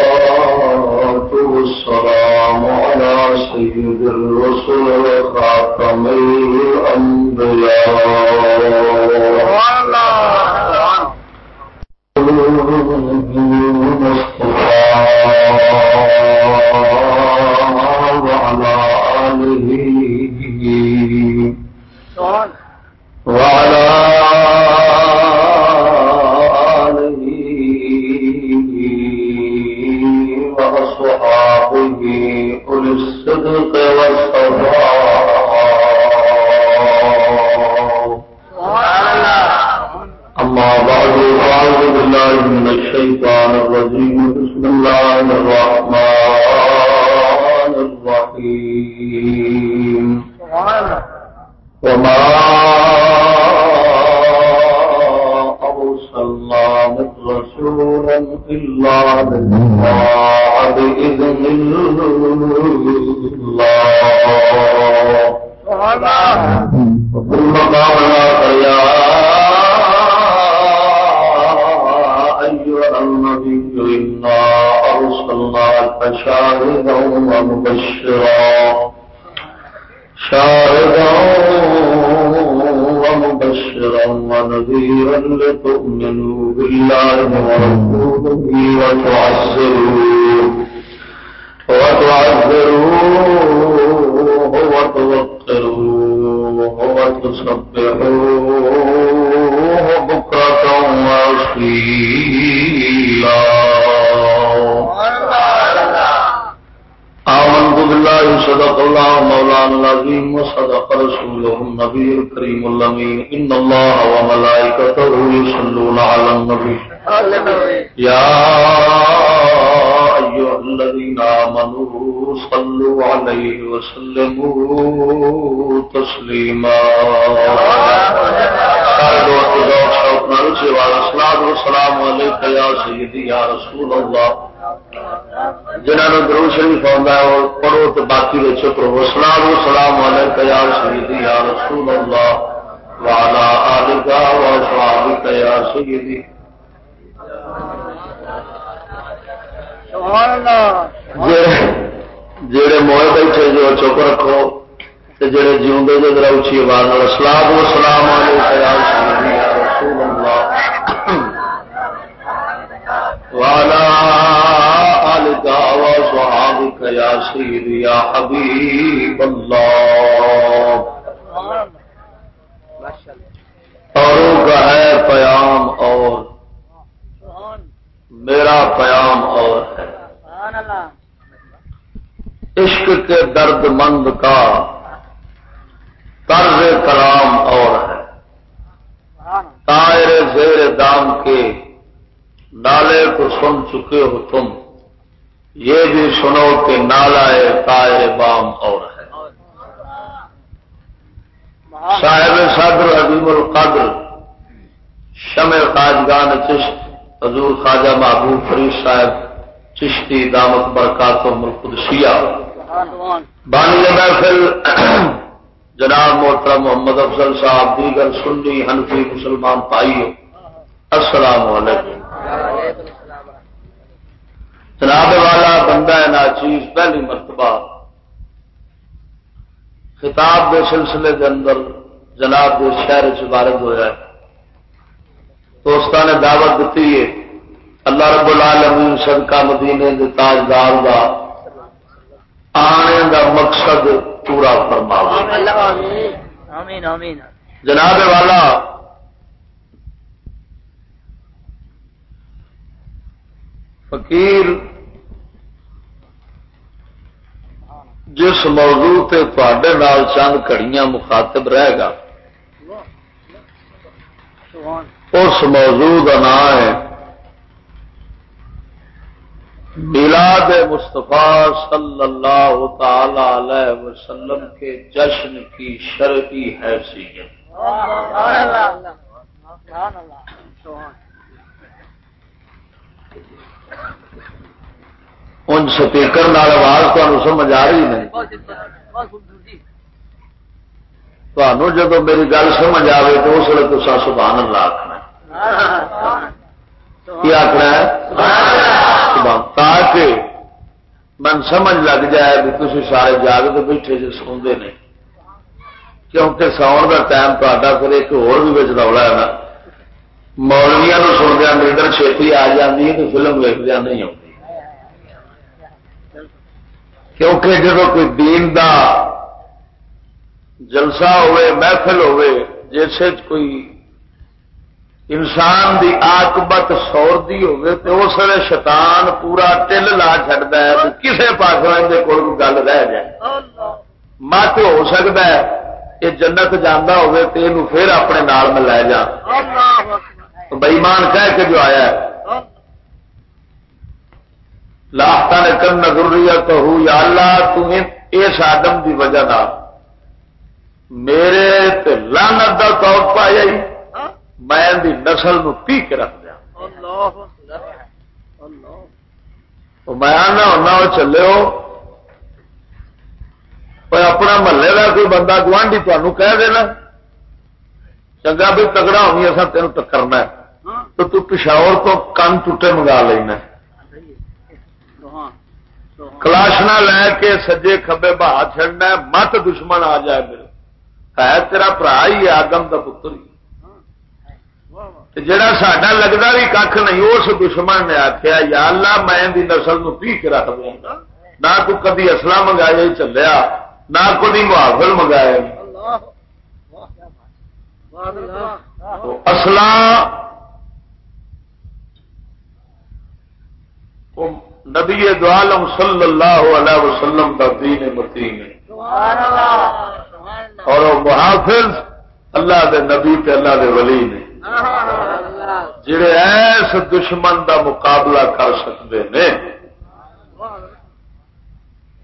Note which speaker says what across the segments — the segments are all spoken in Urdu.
Speaker 1: والصلاة والسلام على سيد الرسل وخاتم الأنبياء
Speaker 2: النبي الكريم اللمين إن الله وملائكته يصلون على النبي. يا أيها الذين آمنوا صلوا عليه وسلموا تسليما. السلام علیکم یا سیدی یا رسول اللہ جنہوں نے درود شریف آتا ہے اور پڑھو تو باقی دے چھپرو سلام سلام علیکہ یا سیدی یا رسول اللہ وعلا آلکہ و اصحابکہ یا سیدی۔ جڑے موئے بیٹھے جو چپ رکھو جڑے جیوندے جو ذرا اونچی آواز سلام و سلام علیکہ یا سید یا حبیب اللہ اور کا ہے پیام اور، میرا پیام اور ہے۔ عشق کے درد مند کا طرز کرام اور ہے۔ تائر زیر دام کے نالے کو سن چکے ہو تم۔ یہ بھی سنو کہ نالا تائے بام اور ہے۔ صاحب صدر عظیم القدر، شمع خاجگان چشت، حضور خواجہ محبوب فرید صاحب، چشتی دامت برکات و ملکدسیہ بانی محفل جناب محترم محمد افضل صاحب، دیگر سنی حنفی مسلمان پائی السلام علیکم۔ جناب والا بندہ ہے ناچیز پہلی مرتبہ۔ خطاب کے سلسلے کے اندر جناب کے شہر چارت ہوا ہے۔ تو اس نے دعوت دیتی ہے اللہ رب العالمین صدقہ مدینے کے تاجدار کا آنے کا مقصد پورا فرما جناب والا فقیر جس موضوع تے تڈے نال چند کڑیاں مخاطب رہے گا۔ اس موضوع کا نام ہے میلاد مصطفیٰ صلی اللہ تعالی علیہ وسلم کے جشن کی شرعی حیثیت۔ ان سپیکر آواز تمہیں سمجھ آ رہی نہیں۔ تمہوں جب میری گل سمجھ آئے تو اس وقت تصا سبحان اللہ آخنا کی آخنا تاکہ من سمجھ لگ جائے کہ تھی سارے جاگ تو بیٹھے جی سنتے نہیں کیونکہ ساؤن کا ٹائم تا پھر ایک ہوا ہے نا۔ مولویا سندیا نیڈر چھتی آ جاتی ہے تو فلم ویکدیا نہیں آتی کیونکہ جب کوئی دین دا جلسہ ہوئے، محفل ہوئے، جیسے کوئی انسان دی آکبت سور دی ہوئے، تو اس ویل شیطان پورا ٹل لا چڑتا ہے کسی پاس اندر کول گل رہ جائے۔ مت ہو سکتا ہے، یہ جنت جانا ہوئے، تو یہ پھر اپنے نال میں لے جا۔ بئیمان کہہ کے جو آیا ہے۔ لاہتا نے کرنا ضروریت ہو یا اللہ تم اس آدم دی وجہ نہ میرے لانت کا طور پایا میں دی نسل نو پی کے رکھ دیا۔ میں آنا ہونا وہ چلے ہو۔ اپنا محلے کا کوئی بندہ گوانڈی تمہوں کہہ دینا۔ چنگا بھی تگڑا ہونی اصا تین ٹکرنا تو تو پشاور تو کن ٹوٹے منگا لینا کلاشنا لے کے سجے کبے بہا چڑنا مت دشمن آ جائے میرے ہے تیرا برا ہی آدم کا پتر ہی جڑا ساڈا لگتا بھی کھ نہیں اس دشمن نے آخیا یا اللہ میں نسل نو پی کے رکھ دوں گا نہ تو کدی اصلا منگایا چلیا نہ کدی محافل منگایا اصلا نبی دعالم صلی اللہ علیہ وسلم کا دین متین اور وہ محافظ اللہ دے نبی تے اللہ دے ولی نے۔ جڑے ایس دشمن دا مقابلہ کر سکتے نے۔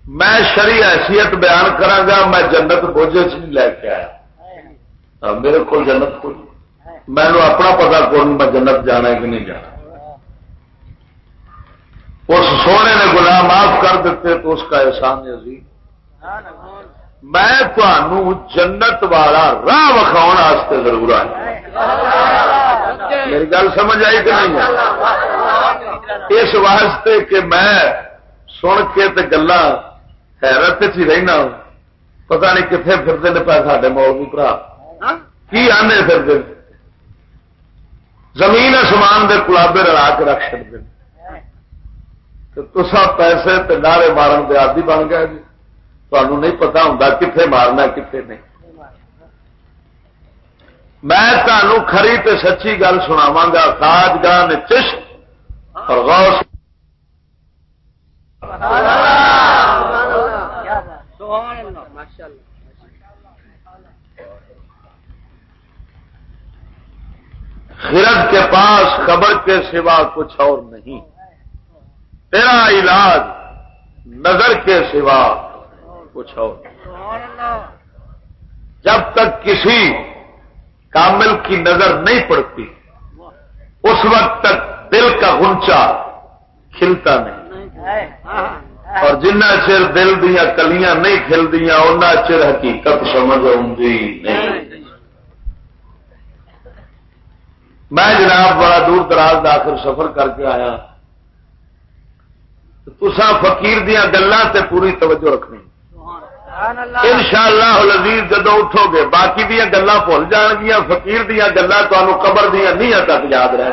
Speaker 2: میں شری حیثیت بیان کرا میں جنت بوجھے چ نہیں لے کے آیا۔ میرے کو جنت کو میں اپنا پتا کون میں جنت جانا ہے کہ نہیں جانا۔ اس سونے نے گناہ معاف کر دیتے تو اس کا احسان عظیم۔ میں تمہوں جنت والا راہ وکھاؤ ضرور آیا۔ میری گل سمجھ آئی کہ نہیں اس واسطے کہ میں سن کے گلا حیرت ہی رہنا۔ پتا نہیں کتنے پھرتے ہیں پہ سارے مولوی برا۔ کی آنے پھرتے؟ زمین سمان دے کلابے رلا کے رکھ چڑتے تو سب پیسے نعرے مارن کے آدھی بن گئے جی تمہیں نہیں پتا ہوں کتنے مارنا کتنے نہیں میں تمہوں خری تے سچی گل سناوا گا تاج گاہ چش اور غوث خرد کے پاس خبر کے سوا کچھ اور نہیں تیرا علاج نظر کے سوا کچھ اور۔ جب تک کسی کامل کی نظر نہیں پڑتی، اس وقت تک دل کا گنچا کھلتا نہیں۔ اور جنہ چر دل دیا کلیاں نہیں کھل دیا ان چر حقیقت سمجھ نہیں۔ میں جناب بڑا دور دراز داخل سفر کر کے آیا۔ تسا فقیر دیا گلوں سے پوری توجہ رکھنی۔ ان شاء اللہ لذیذ جدو اٹھو گے باقی دیا گلا بھول جان گیا فکیر دیا گلا قبر دیا نہیں تک یاد رہ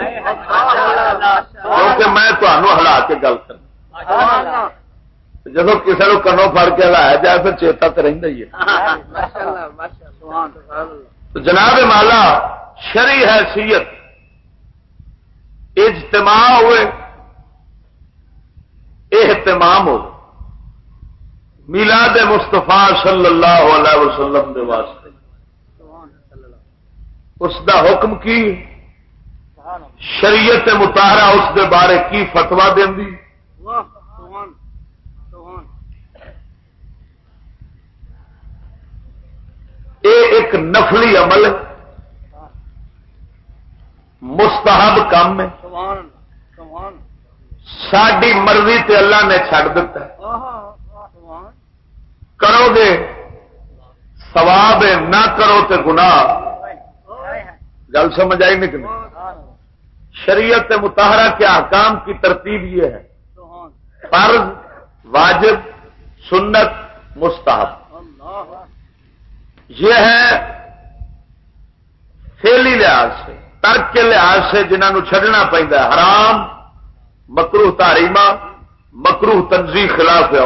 Speaker 2: کیونکہ میں تمہوں ہلا کے گل کرنا جب کسی کو کنوں فر کے ہلایا جائے، پھر چیتا تو رہتا ہی ہے۔ جناب مالا شری حیثیت، اجتماع ہوئے۔ اہتمام ہو میلاد مستفا صلی اللہ علیہ وسلم دے واسطے۔ اس دا حکم کی؟ شریعت متحرہ اس دے بارے کی فتوا دی اے ایک نفلی عمل مستحب کام ہے۔ ساری مرضی تے اللہ نے چھڈ دیتا ہے۔ کرو گے سواب نہ کرو تو گناہ۔ گل سمجھ آئی نہیں شریعت متحرہ کے احکام کی ترتیب یہ ہے۔ فرض، واجب، سنت، مستحب۔ یہ ہے فیلی لحاظ سے، ترک کے لحاظ سے جنہوں چڈنا پہنتا حرام۔ مکروح تاریما مکروح تنظیم خلاف ہے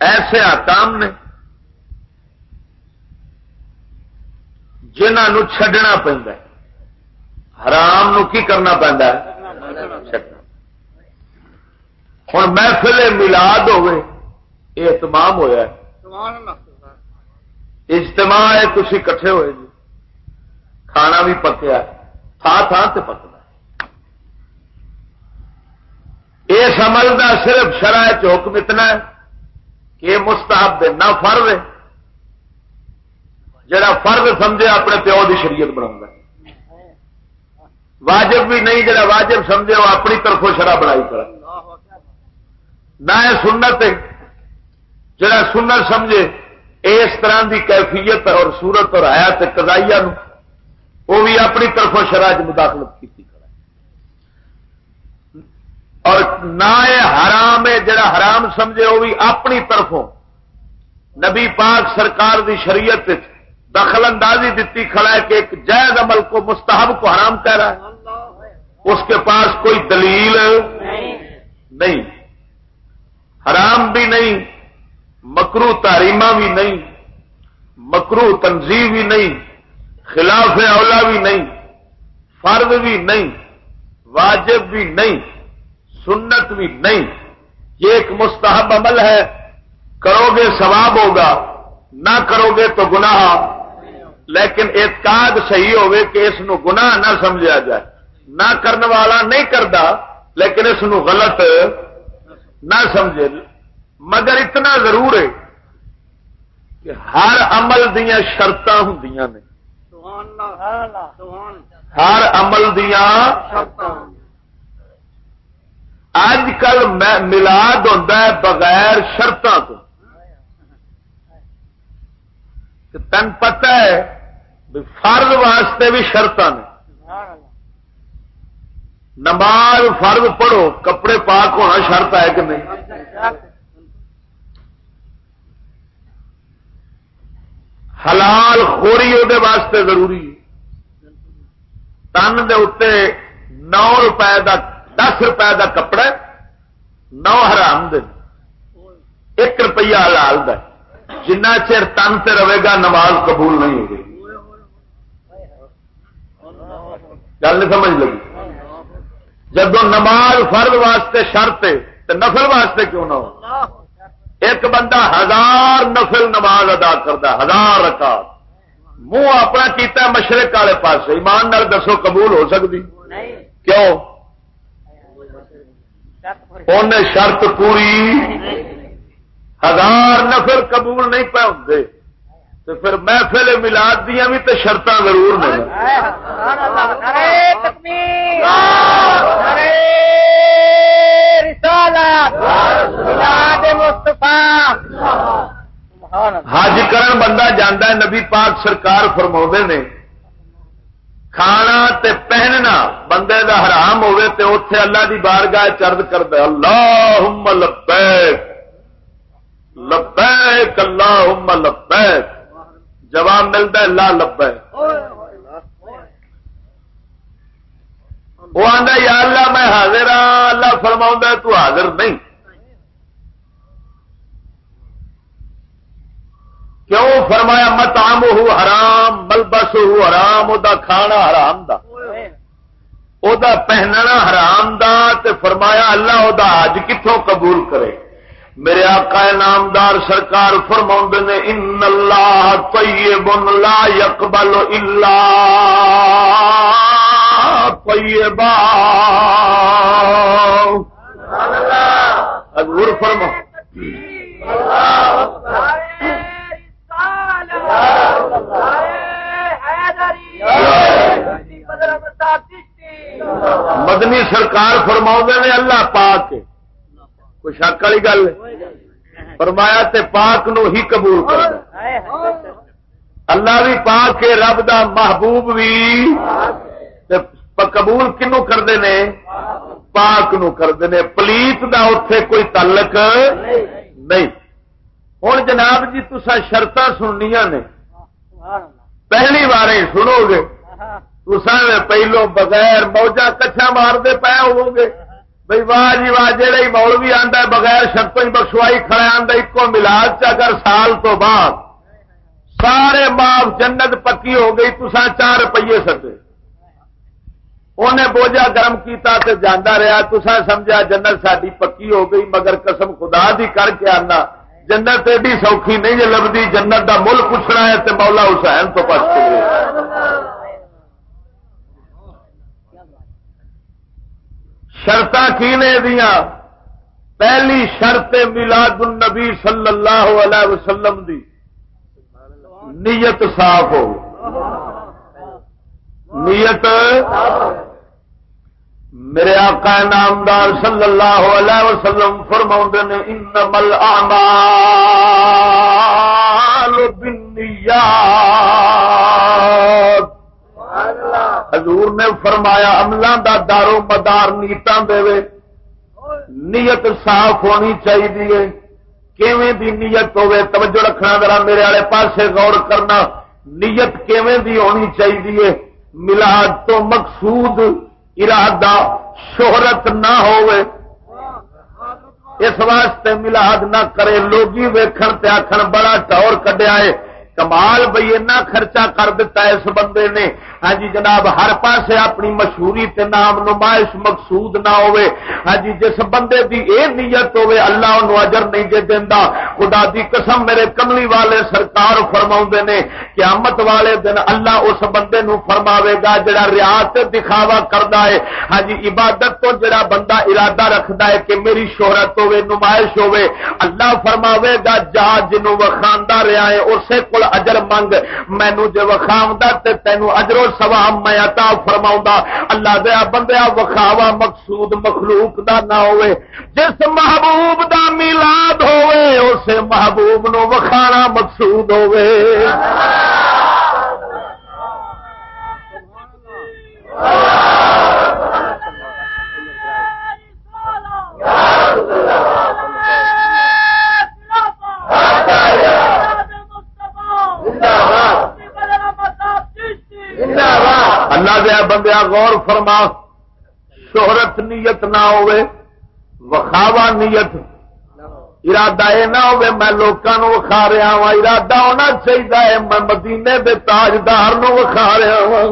Speaker 2: ایسے آکام نے جنہوں چڈنا پہنتا حرام نو کی کرنا پہنتا ہے؟ ہوں محفل ملاد ہوئے یہ اہتمام ہوا اجتماع ہے تھی کٹھے ہوئے جی۔ کھانا بھی پکیا تھان تھان سے پکنا اس عمل کا صرف شرح حکم اتنا ہے کہ مستحب دے نہ فرض ہے۔ جڑا فرض سمجھے اپنے پیو کی شریعت بنا واجب بھی نہیں، جڑا واجب سمجھے وہ اپنی طرفوں شرح بنائی کر نہ سنت جڑا سنت سمجھے، اس طرح کی کیفیت اور صورت اور آیا کزائیا وہ بھی اپنی طرفوں شرح مداخلت کی اور نہ حرام ہے، جڑا حرام سمجھے وہ بھی اپنی طرفوں۔ نبی پاک سرکار دی شریعت دخل اندازی دیتی کھڑا ہے کہ ایک جائز عمل کو مستحب کو حرام کہہ رہا ہے۔ اس کے پاس کوئی دلیل نہیں۔ حرام بھی نہیں مکرو تاریمہ بھی نہیں مکرو تنظیم بھی نہیں۔ خلاف اولا بھی نہیں، فرد بھی نہیں، واجب بھی نہیں، سنت بھی نہیں۔ یہ ایک مستحب عمل ہے۔ کرو گے ثواب ہوگا، نہ کرو گے تو گناہ۔ لیکن اعتقاد صحیح ہوگی کہ اس نو گناہ نہ سمجھا جائے۔ نہ کرنے والا نہیں کرتا، لیکن اس نو غلط نہ سمجھے۔ مگر اتنا ضرور ہے کہ ہر عمل دیا شرط ہوں نے۔ ہر عمل دیا اج کل ملاد ہوتا ہے بغیر شرطوں کو تین پتہ ہے فرض واسطے بھی شرط نے۔ نماز فرض پڑھو کپڑے پاک ہونا شرط ہے کہ نہیں؟ حلال خوری وہ واسطے ضروری تن دے اتنے نو روپے کا دس روپے کا کپڑا نو حرام دے۔ ایک روپیہ حلال دا جنہ چر تن سے رہے گا، نماز قبول نہیں ہوگی۔ گل نہیں سمجھ لگی؟ جب نماز فرد واسطے شرط تو نفل واسطے کیوں نہ ہو؟ ایک بندہ ہزار نفل نماز ادا کرتا ہزار رکعت۔ منہ اپنا کیتا مشرق والے پاس ایمان نال دسو قبول ہو سکتی؟ کیوں؟ ان شرط پوری۔ ہزار نفل قبول نہیں پہ ہوں تو پھر محفل ملاد دیا بھی تو شرط ضرور نے۔ حج کرن بندہ جانا ہے نبی پاک سرکار فرما نے کھانا تے پہننا بندے دا حرام ہوئے تے اتے اللہ دی بارگاہ چرد کر دے اللہ لبیک لبیک اللہ لبیک۔ جواب ملتا ہے لا لبا وہ آدھا یا اللہ، میں حاضر ہاں اللہ فرما تو حاضر نہیں۔ کیوں؟ فرمایا مت آم ہو حرام ملبس ہو حرام وہ کھانا حرام دا۔ او دا پہننا حرام دا، تے فرمایا، اللہ وہ حج کتوں قبول کرے۔ میرے آقا نامدار سرکار فرما نے، ان اللہ طیب لا یقبل الا۔ طیبا حضور فرما۔ مدنی سرکار فرما نے اللہ پاک کوئی شک والی گل فرمایا تے پاک نو ہی قبول کر اللہ بھی پاک کے رب دا محبوب بھی۔ قبول کنو کرتے ہیں پاک نو کرتے ہیں پلیت دا اتے کوئی تعلق نہیں۔ ہوں جناب جی تسا شرط سننیا نے۔ پہلی بار ہی سنو گے۔ تسا پہلو بغیر موجا کچھا مارتے پے ہو گے۔ بھائی واہ جی واہ جہاں ہی مول بھی آتا بغیر شرطوں بخشوائی کھڑا آتا ایک ملاد چکر سال تو بعد۔ سارے معاف جنت پکی ہو گئی تسا چار روپیے سٹے۔ انہیں بوجھا گرم کیتا تے جانا رہا تسا سمجھا جنت ساری پکی ہو گئی، مگر قسم خدا دی کر کے آنا۔ جنت ایڈی سوکھی نہیں جی لبھی، جنت دا مل پوچھنا ہے تے مولا حسین تو پچ کے شرط کی نے دیا؟ پہلی شرط ملاد النبی صلی اللہ علیہ وسلم دی۔ نیت صاف ہو۔ نیت میرے آقا نامدار صلی اللہ علیہ وسلم فرما نے، انمل اعمال بالنیات۔ حضور نے فرمایا عملوں دا دارو مدار نیتاں دے نیت صاف ہونی چاہیے کیویں دی نیت ہوے توجہ رکھنا ذرا میرے والے پاسے غور کرنا۔ نیت کیویں دی ہونی چاہیے ملاد تو مقصود ارادہ شہرت نہ ہوئے۔ اس واسطے ملاد نہ کرے، لوگی ویکھن تے آکھن، بڑا ٹور کڈیا ہے کمال بھائی اینا خرچہ کر دیتا ہے اس بندے نے۔ ہاں جی جناب، ہر پاسے اپنی مشہوری تے نام نمائش مقصود نہ ہوئے۔ ہاں جی جس بندے دی اے نیت ہوئے، اللہ انہوں اجر نہیں دے دینا خدا دی قسم میرے کملی والے سرکار فرما نے، قیامت والے دن اللہ اس بندے نو فرماوے گا جڑا ریات دکھاوا کردا ہے۔ ہاں جی عبادت تو جڑا بندہ ارادہ رکھدا ہے کہ میری شہرت ہوئے، نمائش ہوئے، اللہ فرماوے گا جا جنوں وکھاندا رہا ہے، اسے کول اجر منگ مینو جے وکھاوندا تے تینو اجر و ثواب میں عطا فرماوندا اللہ دیا بندیا وکھاوا مقصود مخلوق دا نہ ہوئے، جس محبوب دا میلاد ہوئے، اسے محبوب نو وکھانا مقصود ہوئے۔ اللہ دیا بندیا غور فرما، شہرت نیت نہ ہوئے وخاوا نیت، ارادہ یہ نہ ہوئے، میں لوگوں وکھا رہا وا ارادہ ہونا چاہیے میں مدینے دے تاجدار وکھا رہا وا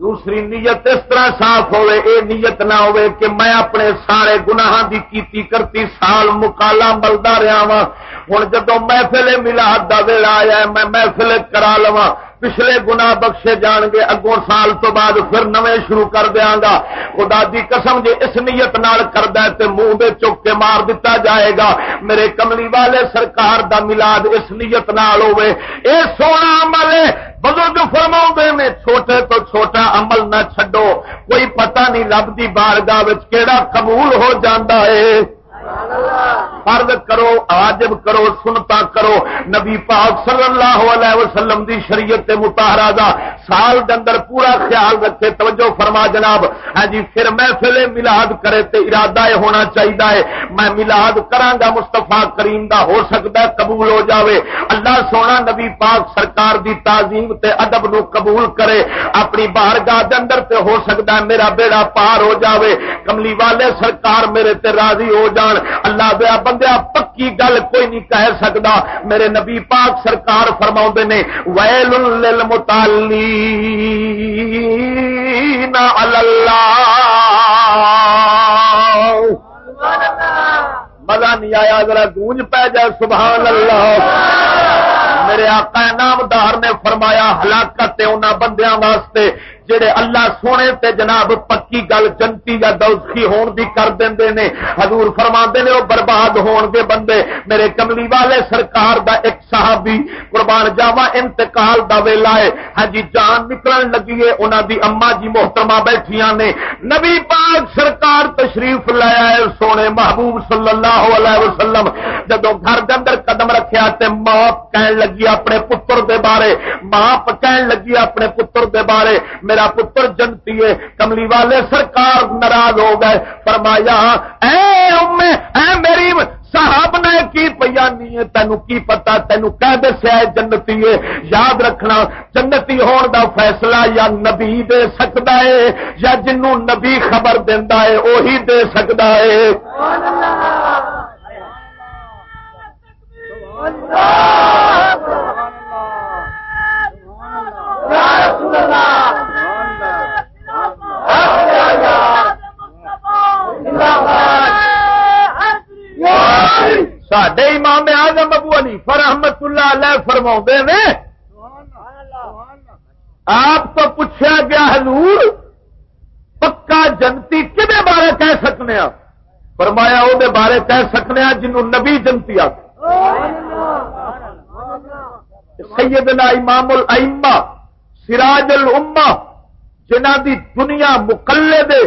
Speaker 2: دوسری نیت اس طرح صاف ہوئے، اے نیت نہ ہوئے کہ میں اپنے سارے گناہ دی کیتی کرتی، سال مکالا ملتا رہا ہاں۔ وا ہوں جدو محفل ملاد کا ویلا آیا میں محفل کرا لوا پچھلے گنا بخشے جان گے، اگوں سال تو بعد پھر نویں شروع کر دیا گا۔ خدا دی قسم جے اس نیت نال کردا ہے تے منہ دے چک کے مار دیتا جائے گا۔ میرے کملی والے سرکار دا ملاد اس نیت نال ہوے اے سونا عمل ہے، بزرگ فرما نے، چھوٹے تو چھوٹا عمل نہ چھڈو۔ کوئی پتہ نہیں رب بارگاہ وچ کیڑا قبول ہو جاندا ہے۔ فرد کرو آجب کرو، سنتا کرو۔ نبی پاک صلی اللہ علیہ وسلم دی شریعت متحرا دا سال دے اندر پورا خیال رکھے۔ توجہ فرما جناب۔ ہاں جی پھر محفل ملاد کرے تے ارادہ ہونا چاہیے میں ملاد کرانگا مستفا کریم دا ہو سکتا ہے، قبول ہو جاوے۔ اللہ سونا نبی پاک سرکار دی تعظیم تے ادب نو قبول کرے۔ اپنی بارگاہ دے اندر تے ہو سکتا ہے، میرا بیڑا پار ہو جاوے۔ کملی والے سرکار میرے تے راضی ہو جان۔ اللہ دیا بندیا پکی گل کوئی نہیں کہہ سکتا میرے نبی پاک سرکار فرما نے ویل متالی مزہ نہیں آیا، ذرا گونج پہ جائے سبحان اللہ میرے آقا نامدار نے فرمایا، ہلاکت انہوں بندیاں واسطے۔ جڑے اللہ سونے تے جناب پکی گل جنتی یا دوستی ہون دی کر دیں نے، حضور فرما نے وہ برباد ہون گے بندے۔ میرے کملی والے سرکار دا ایک صحابی قربان جاوا انتقال دا ویلا ہے۔ ہاں جی جان نکلن لگی ہے، انہاں دی اما جی محترمہ بیٹھیاں نے۔ نبی پاک سرکار تشریف لایا ہے سونے محبوب صلی اللہ علیہ وسلم۔ جدو گھر دے اندر قدم رکھیا تے ماں کہن لگی اپنے پتر دے بارے۔ ماں کہن لگی اپنے پتر دے بارے۔ میرے میرا پتر جنتی ہے کملی والے سرکار ناراض ہو گئے فرمایا اے اے اے میری صاحب نے کی پیانی ہے تینو کی پتا تینو کہہ دسیا جنتی ہے یاد رکھنا جنتی ہون دا فیصلہ یا نبی دے سکتا ہے یا جنوں نبی خبر دینا ہے وہی دے سکتا ہے اللہ سڈے امام آزم ابو علی فرحمت اللہ علیہ فرما نے، آپ تو پوچھا گیا، حضور، پکا جنتی کھے بارے کہہ سکنے ہاں؟ فرمایا وہ بارے کہہ سکنے ہاں جنہوں نبی جنتی آ سیدنا امام الما سراج الما جنہ دی دنیا مکلے دے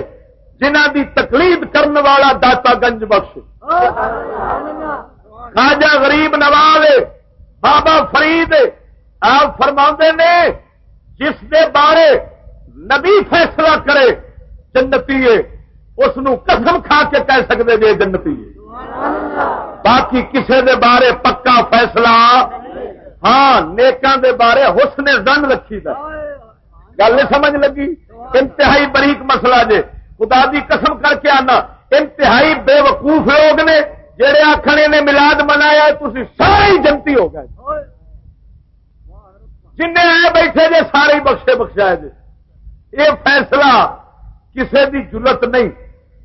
Speaker 2: جنہ دی تقلید کرن والا داتا گنج بخش۔ خاجا غریب نواز بابا فرید آپ فرما نے، جس دے بارے نبی فیصلہ کرے، جنتی اس قسم کھا کے کہہ سکتے جی جنتی باقی کسے دے بارے پکا فیصلہ ہاں نیکاں دے بارے حسن زن رکھی دا۔ گل سمجھ لگی؟ انتہائی بریک مسئلہ جے۔ خدا دی قسم کر کے آنا۔ انتہائی بے وقوف لوگ نے جہے آخر نے ملاد منایا تھی سارے جنتی ہو گئے۔ جن آئے بیٹھے جے، سارے بخشے بخشائے جے۔ یہ فیصلہ کسی دی ضرورت نہیں۔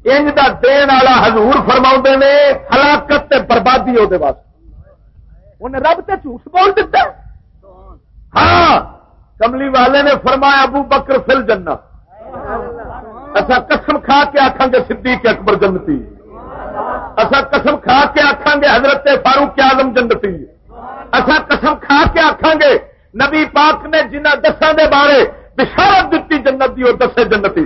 Speaker 2: انج کا دین والا ہزور فرما نے، ہلاکت بربادی وہ انہیں رب تے جھوٹ بول دیتا ہاں کملی والے نے فرمایا، ابو بکر فل جنا اصا قسم کھا کے آخان گے صدیق اکبر جنتی۔ اصا قسم کھا کے آخان گے حضرت فاروق آزم جنتی۔ اصا قسم کھا کے آخان گے نبی پاک نے جنہ دسان دے بارے بشارت دیتی جنت دی اور دسے جنتی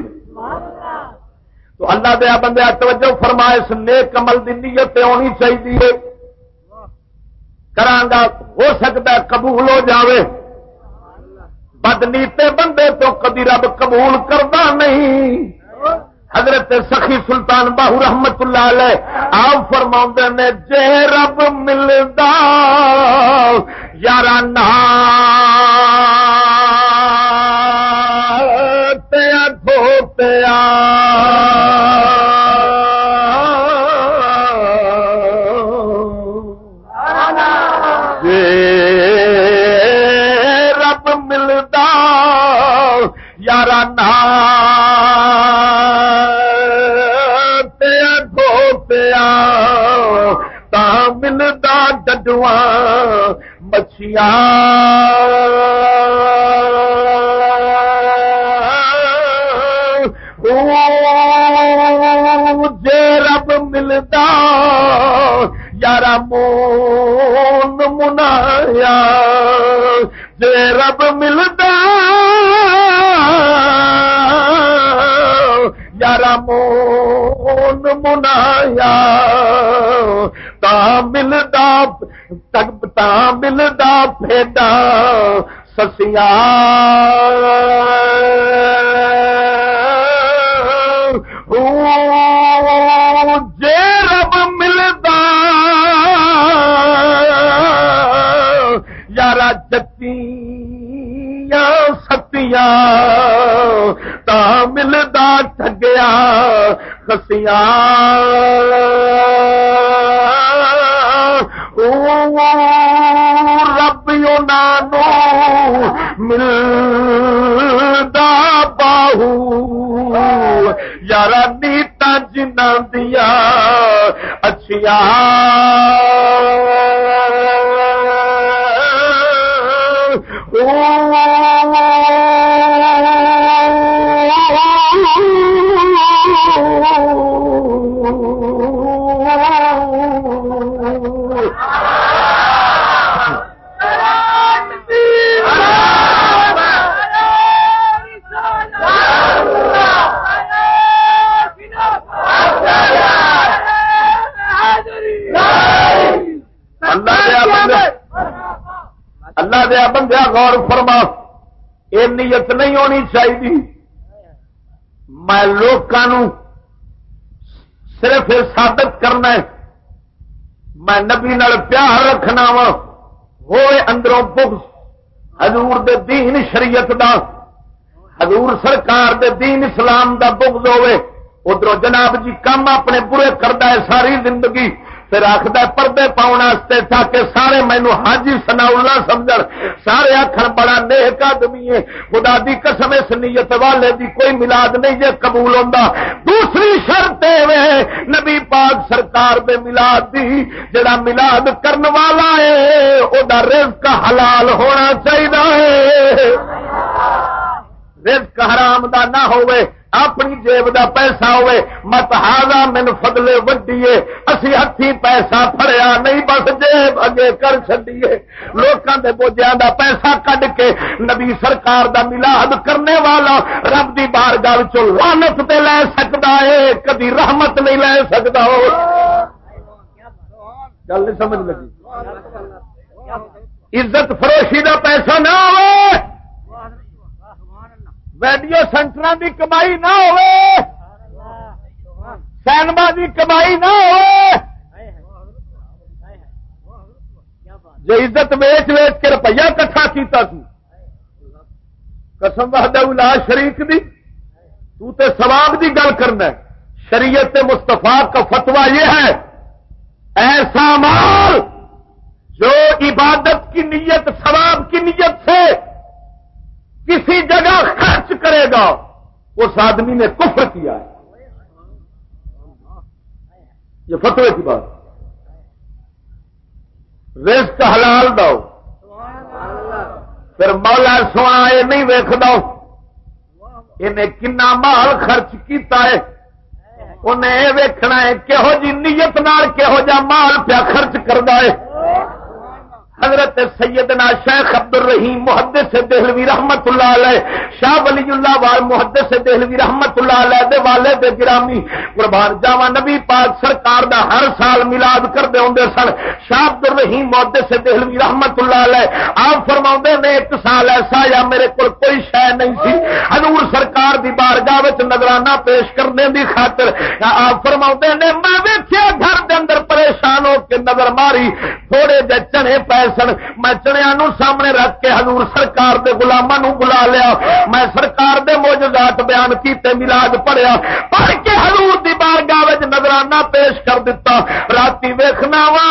Speaker 2: تو اللہ دیا بندے توجہ فرمائے، اس نیک عمل دی نیت ہونی چاہیے۔ کرانگا ہو سکتا ہے قبول ہو جاوے۔ بدنیتے بندے تو کبھی رب قبول کرتا نہیں۔ حضرت سخی سلطان باہو رحمت اللہ علیہ آپ فرما نے جے رب ملتا یار دھوتیا مچھیاں جے رب ملتا یار مون منایا جے رب ملتا مون منایا۔ تا ملتا ملتا پھیڈا سسیا جے رب ملتا یار جتیاں ستیاں۔ تا ملتا ٹگیا خسیاں۔ رب ملتا باہو۔ یار نیتا جنہ دیا اچھا غور فرما۔ یہ نیت نہیں ہونی چاہیے۔ میں لوگوں صرف ثابت کرنا ہے، میں نبی نال پیار رکھنا وا ہوئے اندروں بغض، حضور دے دین شریعت دا، حضور سرکار دے دین اسلام دا بغض ہوئے ادھر جناب جی کام اپنے برے کرتا ہے، ساری زندگی پھر آخد پردے پاؤن تاکہ سارے مینو حاجی سنا سمجھ سارے آخر بڑا نیک آدمی ہے۔ خدا دی قسم اس نیت والے دی کوئی ملاد نہیں جے قبول ہوتا دوسری شرط نبی پاک سرکار دے ملاد دی، جڑا ملاد کرن والا ہے وہ رزق حلال ہونا چاہیے رزق حرام دا نہ ہوئے اپنی جیب دا پیسہ ہوئے۔ مت ہاضا من فضلے وڈیے۔ اسی ہاتھی پیسہ پڑیا نہیں، بس جیب اگے کر چڈیے لوکاں دے بوجھیاں دا پیسہ کڈ کے نبی سرکار دا ملاد کرنے والا رب دی بار گل چ لانت تے لے سکتا ہے کدی رحمت نہیں لے سکتا ہو گل نہیں سمجھ لگی۔ عزت فروشی دا پیسہ نہ ہوئے۔ ویڈیو سینٹر کی کمائی نہ ہو سینما کی کمائی نہ ہو جو عزت ویچ ویچ کے روپیہ کٹھا کیتا سی، قسم وحدہ شریف دی، تو تے ثواب دی گل کرنا ہے۔ شریعت مستفا کا فتوا یہ ہے، ایسا مال جو عبادت کی نیت، ثواب کی نیت سے کسی جگہ خرچ کرے گا، اس آدمی نے کفر کیا ہے۔ یہ فتوے کی بات۔ رزق حلال دو۔ پھر مولا سونا یہ نہیں ویخ دو کنا مال خرچ کیتا ہے۔ انہیں یہ ویکنا ہے کہہو جی نیت نال کہہو جا مال پیا خرچ کرتا ہے۔ حضرت سیدنا شیخ عبد الرحیم محدث دہلوی رحمت اللہ علیہ، شاہ ولی اللہ وال محدث دہلوی رحمت اللہ علیہ دے والے دے گرامی قربان جاوا نبی پاک سرکار دا ہر سال میلاد کرتے ہوں سن۔ شاہ عبد الرحیم محدث دہلوی رحمت اللہ علیہ، آپ فرما نے ایک سال ایسا یا میرے کو کوئی شہ نہیں سی۔ حضور سرکار دی بارگاہ نظرانہ پیش کرنے دی خاطر آپ فرما نے، میں ویچیا گھر دے اندر پریشان ہو کے نظر ماری، تھوڑے جے چنے پیسے سن۔ میں چڑیا نو سامنے رکھ کے حضور سرکار دے گلاما نو بلا لیا۔ میں سرکار دے موجزات بیان کیتے ملاد پڑھیا۔ پڑھ کے حضور دی بارگاہ نظرانہ پیش کر دیتا راتی ویخنا وا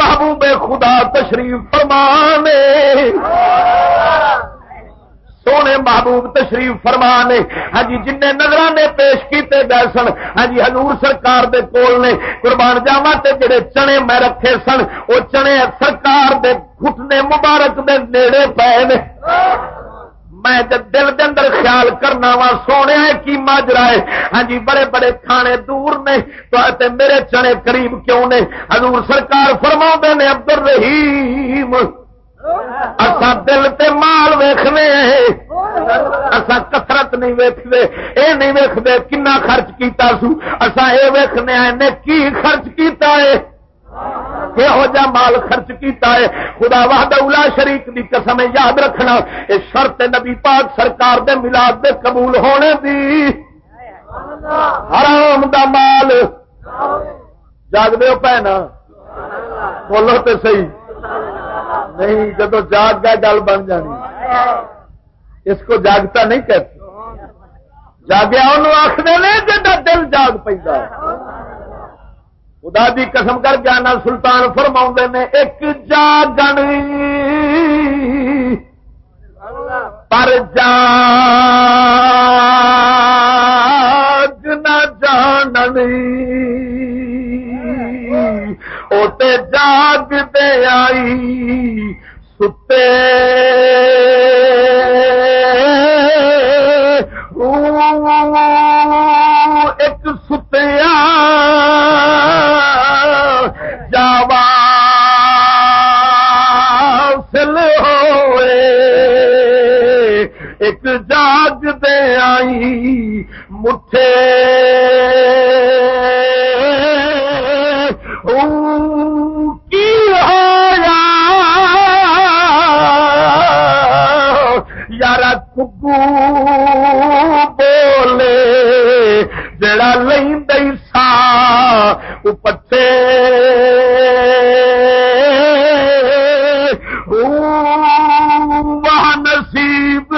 Speaker 2: محبوب خدا تشریف فرمانے۔ سونے محبوب تشریف فرما نے ہاں جی جن نظرانے پیش کیتے گئے سن ہاں جی ہزور سرکار دے کول نے قربان جاوا تے جڑے چنے میں رکھے سن وہ چنے سرکار دے گھٹنے مبارک دے نیڑے پے نے۔ میں دل دے اندر خیال کرنا وا، سونے کی ماجرا ہے؟ ہاں جی بڑے بڑے کھانے دور نے، تو میرے چنے قریب کیوں نے؟ حضور سرکار فرما نے عبد الرحیم اصا دل تے مال ویخنے اصا کسرت نہیں ویختے اے نہیں ویختے کنا خرچ کیتا سو۔ اصا یہ ویخنے نے کی خرچ کیتا ہے۔ یہو جا مال خرچ کیتا ہے۔ خدا واہد اولا شریف دی قسم یاد رکھنا۔ یہ شرط نبی پاک سرکار دے ملاد دے قبول ہونے دی۔ حرام دا مال۔ جاگ دے پینا بولو تو صحیح۔ نہیں جب جاگ گیا گل بن جانی۔ اس کو جاگتا نہیں کہتے۔ جاگیا، انہوں آخر جا دل جاگ پہ خدا دی قسم کر جانا سلطان فرما نے، ایک جاگن پر جاگ نہ جاننی۔ اوٹے جاگ دے آئی، ستے۔ ایک ستیا جاوا۔ سل ہوئے۔ ایک جاگ دے آئی، مٹھے۔ کی ہوا یار کگو بولے جڑا لئی سا پچے وہ نصیب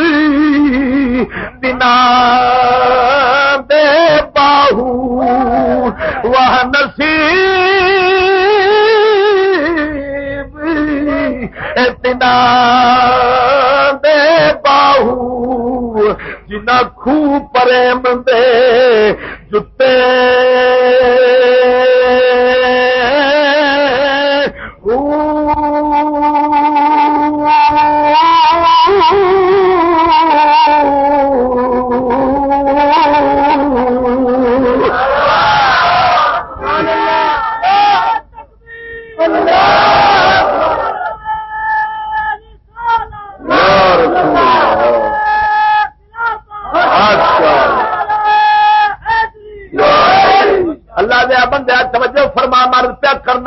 Speaker 2: دے باہو جنا خو پریم دے جتے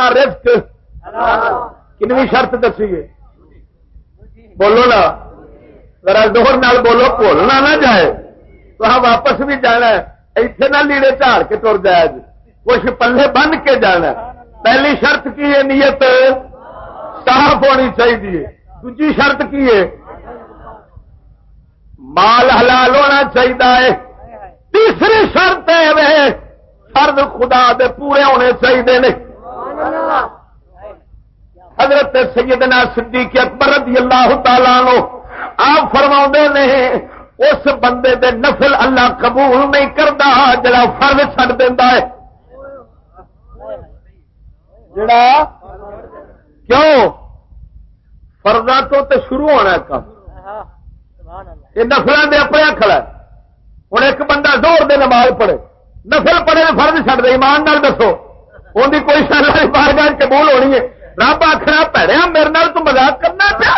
Speaker 2: کرنا رسک کنویں شرط دسی ہے بولو نا، ذرا ڈور نال بولو بولنا نہ جائے۔ تو ہاں واپس بھی جانا ایتھے نہ لیڑے چاڑ کے تر جائے جی۔ کچھ پلے بن کے جانا پہلی شرط کی ہے نیت؟ صاف ہونی چاہیے۔ دوجی شرط کی ہے، مال حلال ہونا چاہیے تیسری شرط ہے فرد خدا دے پورے ہونے چاہیے حضرت سیدنا صدیق اکبر رضی اللہ تعالی نو آپ فرما نے، اس بندے دے نفل اللہ قبول نہیں کرتا جڑا فرد چڈ دینا ہے۔ جڑا؟ کیوں؟ فردا تو تے شروع ہونا کام یہ نفل دے اپنے کھڑا ہوں ایک بندہ زور دے نماز پڑے نفل پڑے فرد چڑھ دے، ایمان نال دسو۔ ان کی کوئی سال بار بار قبول ہونی ہے۔ رب آخر پیڑیا میرے نال تو مزاق کرنا پیا۔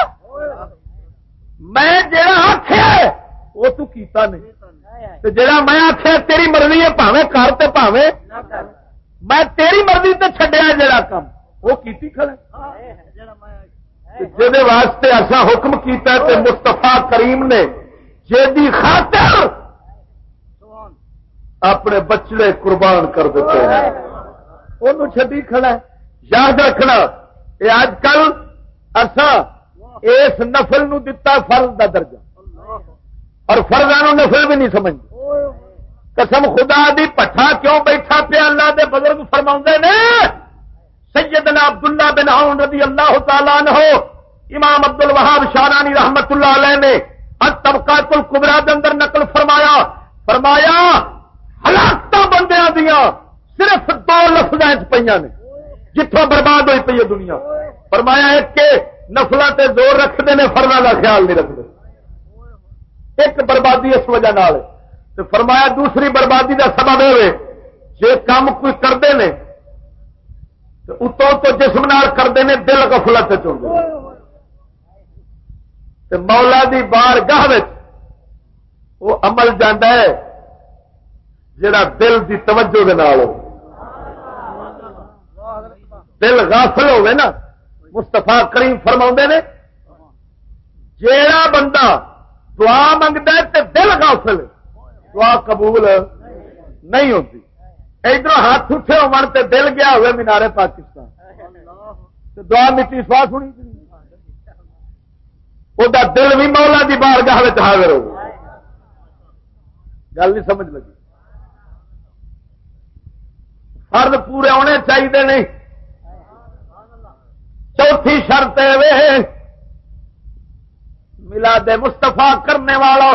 Speaker 2: میں جڑا آخیا وہ تو کیتا نہیں۔ جڑا میں آخیا تیری مرضی ہے، پاوے کر تے پاوے۔ میں تیری مرضی تے چھڈیا جڑا کام وہ کیتی کھڑا جہد واسطے ایسا حکم کیتا ہے تے مستفا کریم نے جی خاطر اپنے بچڑے قربان کر دیتے ہیں۔ وہ چڈی کھڑا ہے یاد رکھنا یہ اج کل اصا اس نفل نو دتا فرض دا درجہ اور فرضا نفل بھی نہیں سمجھ قسم خدا دی پٹھا کیوں بیٹھا پیا اللہ دے بزرگ فرما نے سیدنا عبداللہ بن عون رضی اللہ تعالیٰ عنہ امام عبد الوہاب شارانی رحمت اللہ علیہ نے طبقات القبرا دے اندر نقل فرمایا فرمایا ہلاکت بندیاں دیا صرف دو لفظ پہ نے جتوں برباد ہوئی پی ہے دنیا۔ فرمایا ایک کے نفلوں تے زور رکھتے ہیں فرنا کا خیال نہیں رکھتے۔ ایک بربادی اس وجہ نال فرمایا دوسری بربادی کا سبب ہوئے جی کام کوئی کرتے ہیں تو اتوں تو جسم نال کرتے ہیں دل گفلت چاہتے مولا دی بار گاہ وہ عمل جانا ہے، جڑا دل دی توجہ دے نال ہو۔ دل غافل ہوئے نا مستفا کریم فرما نے، جیڑا بندہ دعا منگتا ہے تو دل غافل دعا قبول نہیں ہوتی ادھر ہاتھ اٹھے ہو دل گیا ہوئے مینارے پاکستان۔ دعا مٹی سوا سنی۔ وہ دل بھی مولا کی بار گاہ حاضر ہو۔ گل نہیں سمجھ لگی۔ فرد پورے ہونے چاہیے نہیں۔ چوتھی شرط ملاد مستفا کرنے والا۔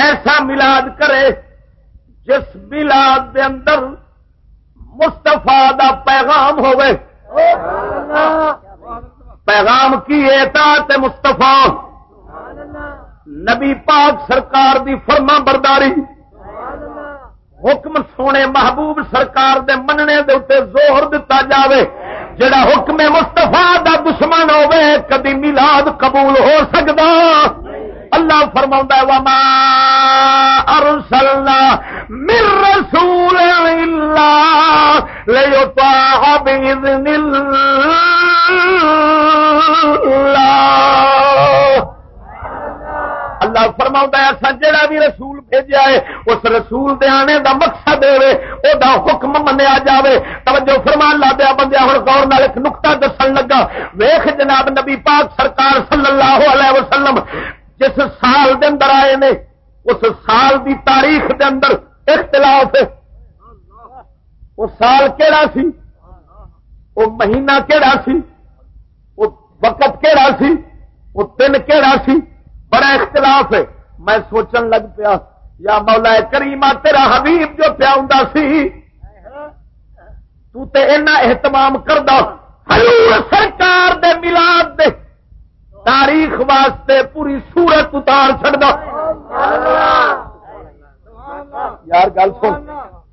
Speaker 2: ایسا ملاد کرے جس ملاد دے اندر مستفا دا پیغام ہوئے پیغام کی اطاعت مستفا نبی پاک سرکار دی فرما برداری حکم سونے محبوب سرکار دے مننے دے اتنے زور دتا جاوے، جڑا حکم مستفا دا دشمن ہوے کدی میلاد قبول ہو سکتا اللہ فرما وما ارسلنا من رسول اللہ لیطاع باذن اللہ اللہ فرما ایسا جہا بھی رسول بھیجا ہے، اس رسول دے آنے دا مقصد ہوے، او دا حکم منیا جاوے۔ توجہ فرمان لا دیا بندیا ہوں گور نال ایک نقطہ دسن لگا۔ ویخ جناب نبی پاک سرکار صلی اللہ علیہ وسلم، جس سال دے اندر آئے نے، اس سال دی تاریخ دے اندر اختلاف ہے۔ وہ سال کیڑا سی؟ وہ مہینہ کیڑا سی؟ وہ وقت کیڑا سی؟ وہ دن کیڑا سی؟ بڑا اختلاف ہے۔ میں سوچن لگ پیا، یا مولا کریما تیرا حبیب جو پیا ہوں سی۔ تو تے اینا اہتمام کر حضور سرکار دے ملاد دے تاریخ واسطے پوری سورت اتار چڑ دو یار گل سن،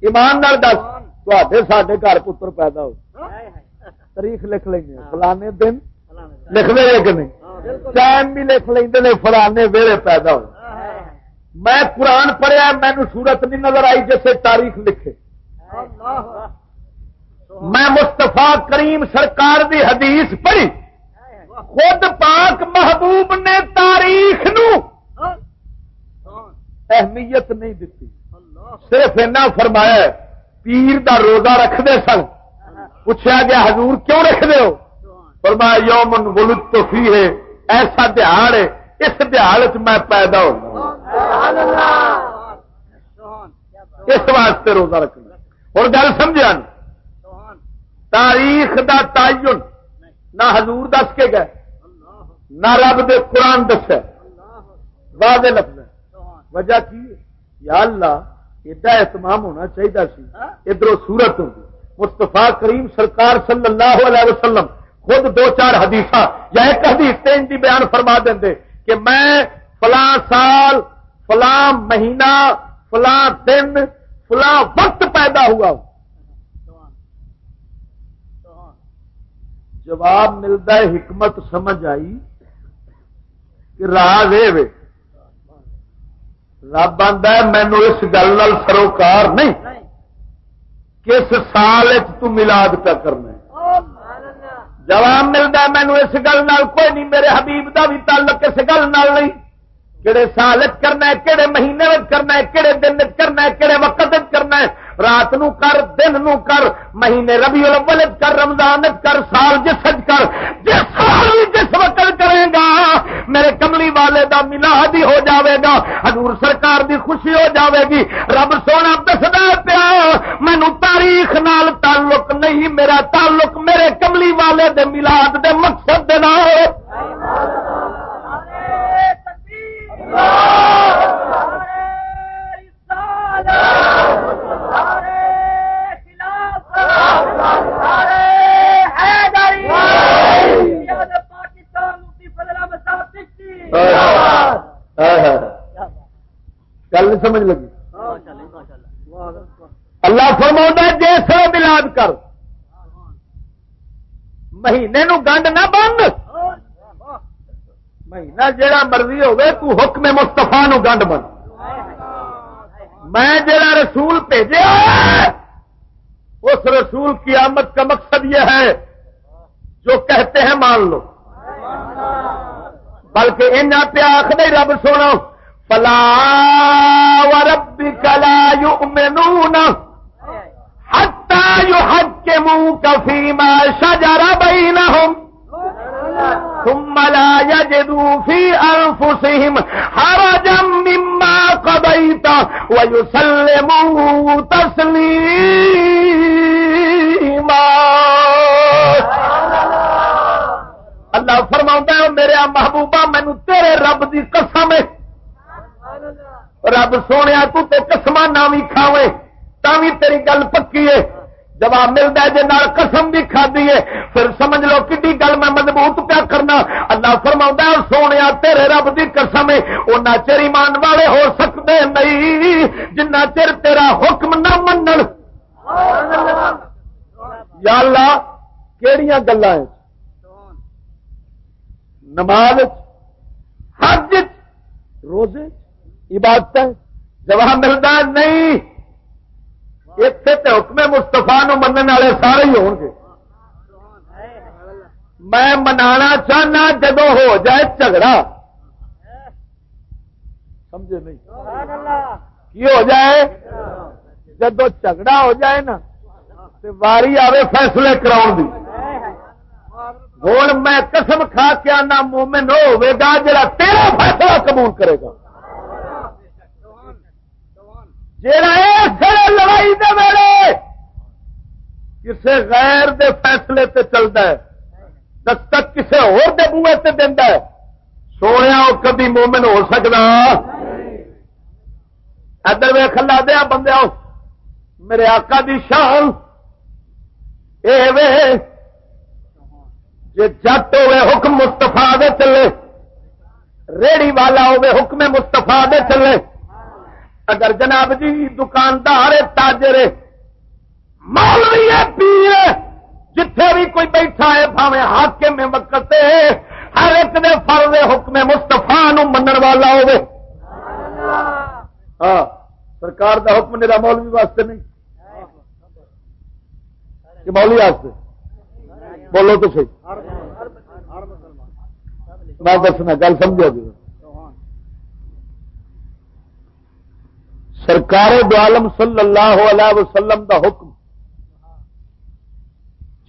Speaker 2: ایمان نال دس تے سڈے گھر پتر پیدا ہو۔ تاریخ لکھ لیں گے فلانے دن لکھ لے کہ نہیں؟ ٹائم بھی لکھ لیں فلانے ویلے پیدا ہو میں قرآن پڑھیا مینو سورت نہیں نظر آئی جیسے تاریخ لکھے۔ میں مستفا کریم سرکار دی حدیث پڑھی۔ خود پاک محبوب نے تاریخ نو اہمیت نہیں دیتی صرف اینا فرمایا پیر دا روزہ رکھتے سن۔ پوچھا گیا، حضور کیوں رکھتے ہو؟ فرمایا، یومن ولد تو فی ہے ایسا دہاڑ ہے، اس دہاڑ میں پیدا ہوں۔ اس واسطے روزہ رکھنا۔ اور گل سمجھا تاریخ دا تعین۔ نہ حضور دس کے گئے، نہ رب دے قرآن دس واضح لفظ وجہ کی یا اللہ، ایڈا اہتمام ہونا چاہیے سی۔ ادھر سورت ہوگی۔ مستفا کریم سرکار صلی اللہ علیہ وسلم خود دو چار حدیث یا ایک حدیث تین دی بیان فرما دیں کہ میں فلاں سال فلاں مہینہ فلاں دن فلاں وقت پیدا ہوا ہوں۔ جواب ملتا ہے حکمت سمجھ آئی کہ راز یہ رب آدھا مینو اس گل سروکار نہیں۔ کس سال تلاد پہ کرنا جواب ملتا مینو اس گل کوئی نہیں، میرے حبیب دا بھی تعلق اس گل نہیں۔ کہڑے سال کرنا ہے کہڑے مہینے کرنا ہے کہڑے دن کرنا ہے کہڑے وقت کرنا ہے۔ رات نو کر، دن نو کر، مہینے ربی الاول کر، رمضان کر، سال جس کر۔ جس سال جس وقت کرے گا، میرے کملی والے دا ملاد ہی ہو جاوے گا۔ حضور سرکار دی خوشی ہو جاوے گی۔ رب سونا دسدا پیا مینو تاریخ نال تعلق نہیں، میرا تعلق میرے کملی والے دے ملاد دے مقصد دے نال۔ گل نہیں سمجھ لگی اللہ فرما جیسے ملاد کر مہینے نو گنڈ نہ بند مہینہ جیڑا مرضی ہوگی تو حکم مستفا نو گنڈ بند میں جڑا رسول بھیجا اس رسول کی آمد کا مقصد یہ ہے جو کہتے ہیں مان لو۔ بلکہ ان پہ آخر رب سونا، فلا رب کلا یو مینو ہتا یو حق کے منہ کفی ماں شجرا بہی نہ ثم لا يجدوا في أنفسهم حرجا مما قضيت ويسلموا تسليما اللہ فرما میرے محبوبہ مینو تیرے رب کی قسم رب سونے تو تے قسم نہ بھی کھاوے، تا بھی تیری گل پکی ہے۔ جواب ملتا ہے جی قسم بھی کھا دیے پھر سمجھ لو کی گل میں مضبوط پیا کرنا۔ اللہ فرما سونے تیرے رب کی قسم ان چر ایمان والے ہو سکتے نہیں، جنہ چر تیرا حکم نہ من یا اللہ کہڑی گلا نماز، حج، روزے عبادت جواب ملتا نہیں۔ اتنے تو حکم مستفا منع والے سارے ہی ہو گے۔ میں منا چاہنا جدو ہو جائے جھگڑا۔ سمجھے نہیں؟ کی ہو جائے؟ جدو جھگڑا ہو جائے نا تو واری آئے فیصلے کراؤ دی۔ ہوں میں قسم کھا کے آنا، مومن ہوگا جا تیرا فیصلہ قبول کرے گا۔ لڑائی دے ویلے کسے غیر دے فیصلے تے چلتا ہے، دستک کسے اور دے بوے تے دینا ہے۔ سونے وہ کبھی مومن ہو سکتا ادھر وے کلا دیا بندے میرے آقا دی شان۔ اے وے جی جٹ ہوئے حکم مستفا دے چلے، ریڑی والا ہوئے حکم مستفا دے چلے۔ اگر جناب جی دکاندار تاجر مولوی پیر جتھے بھی کوئی بیٹھا ہے بھاوے ہاکے میں مکتے ہر ایک نے فرض حکم مستفا من والا ہوے ہاں سرکار دا حکم میرا مولوی واسطے نہیں۔ کہ مولوی واسطے؟ بولو تو صحیح۔ میں دسنا گل سمجھا جی۔ سرکار دعالم صلی اللہ علیہ وسلم دا حکم۔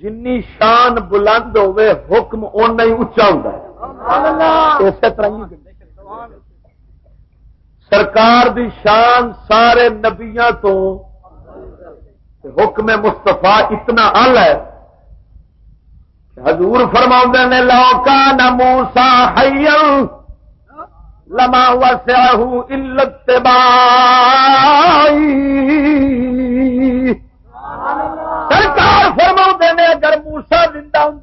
Speaker 2: جنی شان بلند ہوے حکم اُن ہی اچا ہوں اسی طرح سرکار دی شان سارے نبیا تو۔ حکم مستفا اتنا ال ہے۔ حضور فرما نے لوکا نموسا حیل لما وسعه الا اتباعي سرکار فرما نے، اگر موسا زندہ ہوں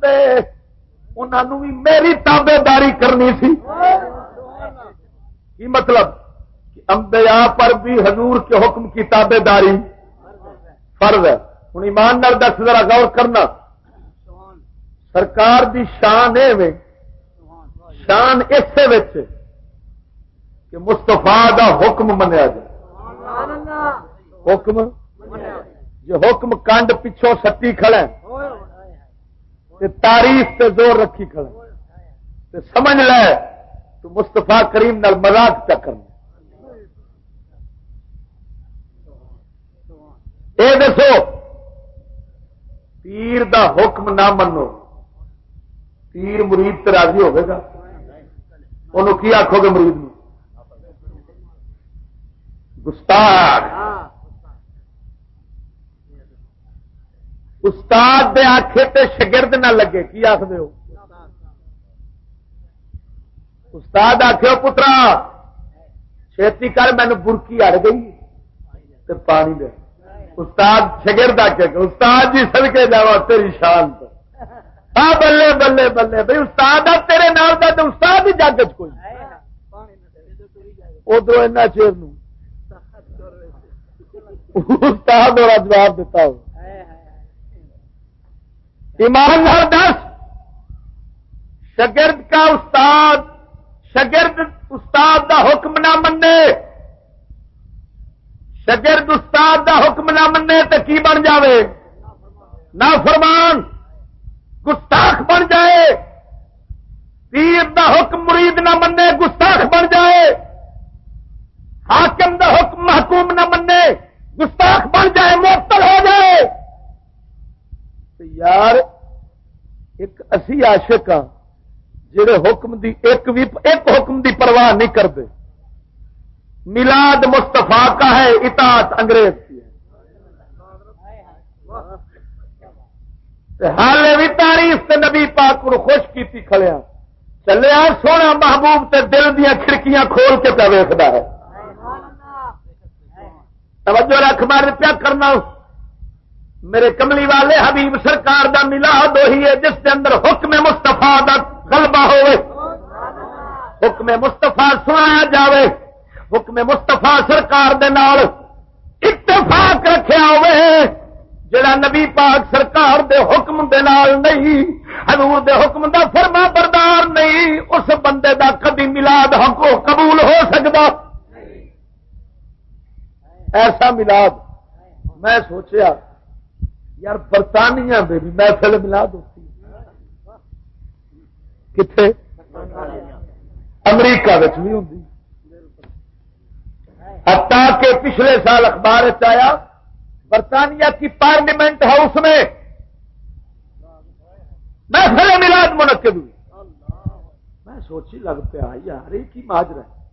Speaker 2: انہوں بھی میری تابے داری کرنی سی۔ کی مطلب؟ انبیاء پر بھی حضور کے حکم کی تابے داری فرض ہے۔ ہوں ایمان نال دس، ذرا غور کرنا۔ سرکار دی شان ہے شان اس کہ مستفا دا حکم منیا جائے۔ حکم؟ جو حکم کنڈ پچھوں سٹی کھڑے تاریخ سے زور رکھی کھڑے سمجھ لے تو مستفا کریم نال مزاق چکر اے دسو، پیر دا حکم نہ منو۔ پیر مرید راضی ہوگا انہوں کی آخو گے مرید گستاخ استاد دے آخے تے شگرد نہ لگے، کی آخ ہو؟ استاد آخو پترا، چھتی کر مینو برکی اڑ گئی تے پانی دے۔ استاد شگرد آ کے استاد جی سد کے تیری شان تو۔ ہاں بلے بلے بلے، بھائی، استاد آ، تیرے نال کا تو استاد ہی جگ کوئی۔ ادھر ایسا چیر استاد اور جواب دیتا ہوں ایمان دس۔ شگرد کا استاد، شگرد استاد دا حکم نہ منے۔ شگرد استاد دا حکم نہ منے تو کی بن جاوے؟ نہ فرمان گستاخ بن جائے۔ پیر دا حکم مرید نہ منے گستاخ بن جائے۔ حاکم دا حکم محکوم نہ منے گستاخ بن جائے معطل ہو جائے۔ یار، ایک اسی عاشق ہاں جڑے حکم دی ایک بھی ایک حکم دی پرواہ نہیں کرتے۔ ملاد مستفا کا ہے اطاعت انگریز۔ کی بھی تاریخ سے نبی پاک کو خوش کی کھڑیا چلے سونا محبوب تے دل دیا کھڑکیاں کھول کے پہ ویستا ہے۔ توجہ رکھ مار پیا کرنا میرے کملی والے حبیب سرکار دا ملاد وہی ہے، جس کے اندر حکم مستفا دا غلبہ ہوئے۔ حکم مستفا سنایا جاوے۔ حکم مستفا سرکار دے نال اتفاق رکھا ہوئے۔ جڑا نبی پاک سرکار دے حکم دے نال نہیں، حضور دے حکم دا فرما بردار نہیں، اس بندے دا کبھی ملاد حقو قبول ہو سکتا ایسا ملاد میں سوچیا، یار برطانیہ میں بھی محفل ملاد ہوتی کتنے امریکہ بھی ہوں کہ پچھلے سال اخبار آیا برطانیہ کی پارلیمنٹ ہاؤس میں۔ محفل ملاد منعقد ہوئی۔ میں سوچی لگ پیا، یار یہ کی ماجرا ہے۔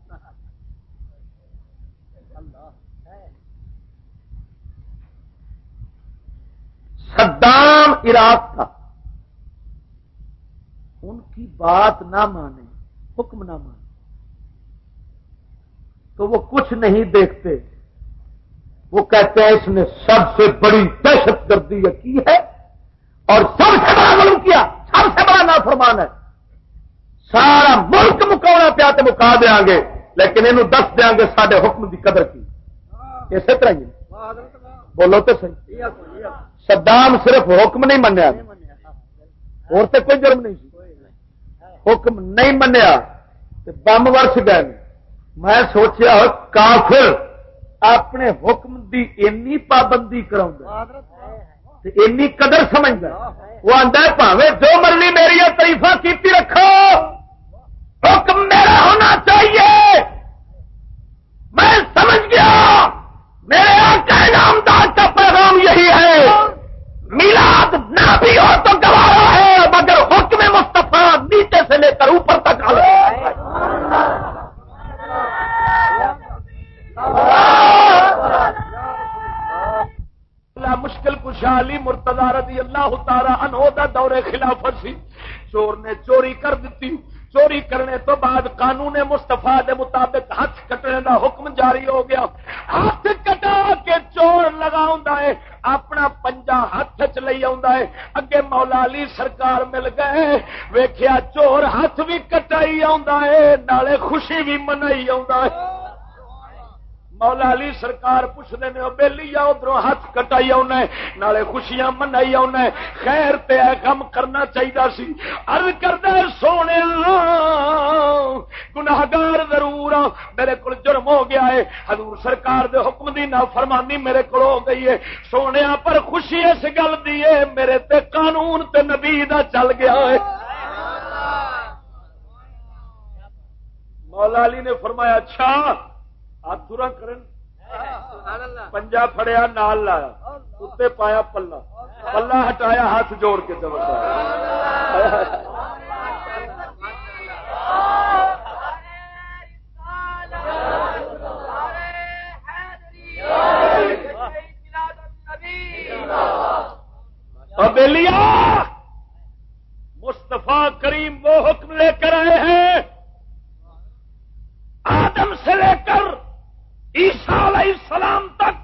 Speaker 2: صدام عراق تھا ان کی بات نہ مانے، حکم نہ مانے۔ تو وہ کچھ نہیں دیکھتے۔ وہ کہتے ہیں اس نے سب سے بڑی دہشت گردی کی ہے اور سب سے بڑا ظلم کیا، سب سے بڑا نافرمان ہے۔ سارا ملک مکاؤنا پیا تو مکا دیا گے، لیکن یہ دس دیا گے سارے حکم کی قدر کی۔ اسی طرح ہی۔ بولو تو صحیح۔ صدام صرف حکم نہیں منیا۔ اور تو کوئی جرم نہیں حکم نہیں منیا بم ورس گئے۔ میں سوچیا کافر اپنے حکم دی اینی پابندی کرا قدر سمجھتا وہ آدھا پاوے جو مرضی میری تریفا کی رکھو۔ حکم میرا ہونا چاہیے۔ میں سمجھ گیا۔ میرے آقا نامدار کا پیغام یہی ہے میلاد نہ بھی ہو تو گوارا ہے مگر حکم مستفا نیچے سے لے کر اوپر تک آ مشکل کشالی مرتضی رضی اللہ تعالی عنہ دا دور خلافت سی۔ چور نے چوری کر دیتی۔ چوری کرنے تو بعد قانون مستفا دے مطابق ہاتھ کٹنے دا حکم جاری ہو گیا۔ ہاتھ کٹا کے چور لگا ہے۔ اپنا پنجا ہاتھ چ لے اگے مولا علی سرکار مل گئے۔ ویخیا چور ہاتھ بھی کٹائی آ خوشی بھی منائی آ مولا علی سرکار پوچھتے ہیں وہ بہلی آ ادھر ہاتھ کٹائی آنا نالے خوشیاں منائی آنا خیر تے کام کرنا چاہیے سی۔ ارد کردہ سونے گناگار ضرور میرے کو جرم ہو گیا ہے۔ حضور سرکار دے حکم دی نہ فرمانی میرے کو ہو گئی ہے۔ سونے پر خوشی اس گل دی ہے، میرے تے قانون تے نبی دا چل گیا ہے۔ مولا علی نے فرمایا اچھا آدھورا کرن پنجا فڑیا نال لایا اتنے پایا پلا پلا ہٹایا ہاتھ جوڑ کے تو مستفا کریم وہ حکم لے کر آئے ہیں آدم سے لے کر عیسیٰ علیہ السلام تک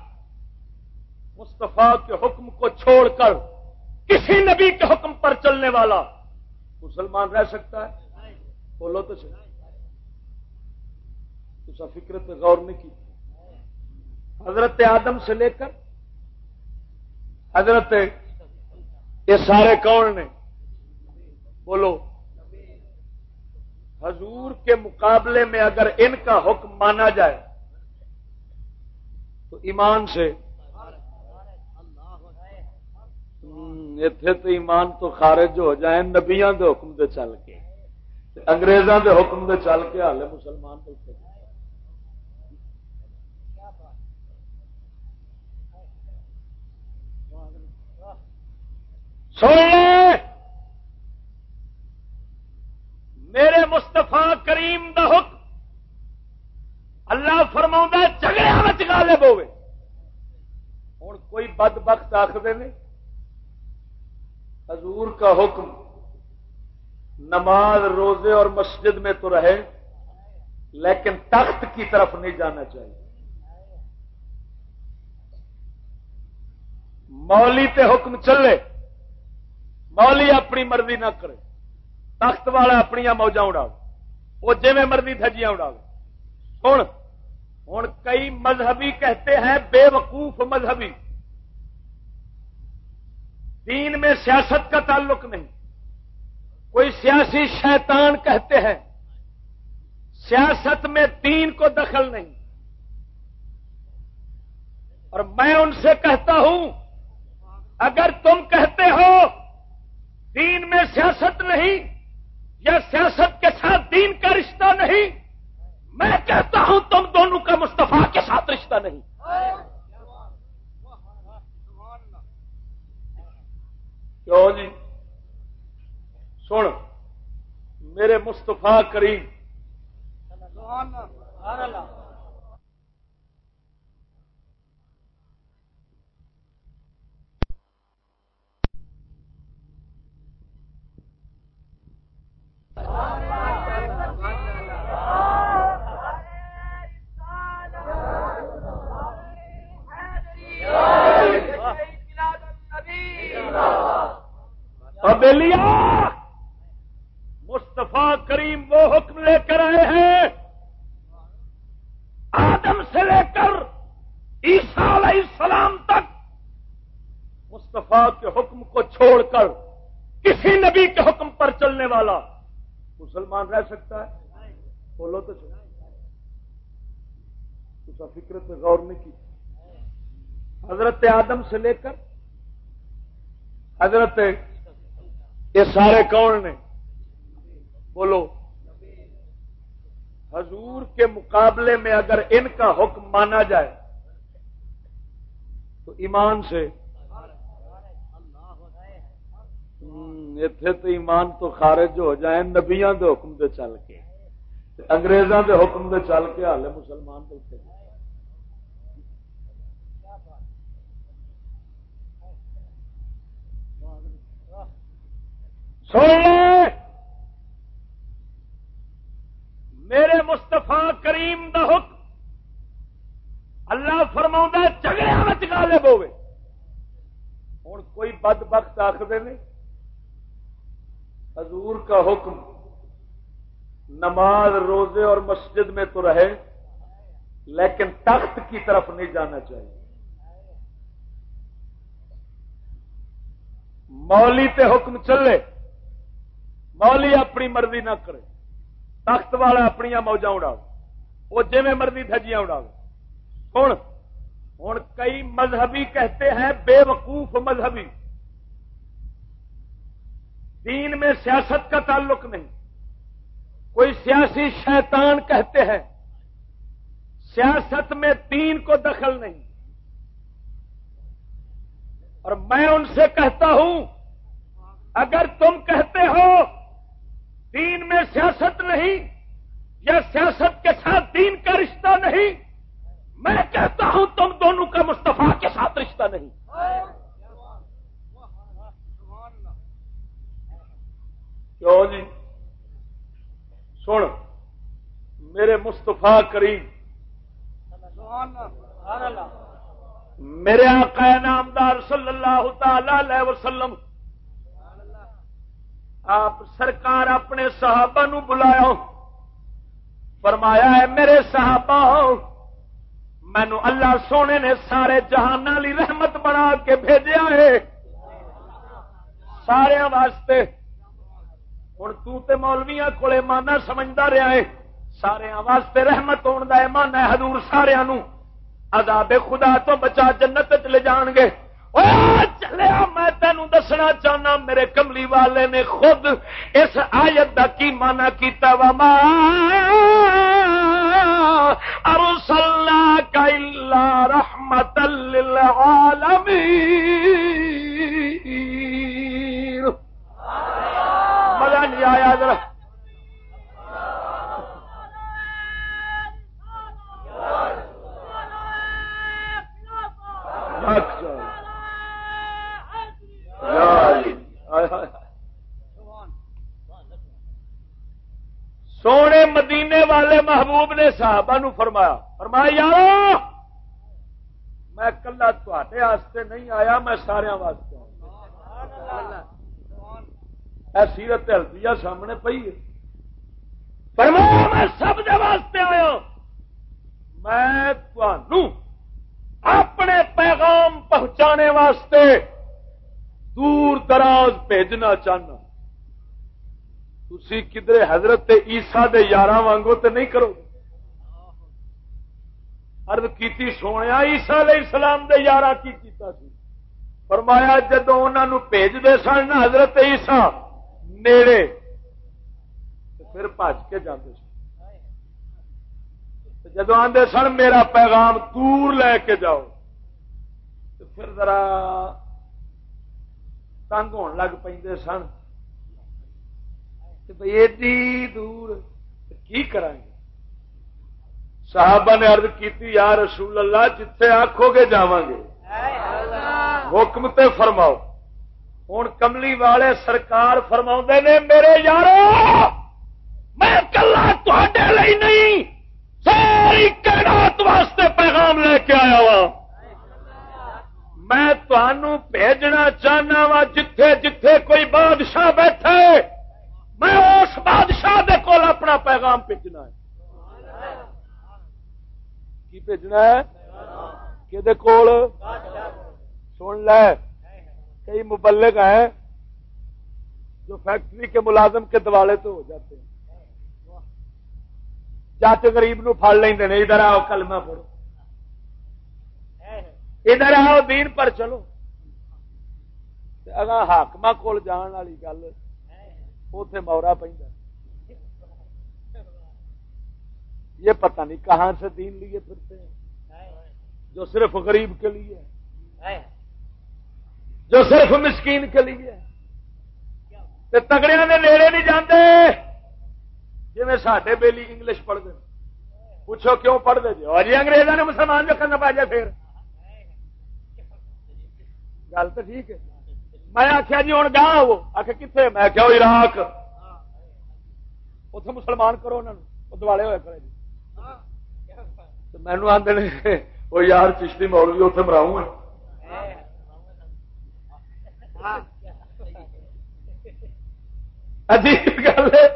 Speaker 2: مصطفیٰ کے حکم کو چھوڑ کر کسی نبی کے حکم پر چلنے والا مسلمان رہ سکتا ہے؟ بولو تو صحیح۔ اس فکر پہ غور نہیں کی۔ حضرت آدم سے لے کر حضرت یہ سارے کون نے؟ بولو۔ حضور کے مقابلے میں اگر ان کا حکم مانا جائے تو ایمان سے۔ اتے تو ایمان تو خارج ہو جائیں نبیا دے حکم دے چل کے۔ انگریزوں دے حکم دے چل کے ہال مسلمان تو میرے مستفا کریم دا حکم اللہ فرما جگڑے غالب ہوے ہوں کوئی بد بخت آخر نے، حضور کا حکم، نماز روزے اور مسجد میں تو رہے، لیکن تخت کی طرف نہیں جانا چاہیے۔ مولی تے حکم چلے، مولی اپنی مرضی نہ کرے، تخت والا اپنی موجہ اڑا وہ جی مرضی تھجیاں اڑا سن ہوں کئی مذہبی کہتے ہیں بے وقوف مذہبی۔ دین میں سیاست کا تعلق نہیں۔ کوئی سیاسی شیطان کہتے ہیں۔ سیاست میں دین کو دخل نہیں۔ اور میں ان سے کہتا ہوں، اگر تم کہتے ہو دین میں سیاست نہیں یا سیاست کے ساتھ دین کا رشتہ نہیں میں کہتا ہوں تم دونوں کا مستفا کے ساتھ رشتہ نہیں۔ کیوں جی؟ سن، میرے مستفا کریم۔ مصطفیٰ کریم وہ حکم لے کر آئے ہیں۔ آدم سے لے کر عیسیٰ علیہ السلام تک مصطفیٰ کے حکم کو چھوڑ کر کسی نبی کے حکم پر چلنے والا مسلمان رہ سکتا ہے؟ بولو تو فکر پہ غور نہیں کی۔ حضرت آدم سے لے کر حضرت یہ سارے کون نے؟ بولو۔ حضور کے مقابلے میں اگر ان کا حکم مانا جائے، تو ایمان سے۔ اتے تو ایمان تو خارج ہو جائیں نبیاں دے حکم دے چل کے انگریزاں دے حکم دے چل کے ہال مسلمان بیٹھے سن میرے مستفا کریم دا حکم۔ اللہ فرما چگڑیا غالب ہوئے۔ ہوں کوئی بد بخت آخر نہیں۔ حضور کا حکم، نماز، روزے اور مسجد میں تو رہے، لیکن تخت کی طرف نہیں جانا چاہیے۔ مولی تے حکم چلے۔ مولی اپنی مرضی نہ کرے تخت والا اپنی موجہ اڑا وہ جی مرضی دھجیاں اڑا سن ہوں کئی مذہبی کہتے ہیں بے وقوف مذہبی۔ دین میں سیاست کا تعلق نہیں۔ کوئی سیاسی شیطان کہتے ہیں، سیاست میں دین کو دخل نہیں۔ اور میں ان سے کہتا ہوں، اگر تم کہتے ہو دین میں سیاست نہیں یا سیاست کے ساتھ دین کا رشتہ نہیں میں کہتا ہوں تم دونوں کا مستفا کے ساتھ رشتہ نہیں۔ کیوں جی؟ سن، میرے مستفا کریم، میرے آقا نامدار صلی اللہ تعالی علیہ وسلم آپ سرکار اپنے صحابہ نو بلایا۔ فرمایا ہے، میرے صحابہ، مینو اللہ سونے نے سارے جہان لی رحمت بنا کے بھیجا ہے۔ سارے واسطے۔ ہوں تے مولویا کو مانا سمجھتا رہا ہے۔ سارے واسطے رحمت ہونے کا من ہے حضور سارا عذاب خدا تو بچا جنت لے جان گے۔ چلیا میں تینوں دسنا چاہنا، میرے کملی والے نے خود اس آیت کا کی مانا کیتا وا ارسلنا کا رحمت للعالمین۔ مزہ نہیں آیا ذرا۔ سونے مدینے والے محبوب نے صحابہ نو فرمایا فرمایا یار میں کلا تے نہیں آیا، میں سارا واسطے آیا سیرت ہلدی سامنے پی میں سب دے واسطے آیا۔ میں اپنے پیغام پہنچانے واسطے دور دراز بھیجنا چاہنا۔ تھی کدھر حضرت عیسا دے یار وانگو تے نہیں کرو۔ ارد کی سونے عیسا علیہ السلام دے یار کی کیتا سی۔ فرمایا جدو انہوں بھیجتے سن حضرت عیسا نیڑے پھر بج کے جاتے سن۔ جدو آدھے سن میرا پیغام دور لے کے جاؤ تو پھر ذرا تنگ ہون لگ پہ سن۔ بھائی ایڈی دور کی کریں گے صحابہ نے ارد کی یا رسول اللہ، جتھے آخو گے جا گے۔ حکم تے فرماؤ۔ ہوں کملی والے سرکار فرما نے، میرے یارو، میں کلا تے نہیں، ساری کائنات واسطے پیغام لے کے آیا وا میں تنوع بھیجنا چاہنا وا جتھے جتھے کوئی بادشاہ بیٹھے میں اس بادشاہ دے کول اپنا پیغام بھیجنا ہے۔ کی بھیجنا ہے؟ کہ کول؟ سن لے۔ کئی مبلغ ہیں جو فیکٹری کے ملازم کے دوالے تو ہو جاتے ہیں۔ جات غریب نو پڑ لیں ادھر آؤ، کلمہ پڑھو۔ ادھر آؤ، دین پر چلو۔ اگر حاقم کول جان والی گل اتے مورا پہ یہ پتہ نہیں کہاں سے دین لیے پھرتے ہیں۔ جو صرف غریب کے لیے جو صرف مسکین کے لیے تگڑے نے نیڑے نہیں جاندے۔ جی سڈے بےلی انگلش پڑھتے پوچھو کیوں پڑھتے جی؟ اور جی انگریزوں نے مسلمان جو کرنا پا جائے پھر۔ گل تو ٹھیک ہے۔ میں آخیا جی ہوں گاہ وہ آخ کتنے میں کیا عراق۔ اتنے مسلمان کرو انہوں دوالے ہوئے کرے جی۔ مینو آدھے وہ یار چشتی مولوی اتنے مراؤں عجیب گل ہے۔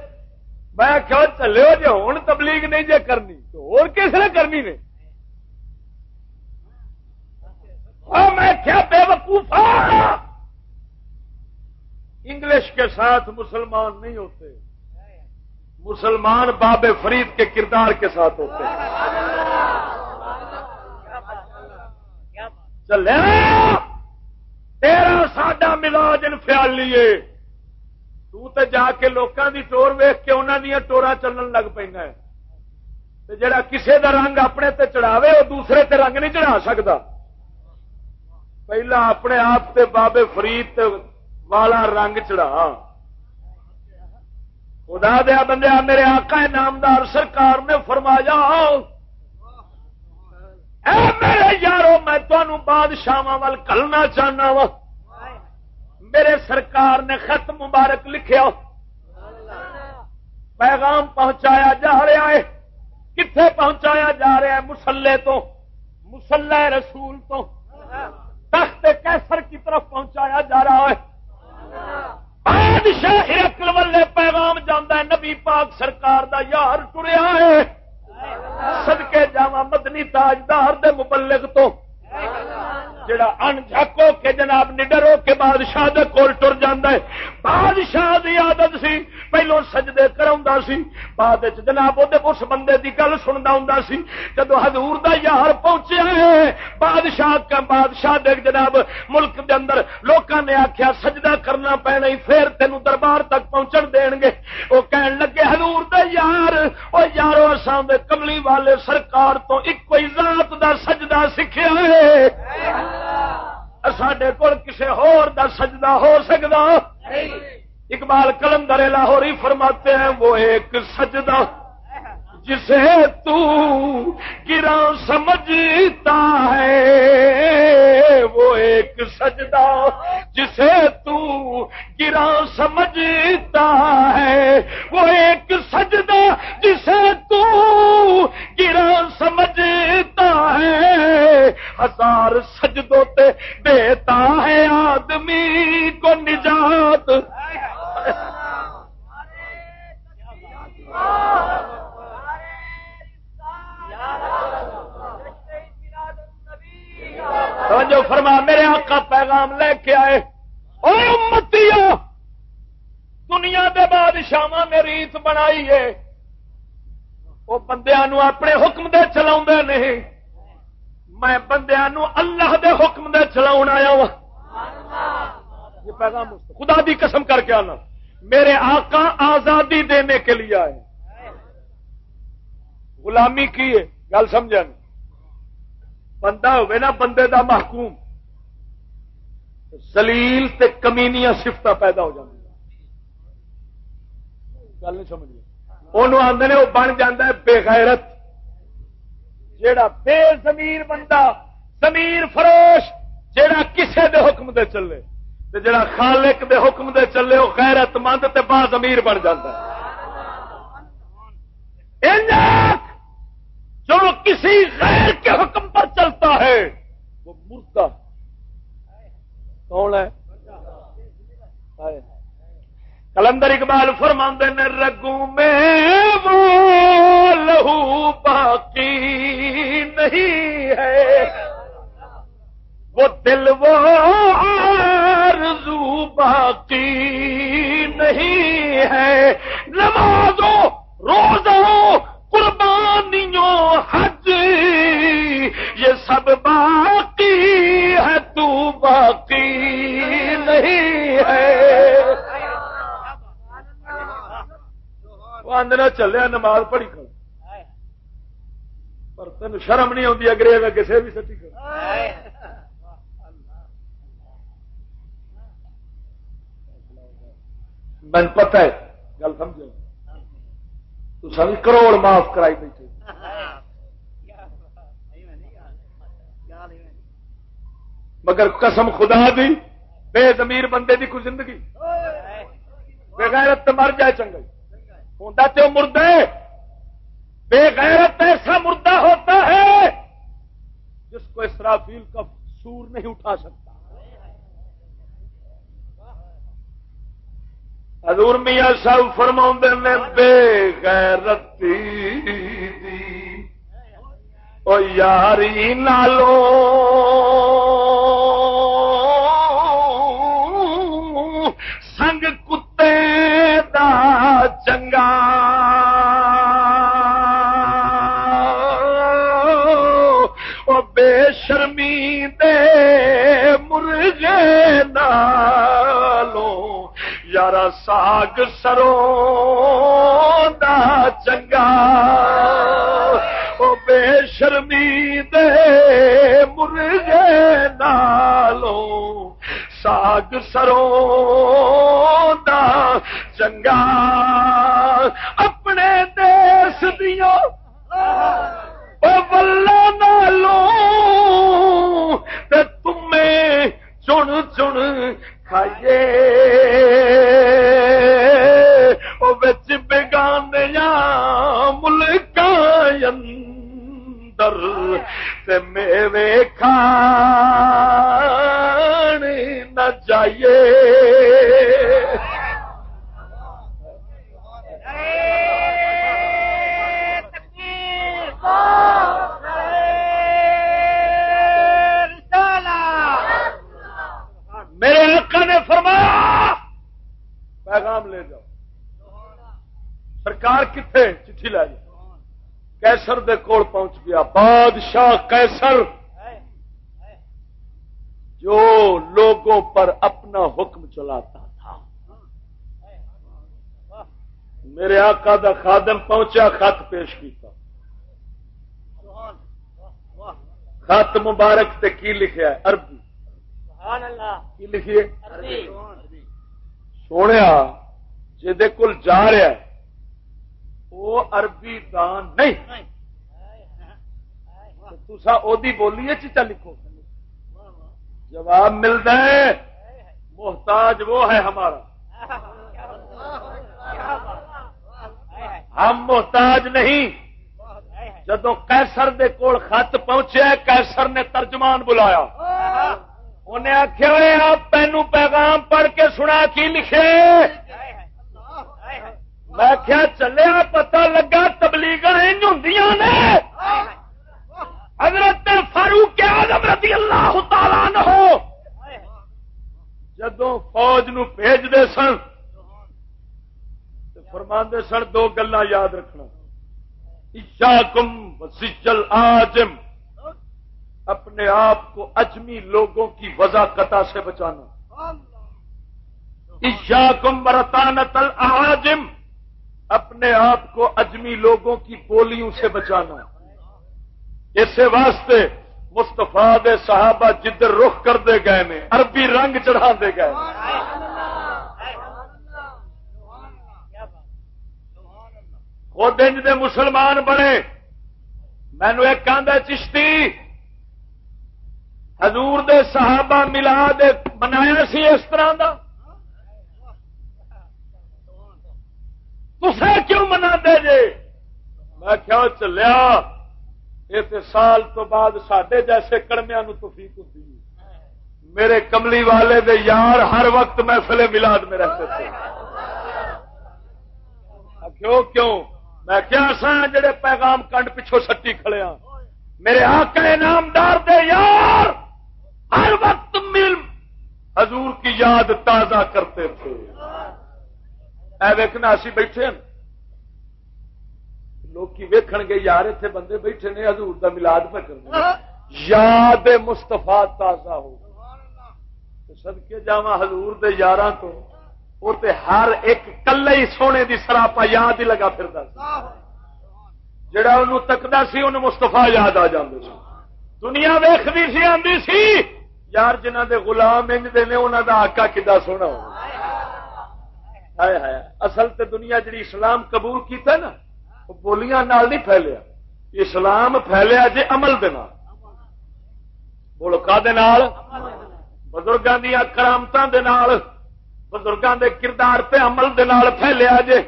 Speaker 2: میں کیوں چلے ہو جی ہوں تبلیغ نہیں جی کرنی۔ تو اور کس نے کرنی نے؟ ہاں، میں کیا بے وقوف انگلش کے ساتھ مسلمان نہیں ہوتے۔ مسلمان باب فرید کے کردار کے ساتھ ہوتے۔ چلے۔ تیرا ساڈا ملاج انفیال لیے تو تے جا کے لوکاں دی ٹور ویخ کے انہوں دیا ٹورا چلن لگ پہ جڑا کسے دا رنگ اپنے تے چڑھاوے وہ دوسرے تے رنگ نہیں چڑھا سکتا پہلا اپنے آپ تے بابے فرید تے والا رنگ چڑھا۔ خدا دیا بندے، میرے آقا نامدار سرکار نے فرمایا، اے میرے یارو، میں تمہوں بادشاہ وال کلنا چاہنا وا۔ میرے سرکار نے خط مبارک لکھیا۔ پیغام پہنچایا جا رہا ہے۔ کتنے پہنچایا جا رہا ہے؟ مسلے تو، مسلح رسول تو۔ تخت کیسر کی طرف پہنچایا جا رہا ہے۔ بادشاہ ہرکل والے پیغام جانا ہے، نبی پاک سرکار دا یار ٹریا ہے۔ سدکے جا مدنی تاجدار دے مبلغ تو۔ جڑا ان ہو کے جناب نڈر ہو کے بادشاہ دے کول ٹر جانا ہے۔ بادشاہ دی عادت سی، پہلو سجدے کراوندا سی، بعد وچ جناب او دے اس بندے دی گل سندا ہوندا سی جدو حضور دا یار پہنچیا ہے، بادشاہ کا بادشاہ دے جناب، ملک دے اندر لوکاں نے آکھیا، سجدہ کرنا پینا پھر تینو دربار تک پہنچن دین گے۔ او کہن لگے، حضور دے یار، او یارو اساں دے کملی والے سرکار تو اکو ہی ذات دا سجدہ سکھیا ہے۔ سڈے کول کسی ہور دا سجدہ ہو سکتا اقبال کلم درے لاہور ہی فرماتے ہیں وہ ایک سجدہ جسے تو گرا سمجھتا ہے، وہ ایک سجدہ جسے تو گرا سمجھتا ہے۔ وہ ایک سجدہ جسے تو گرا سمجھتا ہے۔ ہزار سجدوں تے دیتا ہے آدمی کو نجات۔ جو فرما، میرے آقا پیغام لے کے آئے۔ اور امتی دنیا دے بادشاہ نے ریت بنائی ہے۔ وہ بندیا اپنے حکم دے چلا نہیں۔ میں بندیا اللہ دے حکم دے چلا آیا وا یہ پیغام خدا دی قسم کر کے آنا۔ میرے آقا آزادی دینے کے لیے آئے۔ غلامی کی ہے، گل سمجھ بندہ ہوئے نا، بندے دا محکوم۔ سلیل تے کمینیاں سفت پیدا ہو جاتی گل نہیں سمجھ وہ آدھے نے وہ بن جا بے غیرت جیڑا بے زمیر بندہ زمیر فروش، جیڑا کسے دے حکم دے چلے۔ جڑا خالق دے حکم دے چلے وہ غیرت مند تے با زمیر بن جاتا جو کسی غیر کے حکم پر چلتا ہے، وہ مردہ کون ہے؟ کلندر اقبال فرماندے نے رگو میں وہ لہو باقی نہیں ہے۔ وہ دل وہ آرزو باقی نہیں ہے۔ نمازوں، روزوں قربانیوں، حج، یہ سب باقی ہے، تو باقی نہیں ہے۔ آدھنا چلے، نماز پڑھی کر پر تین شرم نہیں آتی اگر کسی بھی سچی کر من پتہ ہے، گل سمجھو۔ تو سبھی کروڑ معاف کرائی بیٹھے مگر قسم خدا دی، بے زمیر بندے دی کوئی زندگی۔ بغیرت مر جائے چنگا ہوں تو مردہ بے غیرت ایسا مردہ ہوتا ہے جس کو اسرافیل کا سور نہیں اٹھا سکتا۔ حضور میاں صاحب فرما نے بے غیرتی دی۔ او یاری نالو۔ سنگ کتے دا چنگا۔ او بے شرمی دے مرغے نالو یارا ساگ سرو دا چنگا۔ او بے شرمی دے مرغے نالو ساگ سرو دا چنگا۔ اپنے دیس دیا بلا نالو تمہیں چن چن کھائیے۔ وہ بچ بگانے ملک اندر سے میرے کھان نہ جائیے۔ میرے آقا نے فرمایا، پیغام لے جاؤ۔ سرکار کتنے چٹھی لے جاؤ۔ کیسر دے کول پہنچ گیا۔ بادشاہ کیسر جو لوگوں پر اپنا حکم چلاتا تھا۔ میرے آقا دا خادم پہنچا خط پیش کیتا۔ خط مبارک تے کی لکھا ہے؟ عربی۔ لکھیے سونے جل جا رہا ہے وہ عربی دان نہیں۔ تسا بولی چیچا لکھو۔ جواب ملتا ہے محتاج وہ ہے ہمارا۔ ہم محتاج نہیں۔ جدو کیسر دے کول خط پہنچے کیسر نے ترجمان بلایا۔ انہیں آخیا آپ تینو پیغام پڑھ کے سنا کی لکھے میں کیا چلیا پتا لگا تبلیغ ہوں حضرت فاروق آدم رضی اللہ تعالی نہ ہو جدو فوج نو بھیجتے سن فرما سن دو گلا یاد رکھنا کم سجل آجم اپنے آپ کو اجمی لوگوں کی وضاقتا سے بچانا۔ کم برتانت الجم اپنے آپ کو اجمی لوگوں کی بولیوں سے بچانا۔ اس واسطے مستفا دے صحابہ جدھر رخ کر دے گئے نے، عربی رنگ چڑھا دے گئے خود دے مسلمان بنے۔ مینو ایک کاندہ چشتی۔ حضور دے صحابہ ملا دے بنایا سی اس طرح کا تصے کیوں منا دے جے؟ میں کیا چلیا، یہ سال تو بعد سڈے جیسے کڑمیا توفیق ہوتی میرے کملی والے دے یار ہر وقت محفل ملاد میں رہتے تھے۔ کیوں کیوں؟ میں کیا سا جڑے پیغام کنڈ پچھو سٹی کھڑے ہاں۔ میرے آقا نامدار دے یار! ہر وقت مل حضور کی یاد تازہ کرتے تھے۔ اے ویکنا اسی بیٹھے ہیں۔ لوگ ویکھن گے یار اتنے بندے بیٹھے نے حضور دا ملاد پہ کرنا یاد مستفا تازہ ہو۔ سدکے جا ہزور دے یار تو وہ تے ہر ایک کلے ہی سونے دی سراپا یاد ہی لگا پھر جڑا انہوں تکتا سی، انہوں مستفا یاد آ جاندے سی۔ دنیا ویختی سی آدھی سی۔ یار جنہ دے غلام انجتے نے انہوں دا آقا کدا سونا ہو۔ اصل تے دنیا جڑی اسلام قبول کیتا نا بولیاں نال نہیں پھیلیا۔ اسلام پھیلیا جی عمل دے نال۔ بولو کا بزرگوں دیا کرامت بزرگوں دے کردار پہ عمل دے نال پھیلیا جے۔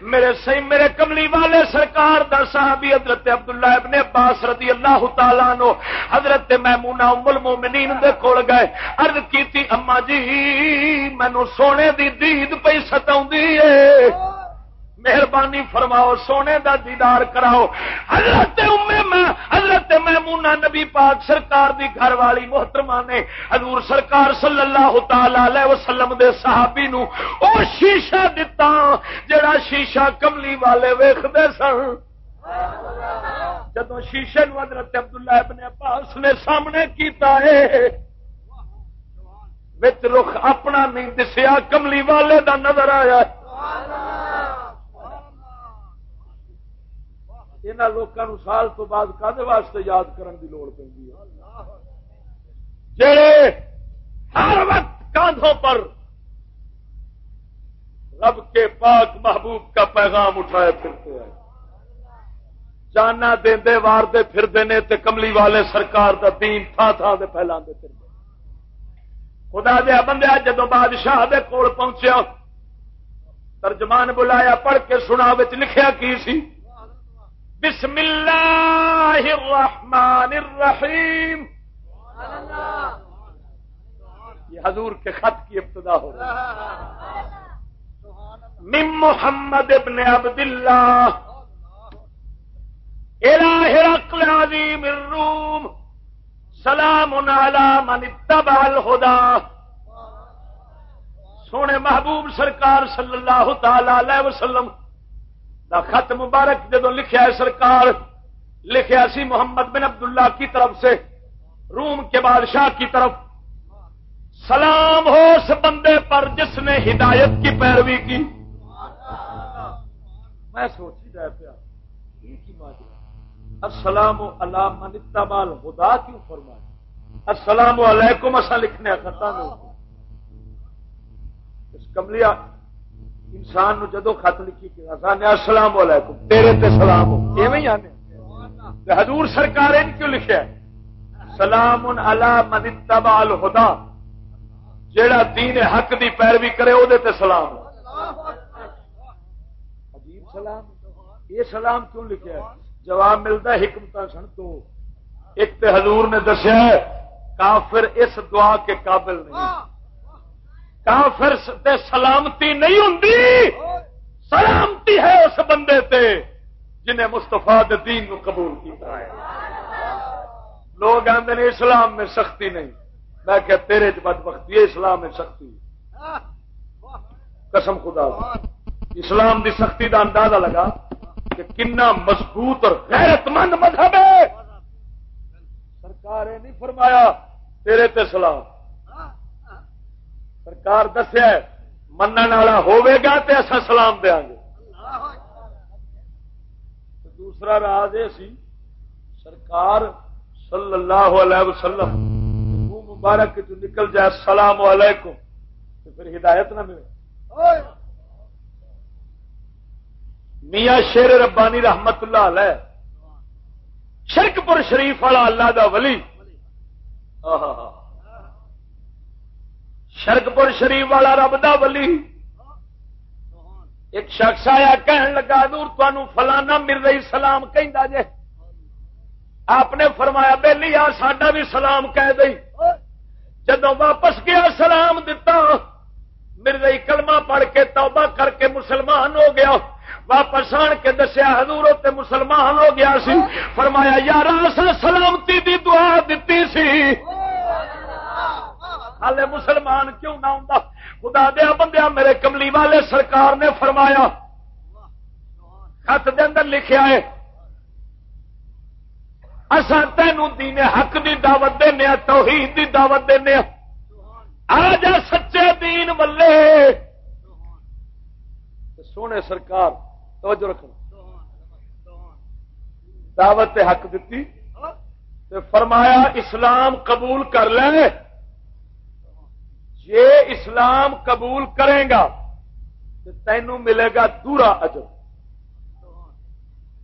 Speaker 2: میرے سی میرے کملی والے سرکار دا صحابی حضرت عبداللہ ابن عباس رضی اللہ تعالیٰ نو حضرت میمونہ ام المومنین دے کول گئے۔ عرض کیتی، اما جی مینو سونے دی دید پہ ستاؤں ہے مہربانی فرماؤ، سونے دا دیدار کراؤ۔ حضرت میں حضرت میمونہ نبی پاک سرکار دی گھر والی محترمہ نے حضور سرکار صلی اللہ تعالی وسلم دے صحابی نو او شیشہ دتا، جڑا شیشہ کملی والے ویختے سن۔ جدو شیشے نو حضرت عبداللہ ابن عباس نے سامنے کیتا ہے وچ رخ اپنا نہیں دسیا، کملی والے دا نظر آیا۔ یہاں لوگوں سال تو بعد کدے واسطے یاد کرنے کی لوڑ پہ جڑے ہر وقت کاندھوں پر رب کے پاک محبوب کا پیغام اٹھائے پھرتے ہیں جانا دے وار دے پھرتے ہیں تے کملی والے سرکار دا دین تھا تھا دے پھیلا دے پھر خدا دیا بندے جدو بادشاہ دے کول پہنچیا، ترجمان بلایا، پڑھ کے سنا لکھیا کی سی؟ بسم اللہ الرحمن الرحیم. یہ حضور کے خط کی ابتدا ہو رہی مم محمد ابن عبد اللہ الہ عظیم الروم. سلام علی من اتبع الہدا سونے محبوب سرکار صلی اللہ تعالی علیہ وسلم. دا خط مبارک جدو لکھیا ہے سرکار، لکھیا سی محمد بن عبداللہ کی طرف سے، روم کے بادشاہ کی طرف۔ سلام ہو اس بندے پر جس نے ہدایت کی پیروی کی۔ میں سوچی جائے پیا السلام علام بال خدا کیوں فرمایا؟ السلام علیکم اصا لکھنے خطا اس کملیا انسان نو جدو خط لکھی کہ السلام علیکم، تیرے تے سلام ہو۔ ایویں آنے۔ حضور سرکار نے کیوں لکھا سلام علی من اتبع الہدا جیڑا دین حق دی پیروی کرے او دے تے سلام عجیب سلام۔ یہ سلام کیوں لکھا ہے؟ جواب ملتا حکمت سن تو۔ ایک تے حضور نے دسیا کافر اس دعا کے قابل نہیں۔ کافر تے سلامتی نہیں ہوں سلامتی ہے اس بندے تے جنہیں مستفا دین کو قبول کیا ہے۔ لوگ آدھے اسلام میں سختی نہیں۔ میں کہ تیرے بد بختی ہے، اسلام میں سختی۔ قسم خدا اسلام دی سختی کا اندازہ لگا کہ کنا مضبوط اور غیرت مند مذہب ہے۔ سرکار نے نہیں فرمایا تیرے تے سلام۔ سرکار دسیا من والا ہوگا تو ایسا سلام دیا گے۔ دوسرا راز یہ سی، سرکار صلی اللہ علیہ وسلم منہ مبارک جو نکل جائے السلام علیکم تو پھر ہدایت نہ ملے۔ میاں شیر ربانی رحمت اللہ علیہ شرک پور شریف والا اللہ دا ولی۔ آہا۔ شرک پور شریف والا رب دا ولی۔ ایک شخص آیا کہن لگا دور تمہوں فلانا مل سلام کہ آپ نے فرمایا بہلی آ ساڈا بھی سلام کہہ دئی۔ جدو واپس گیا، سلام دتا۔ مر کلمہ پڑھ کے توبہ کر کے مسلمان ہو گیا۔ واپس آن کے دسیا، حضور تے مسلمان ہو گیا سی۔ فرمایا یار سلامتی دی دعا دیتی سی۔ ہالے مسلمان کیوں نہ ہوں خدا دیا بندیا میرے کملی والے سرکار نے فرمایا، خط دے اندر لکھیا ہے اصا تین دین حق دی دعوت دینا توحید دی دعوت دینا آ جا سچے دین ولے سونے سرکار، توجہ رکھنا۔ دعوت حق دیتی فرمایا، اسلام قبول کر لے۔ جے اسلام قبول کرے گا تو تینوں ملے گا دورا اجر۔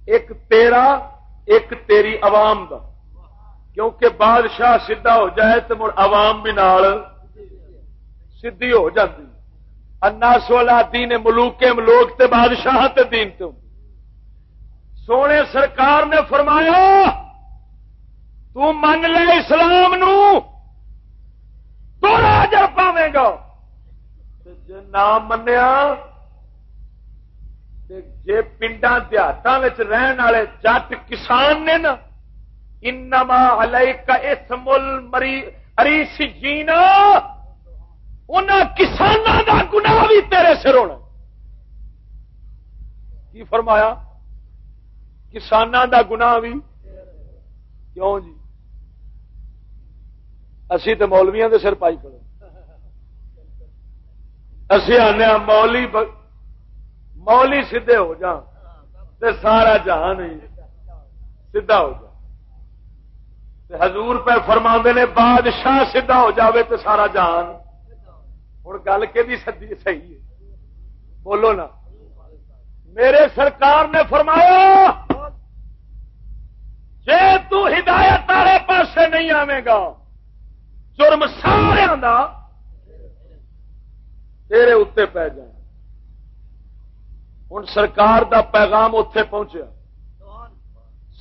Speaker 2: ایک تیرا، ایک تیری عوام دا۔ کیونکہ بادشاہ سیدا ہو جائے تو مڑ عوام بھی نال سیدھی ہو جاتی انا سولا دین ملوک تے بادشاہ تے دین تو سونے سرکار نے فرمایا، تو من لے اسلام نو۔ تو راجر پاوے گا۔ جی نہ منیا جی پنڈا دیہاتوں رہن والے جٹ کسان نے نا، انما کا اسم المری اریس جینا ان کسانوں کا گنا بھی تیرے سر ہونا کی فرمایا؟ کسانوں کا گنا بھی؟ کیوں جی؟ اسی تو مولویا کے سر پائی کرو اسی آنے مولی مولی سیدے ہو جان تے سارا جہان ہی سیدھا ہو جا حضور پہ فرما نے بادشاہ سیدھا ہو جاوے تے سارا جہان۔ ہوں گل کہ سدی صحیح ہے۔ بولو نا۔ میرے سرکار نے فرمایا، جے تو ہدایت والے پاسے نہیں آئے گا جرم سارے تیرے اتنے پی جائے ہوں سرکار دا پیغام اتے پہنچیا۔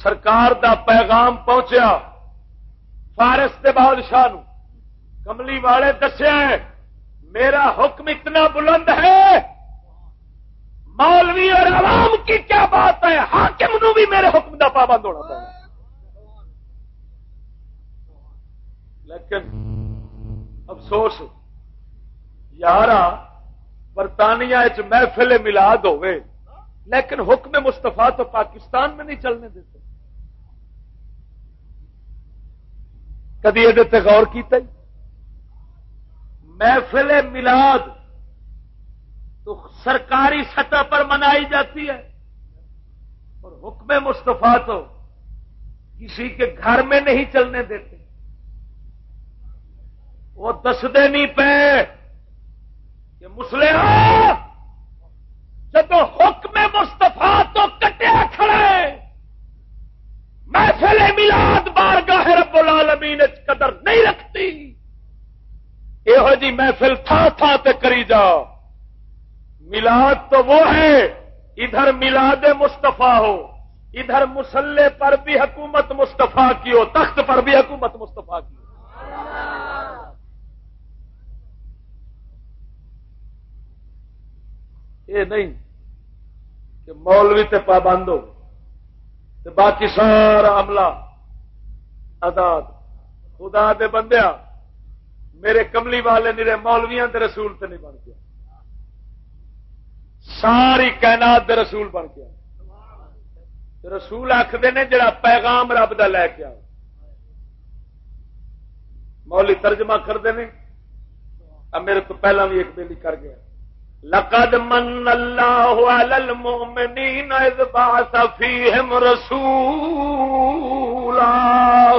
Speaker 2: سرکار دا پیغام پہنچیا۔ فارس کے بادشاہ نو کملی والے دسیا میرا حکم اتنا بلند ہے۔ مولوی اور عوام کی کیا بات ہے؟ حاکم نو بھی میرے حکم دا پابند ہونا پڑا لیکن افسوس یار برطانیہ محفل ملاد ہوئے لیکن حکم مستفا تو پاکستان میں نہیں چلنے دیتے۔ کدی یہ غور کیتا ہی؟ محفل ملاد تو سرکاری سطح پر منائی جاتی ہے، اور حکم مستفا تو کسی کے گھر میں نہیں چلنے دیتے۔ وہ دستے نہیں پے کہ مسلے جب حکم مستفا تو کٹیا کھڑے محفل ملاد بار گاہ رب العالمین قدر نہیں رکھتی۔ یہو جی محفل تھا تھا تے کری جا۔ ملاد تو وہ ہے، ادھر ملاد مستفا ہو، ادھر مسلح پر بھی حکومت مستفا کی ہو، تخت پر بھی حکومت مستفا کی ہو۔ یہ نہیں کہ مولوی تے پابند ہو باقی سارا عملہ آزاد۔ خدا دے بندیا میرے کملی والے نیرے مولویا دے رسول تے نہیں بن گیا۔ ساری کائنات دے رسول بن گیا۔ رسول آخر نے جڑا پیغام رب دا لے کے مولی ترجمہ کرتے ہیں اب میرے تو پہلا بھی ایک دلی کر گیا۔ لقد من اللہ علی المؤمنین اذ بعث فیہم رسولا.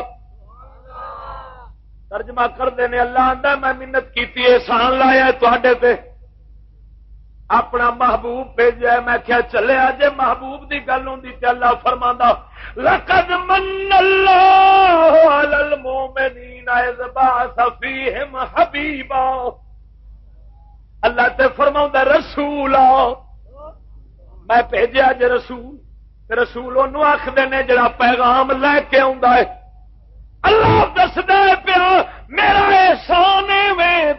Speaker 2: ترجمہ کر دینے اللہ آندا میں منت کیتی احسان لایا تواڈے تے۔ اپنا محبوب بھیجا میں کیا چلے جے، محبوب دی گل ہوں تے اللہ فرماندا۔ لقد من اللہ علی المؤمنین اذ بعث فیہم حبیبا۔ اللہ تے فرما رسول میں بھیجا جی رسول۔ رسول آخر نے جڑا پیغام لے کے ہے۔ اللہ دس پیا، میرا احسان میں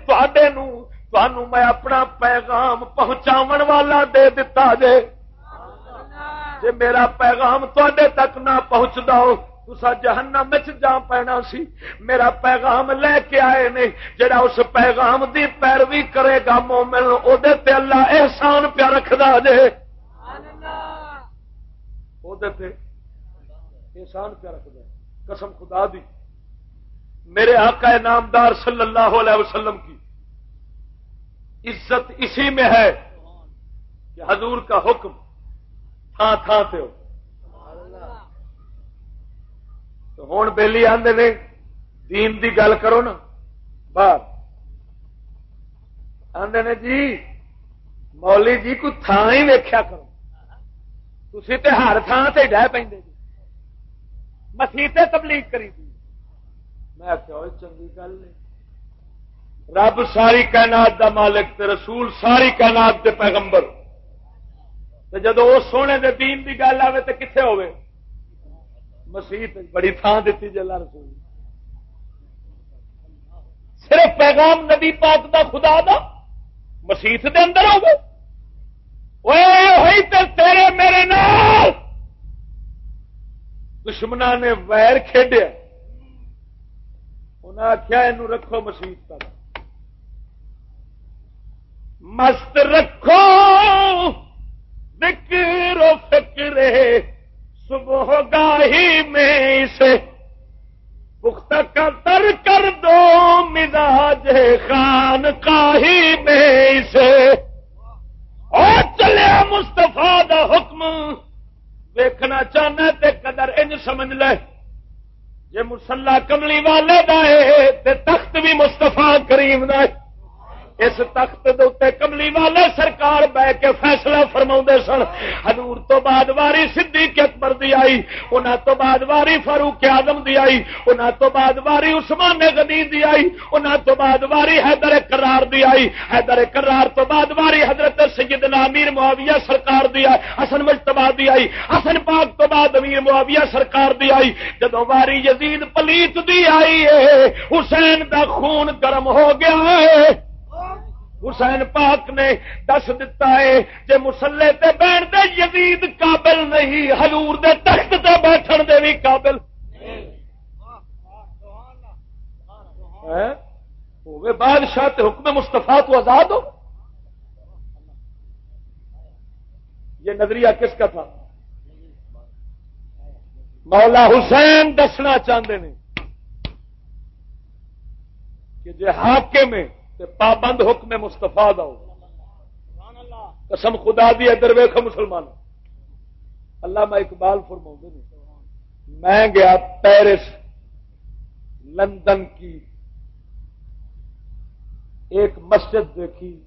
Speaker 2: میں اپنا پیغام پہنچاو والا دے دتا جے۔ جے میرا پیغام تے تک نہ پہنچتا ہو تسا جہنم جا پینا سی۔ میرا پیغام لے کے آئے نے، جڑا اس پیغام دی پیروی کرے گا مومن او دے تے اللہ احسان پیا رکھدا جے۔ او دے تے احسان پیا رکھدا قسم خدا دی، میرے آقا نامدار صلی اللہ علیہ وسلم کی عزت اسی میں ہے کہ حضور کا حکم تھان تھان سے ہو۔ ہوں بہلی آدھے نے، دین دی گل کرو نا۔ باہر آدھے نے جی مولی جی کو تھان ہی ویخیا کرو۔ تھی تو ہر تھان سے ڈہ پہ جی۔ مسیح تبلیغ کری تھی میں چنگی گل نہیں رب ساری کائنات دا مالک تے رسول ساری کائنات دے پیغمبر۔ جدو وہ سونے دے دین دی گل آئے تو کتنے ہوئے مسیح بڑی تھان دیتی جلا رسول۔ صرف پیغام نبی پاک دا خدا دا مسیح دے اندر ہو گئے ہوئی تو تیرے میرے نال۔ دشمنا نے ویر کھیڈیا۔ انہیں آخیا یہ رکھو مسیح تک۔ مست رکھو۔ فکر و فکر صبح گاہی میں اسے پختہ کا تر کر دو، مزاج خان کاہی میں اسے۔ اور چلے مستفا دا حکم، دیکھنا چاہنا تے قدر انج سمجھ لے۔ جی مسلا کملی والے دے تے تخت بھی مستفا کریم دے اس تخت دے کملی والے سرکار بہ کے فیصلہ فرما سن۔ حضور تو بعد واری صدیق اکبر دی آئی، انہاں تو بعد واری فاروق آدم دی آئی، انہاں تو بعد واری عثمان غنی دی آئی، انہاں تو بعد واری حیدر کرار دی آئی۔ حیدر کرار تو بعد واری حضرت سیدنا امیر معاویہ سرکار دی آئی، حسن مجتبا دی آئی، حسن پاک تو بعد امیر معاویہ سرکار دی آئی۔ جدو واری یزید پلیت دی آئی ہے حسین دا خون گرم ہو گیا ہے حسین پاک نے دس دتا ہے جے مسلے تے بہن دے یزید قابل نہیں، حضور دے تخت تے بیٹھن دے بھی قابل۔ ہاں؟ ہوئے بادشاہ تے حکم مستفا تو آزاد ہو۔ یہ نظریہ کس کا تھا؟ مولا حسین دسنا چاہتے ہیں کہ جے حاکم میں پابند حکم مستفا دو قسم خدا دی ادھر ویخ مسلمان اللہ میں اقبال فرما میں گیا پیرس، لندن کی ایک مسجد دیکھی۔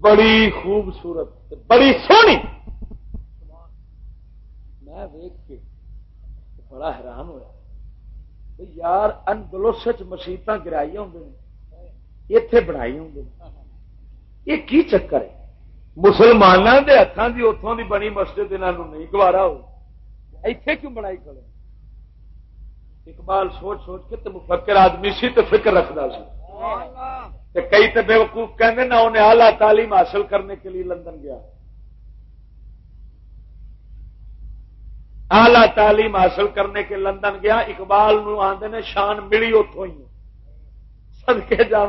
Speaker 2: بڑی خوبصورت، بڑی سونی۔ میں دیکھ کے بڑا حیران ہوا یار اندلوس مسیطا گرائی ہوں اتے بنائی ہوں یہ کی چکر ہے مسلمانوں کے ہاتھوں کی اتوں کی بنی مسجد انہوں نہیں گوارا ہو ایتھے کیوں بنائی کرے اقبال سوچ سوچ کے تو مفکر آدمی سی تو فکر رکھتا سی کئی تو بے وقوف کہنے نہ انہیں اعلی تعلیم حاصل کرنے کے لیے لندن گیا اعلی تعلیم حاصل کرنے کے لندن گیا اقبال نو آدھے نے شان ملی اتوں ہی سدکے جا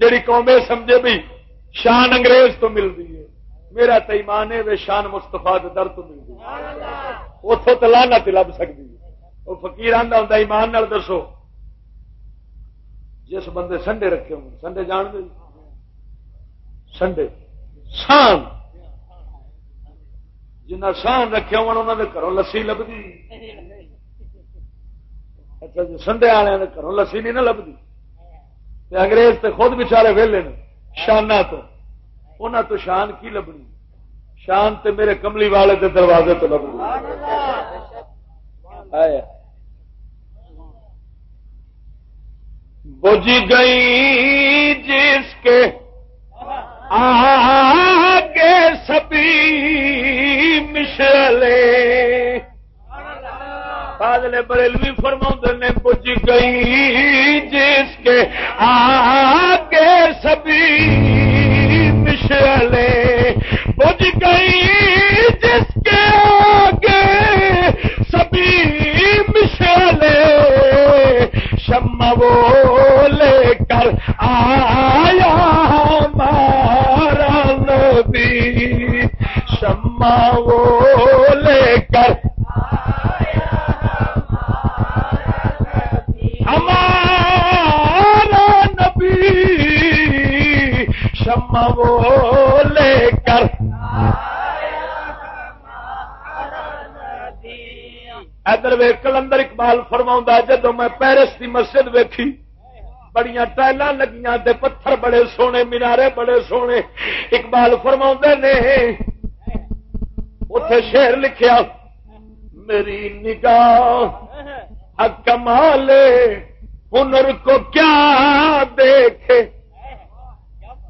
Speaker 2: جی قومے سمجھے بھی شان انگریز تو ملتی ہے۔ میرا تو ایمان ہے شان مستفا در تو ملتی اتوں تو لانا لب سکتی ہے۔ وہ فکیر آدھا ہوں ایمان نال دسو۔ جس بندے سنڈے رکھے ہوں سنڈے جان دے۔ سنڈے شان جنا سان رکھے ہونے گھروں لسی لبھی اچھا جی سنڈے والے گھروں لسی نہیں نہ لبھی انگریز تے خود بچارے ویلے نے شانہ تو۔ انہوں تو شان کی لبنی؟ شان تے میرے کملی والے دے دروازے تو لبنی۔ بج گئی جس کے آگے سبھی مشلے۔ بادل بریلوی فرما نے، بج گئی جس کے آگے سبھی مشلے بج گئی، جس کے آگے سبھی مشلے شم وہ لے کر آیا مارا نبی۔ شما وہ لے کر وہ لے کر۔ ادھر ویک کلندر اقبال فرما جدو میں پیرس کی مسجد ویکھی بڑی ٹائل لگیاں پتھر بڑے سونے، مینارے بڑے سونے۔ اقبال فرما نے اتے شیر لکھیا، میری نگاہ کمال ہنر کو کیا دیکھے؟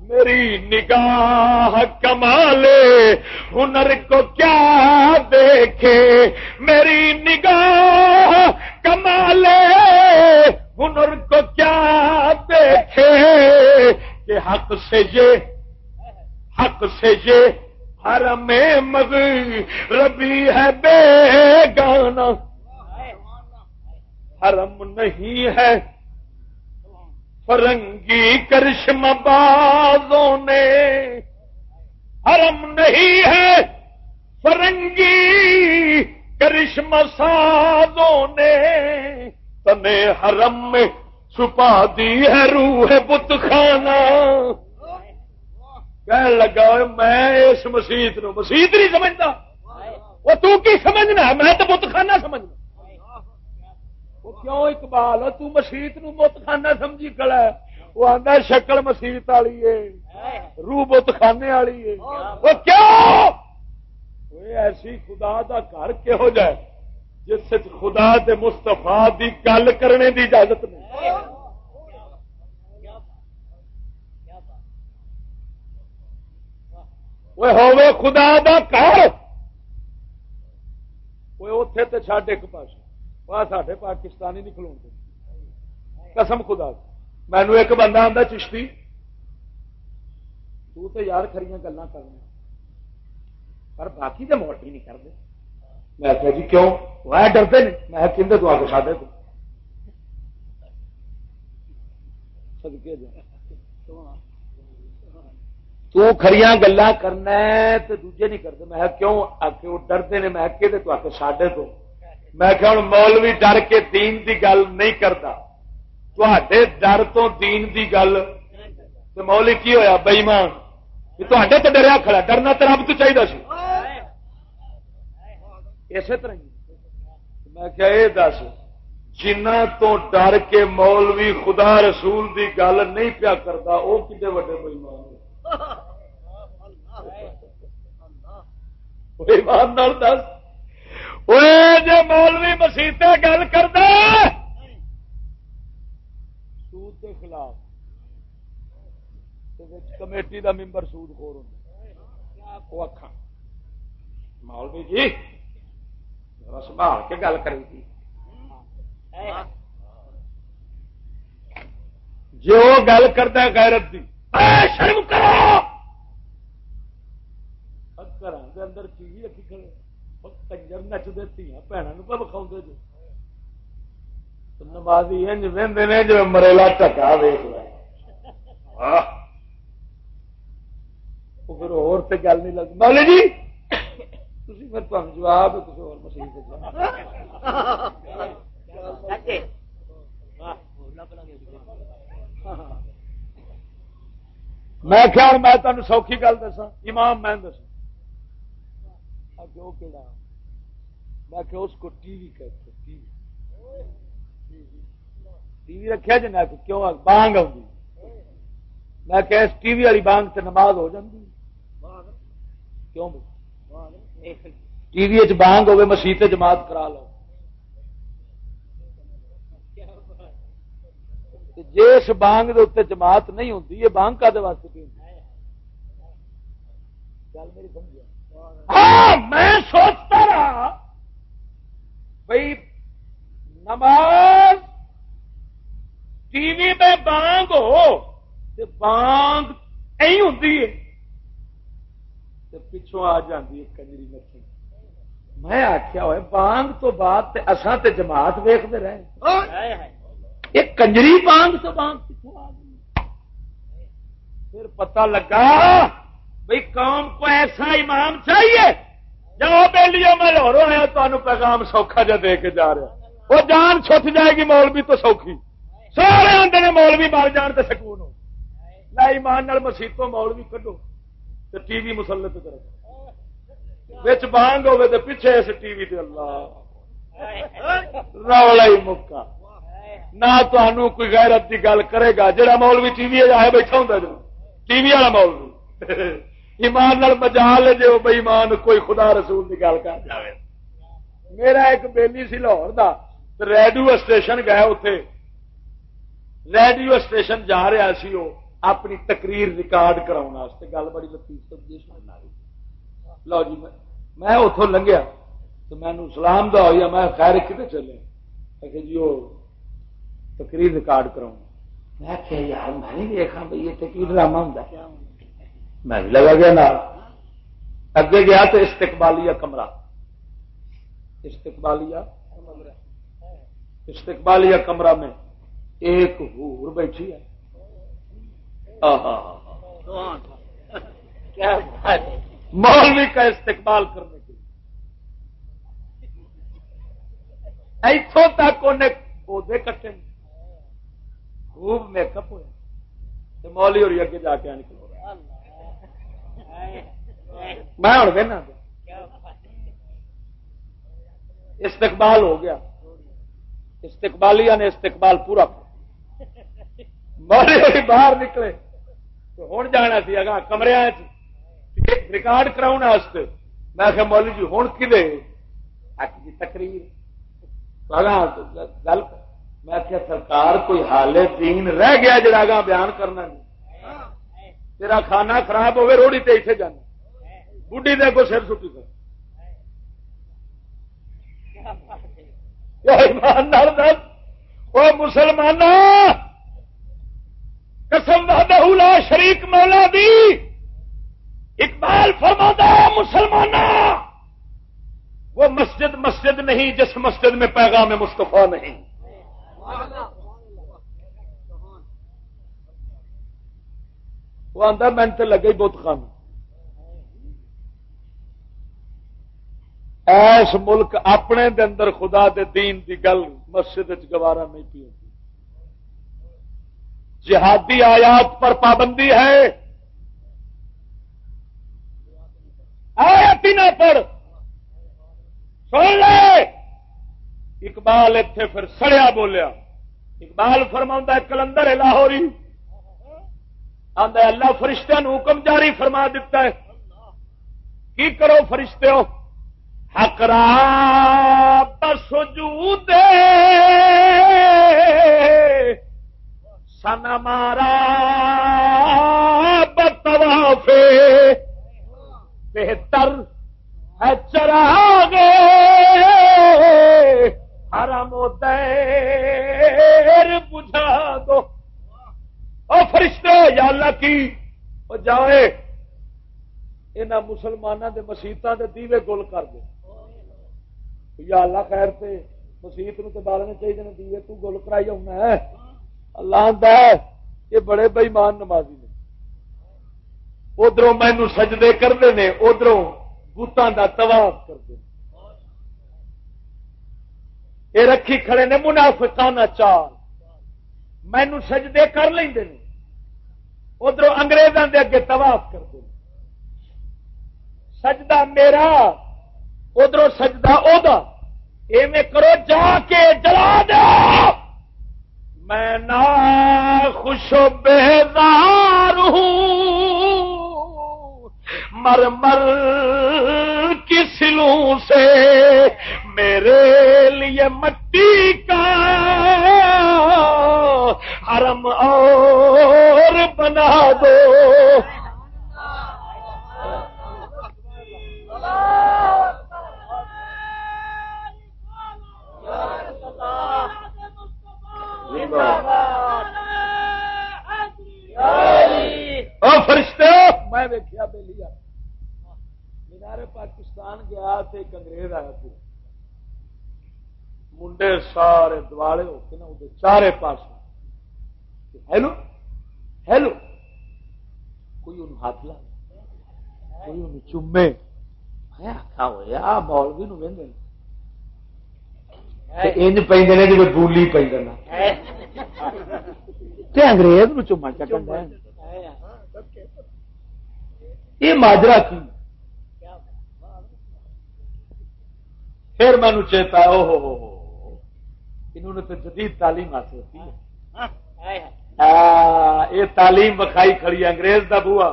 Speaker 2: میری نگاہ کمال ہنر کو کیا دیکھے؟ میری نگاہ کمال ہنر کو کیا دیکھے کہ حق سے یہ، حق سے یہ ہر میں مغ ربی ہے بے گانا۔ حرم نہیں ہے فرنگی کرشم بازوں نے۔ حرم نہیں ہے فرنگی کرشم سازوں نے۔ تمہیں حرم میں چھپا دی ہے روح بت خانہ۔ کہ لگا میں اس مسیت نو مسیت نہیں سمجھتا۔ وہ تو کی سمجھنا میں تو بت خانہ سمجھنا۔ کیوں اقبال؟ تو مسیت نو بت خانہ سمجھی کلا وہ آدھا شکل مسیت والی ہے۔ روح بت خانے والی ہے۔ وہ کیوں؟ ایسی خدا دا گھر کہو جائے جس خدا دے مستفا دی گل کرنے دی اجازت نہیں۔ وہ ہوے خدا دا گھر۔ وہ اتے تو چڈ ایک پاس وہ ساڈے پاکستانی نہیں کھلو قسم خدا مینو ایک بندہ آتا چشتی تو تے یار کھڑی گلا کرنا پر باقی تو موٹی نہیں کرتے میں آخیا جی کیوں وہ ڈرتے نہیں میں کہ تو آ کے ساڈے تو تو کھڑیاں گلا کرنا تو دوجے نہیں کرتے میں کیوں آ کے وہ ڈرتے ہیں میں کہ تو آ کے ساڈے تو میں کہ ہوں مولوی ڈر کے دین دی گل نہیں کرتا۔ تے ڈر تو دین دی گل۔ تو مولی کی ہوا بئیمان۔ تے تو ڈریا کھڑا ڈرنا تو رب تو چاہیے سی۔ اسی طرح میں کیا یہ دس جنہ تو ڈر کے مولوی خدا رسول دی گل نہیں پیا کرتا وہ کتنے وڈے بئیمان ایمان دس۔ جی مولوی مسیطے گل کر دے سود کے خلاف۔ کمیٹی دا ممبر سود خور وہ اکھا مولوی جی سنبھال کے گل کری تھی جو گل کرتا غیرت دی شرم کرو۔ اندر چیز رکھی کھڑے۔ کنجر نچتے تھی بھنوں پہ بکھاؤ جو نمازی انج وہدے نے جو مریلا ٹکا پھر اور گل نہیں لگتی مولے جی تھی پھر جواب کسی اور مسیح میں کیا میں تمہیں سوکھی گل دسا امام میں دسا میں کہ اس کو ٹی وی کہتے ٹی وی۔ ٹی وی رکھا جنا جی، کیوں بانگ آؤں میں کہ اس ٹی وی والی بانگ سے نماز ہو جاتی کیوں ٹی وی بانگ ہوگی مسیح جماعت کرا لو۔ جس بانگ دے اتنے جماعت نہیں ہوتی یہ بانگ کا واسطے ہاں میں سوچتا رہا بھائی نماز ٹی وی میں بانگ ہو بانگ نہیں ہوتی ہے۔ پچھوں آ جاتی ہے کنجری نچن میں آخیا ہوئے بانگ تو بعد اساں تے جماعت ویختے رہے۔ ایک کنجری بانگ تو بانگ پچھوں آ گئی پھر پتہ لگا بھائی قوم کو ایسا امام چاہیے جاؤ بیلیو میں لو رہا ہے تو پیغام سوکھا جا دے کے جا رہا۔ وہ جان چھٹ جائے گی، مولوی تو سوکھی۔ سارے آدھے نے مولوی مار جان تو سکون ہو۔ نہ ایمان مسیح تو مولوی کڈو تو ٹی وی مسلط کرو۔ بچ بانگ ہوے تو پیچھے اس ٹی وی تے اللہ۔ رولا ہی مکا نہ تمہوں کوئی غیرت کی گل کرے گا جہاں مولوی ٹی وی آئے بیٹھا ہوں جو ٹی وی والا مولوی۔ ایمان بجا لے جو بے ایمان کوئی خدا رسول کی گل کر جائے میرا ایک بیلی سی لاہور کا ریڈیو اسٹیشن گیا اتے ریڈیو اسٹیشن جا رہا سی وہ اپنی تقریر ریکارڈ کرا گل بڑی لطیف لو جی میں اتوں لنگیا تو مینو سلام دا ہوئی میں خیر کتنے چلے؟ کہ جی وہ تقریر ریکارڈ کراؤں میں یار، میں نہیں دیکھا بھائی یہ کی ڈرامہ ہوں میں بھی لگا گیا نال اگے گیا تو استقبالیہ کمرہ۔ استقبالیہ استقبالیہ کمرہ میں ایک ہور بیٹھی ہے۔ مولوی کا استقبال کرنے کے لیے۔ اتوں تک انہیں پودے کٹے۔ خوب میک اپ ہوئے۔ مولی اور اگے جا کے نکل میں ہوں بہنا استقبال ہو گیا۔ استقبالیہ نے استقبال پورا مولی باہر نکلے۔ تو ہوں جانا سی اگا کمرے ریکارڈ کراؤ میں آخیا مولی جی ہوں کلے جی تقریر۔ گل، میں آخیا سرکار کوئی حال دین رہ گیا جڑا گا بیان کرنا نہیں۔ تیرا کھانا خراب ہوگی روڑی تے اتنے جانا۔ بڑھی دے کو سر سٹی کر مسلمان قسم لا شریک مولا دی۔ اقبال فرما مسلمان وہ مسجد مسجد نہیں جس مسجد میں پیغام مصطفیٰ نہیں۔ وہ آتا من تو لگے بت خان ایس ملک اپنے دے اندر خدا دے دین دی گل مسجد گوارا نہیں پی ہوتی۔ جہادی آیات پر پابندی ہے۔ آیات نہ پڑھ۔ سن لے۔ اقبال اتے پھر سڑیا بولیا۔ اقبال فرما کلندر لاہوری۔ آدھا اللہ فرشتہ نو حکم جاری فرما دیتا ہے۔ کی کرو فرشتے ہو ہکرا بس دے سن مارا بتوافے بہتر ہے چرا گے ہر مو دیر بجھا دو۔ جاؤ یہاں مسلمانوں کے مسیطوں کے دیوے گل کر دے۔ یا اللہ خیر سے مسیت نو بالنے چاہیے دیوے تو گل کرائی آنا ہے۔ اللہ ہے، یہ بڑے بئیمان نمازی نے۔ ادھر مینو سجدے کرتے ہیں ادھر بوتان کا تباہ کرتے یہ رکھی کھڑے نے، منافقانہ چال۔ مینو سجدے کر لیں ادھر اگریزوں کے اگے طواف کرتے سجدہ میرا ادھر سجدہ ادا ایویں کرو جا کے جلا دو میں نہ خوش و بیدار ہوں۔ مر مر کی سلوں سے میرے لیے مٹی بنا دو۔ فرشتے، میں ویکیا بے لیا مینارے پاکستان گیا تو ایک انگریز آیا تھا منڈے سارے دوالے ہو کے نا وہ چارے پاس ہیلو؟ ہیلو۔ کوئی ان ہاتھ لا کوئی ان چومے؟ میں آخا ہوا مولوی نو وہدے انج پہ جی بولی پہ انگریز نو چوما چکن یہ ماجرا کی؟ پھر مینو چیتا او ہو ہو انہوں نے تو جدید تعلیم حاصل ہوتی ہے۔ یہ تعلیم بکھائی کھڑی انگریز دا بوا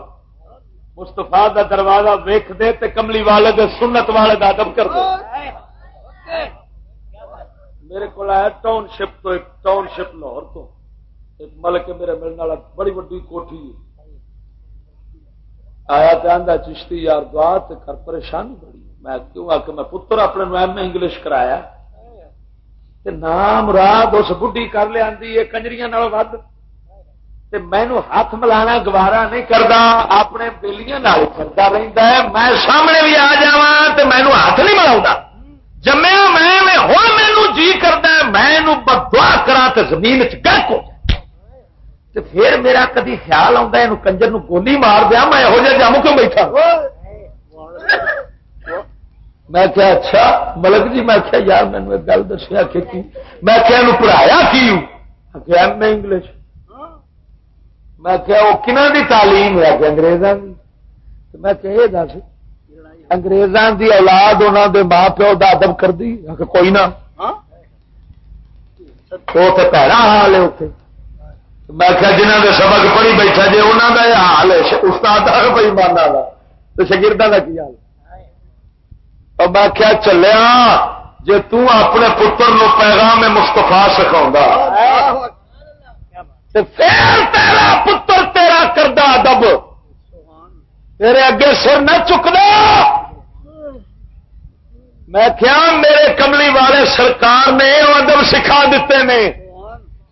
Speaker 2: مستفا دا دروازہ ویخ دے تے کملی والے دے سنت والے دا ادب کر دے۔ میرے کو آیا ٹاؤن شپ تو ایک ٹاؤن شپ لاہور تو۔ ایک ملک میرے ملنے والا بڑی وڈی کوٹھی آیا تو چشتی یار دعا کر پریشانی بڑی میں کیوں آ کے میں پتر اپنے ایم انگلش کرایا۔ نام رات اس بڈی کر لیا کنجری ود۔ مینو ہاتھ ملانا گوارا نہیں کرتا اپنے بےلیاں کرتا رہتا ہے، میں سامنے بھی آ جا تو مینو ہاتھ نہیں ملا جمیا میں ہوں مینو جی کرتا میں بدوا کرا تو زمین چرک ہو پھر میرا کدی خیال آتا ہے کنجر نو گولی مار دیا میں یہو جہ جم کیوں بیٹھا؟ میں کیا اچھا ملک جی میں کیا یار مینو ایک گل دسیا کہ میں کیا پڑھایا کی ایم اے انگلش۔ میں کیا وہ کنہ دی تعلیم ہے؟ کہ انگریزاں کی میں کہ یہ دس انگریزاں دی اولاد انہوں دے ماں پیو دا ادب کر دی کوئی نہ. وہ تو پیڑا حال ہے اتنے میں کیا جنہ دے سبق پڑھی بیٹھا جی انہوں کا یہ حال ہے۔ استاد بھائی مانا تو شگردہ کا کی حال اور میں کیا چلیا جی تپنے پتر نو پیغام مستفا سکھاؤں تیرا پتر تیرا کردہ ادب۔ تیرے اگے سر نہ چکنا میں کیا میرے کملی والے سرکار نے ادب سکھا دیتے ہیں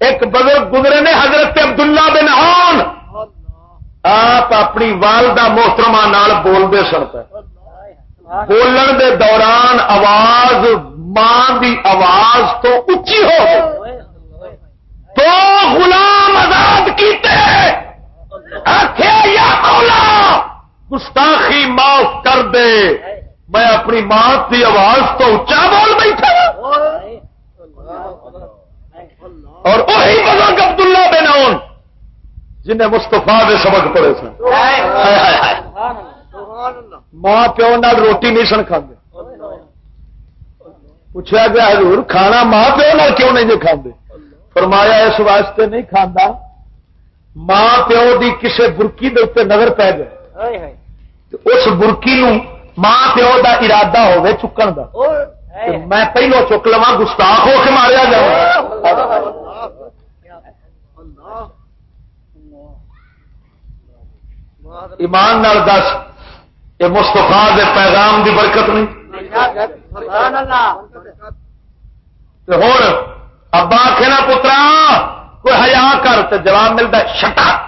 Speaker 2: ایک بزرگ گزرے نے حضرت عبداللہ بن آن آپ اپنی والدہ محترمہ بولتے سن۔ پہ بولن دے دوران آواز ماں دی آواز تو اچھی ہو تو غلام آزاد کیتے یا مولا، گستاخی معاف کر دے۔ میں اپنی ماں کی آواز تو اچا بول بیٹھا اور وہی بزرگ عبداللہ بن اون جنہیں مستفا کے سبق پڑے سن۔ ماں پیو نال روٹی نہیں سن کھانے پوچھا گیا، حضور، کھانا ماں پیو نال کیوں نہیں جو کھانے فرمایا اس واسطے نہیں کھانا ماں پیو دی کسے برکی دے اتنے نظر پی گئے۔ اس برکی نو ماں پیو دا ارادہ ہوے چکن دا۔ میں پہلو چک لوا گستاخ ہو کے ماریا جا۔ ایمان نال دس یہ مستفا دے پیغام دی برکت نہیں۔ ہوں ابا آخنا پترا، کوئی ہزار کر تو جواب ملتا شٹا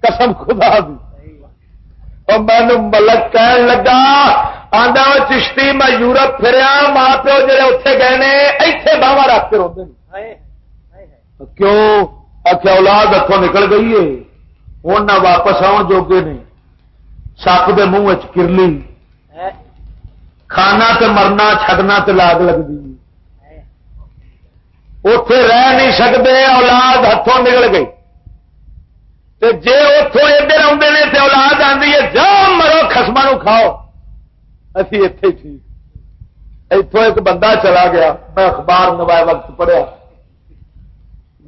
Speaker 2: قسم خدا دی۔ مینو ملک کہن لگا آدھا چشتی، میں یورپ پھریا، ماں پیو جڑے اتے گئے نے، ایتھے باوا رکھ کے روتے کیوں؟ اچھا اولاد اتوں نکل گئی ہے۔ ہوں نہ واپس آؤ جوگے نے۔ سپ کے منہ کرلی۔ کھانا تے مرنا چھڈنا تے لاگ لگتی اتے رہ نہیں سکتے اولاد ہاتھوں نکل گئی جی اتوں ادھر آدھے نے تو اولاد آتی ہے جاؤ مرو خسما کھاؤ اسی اتے ٹھیک اتوں ایک بندہ چلا گیا میں اخبار نوائے وقت پڑھیا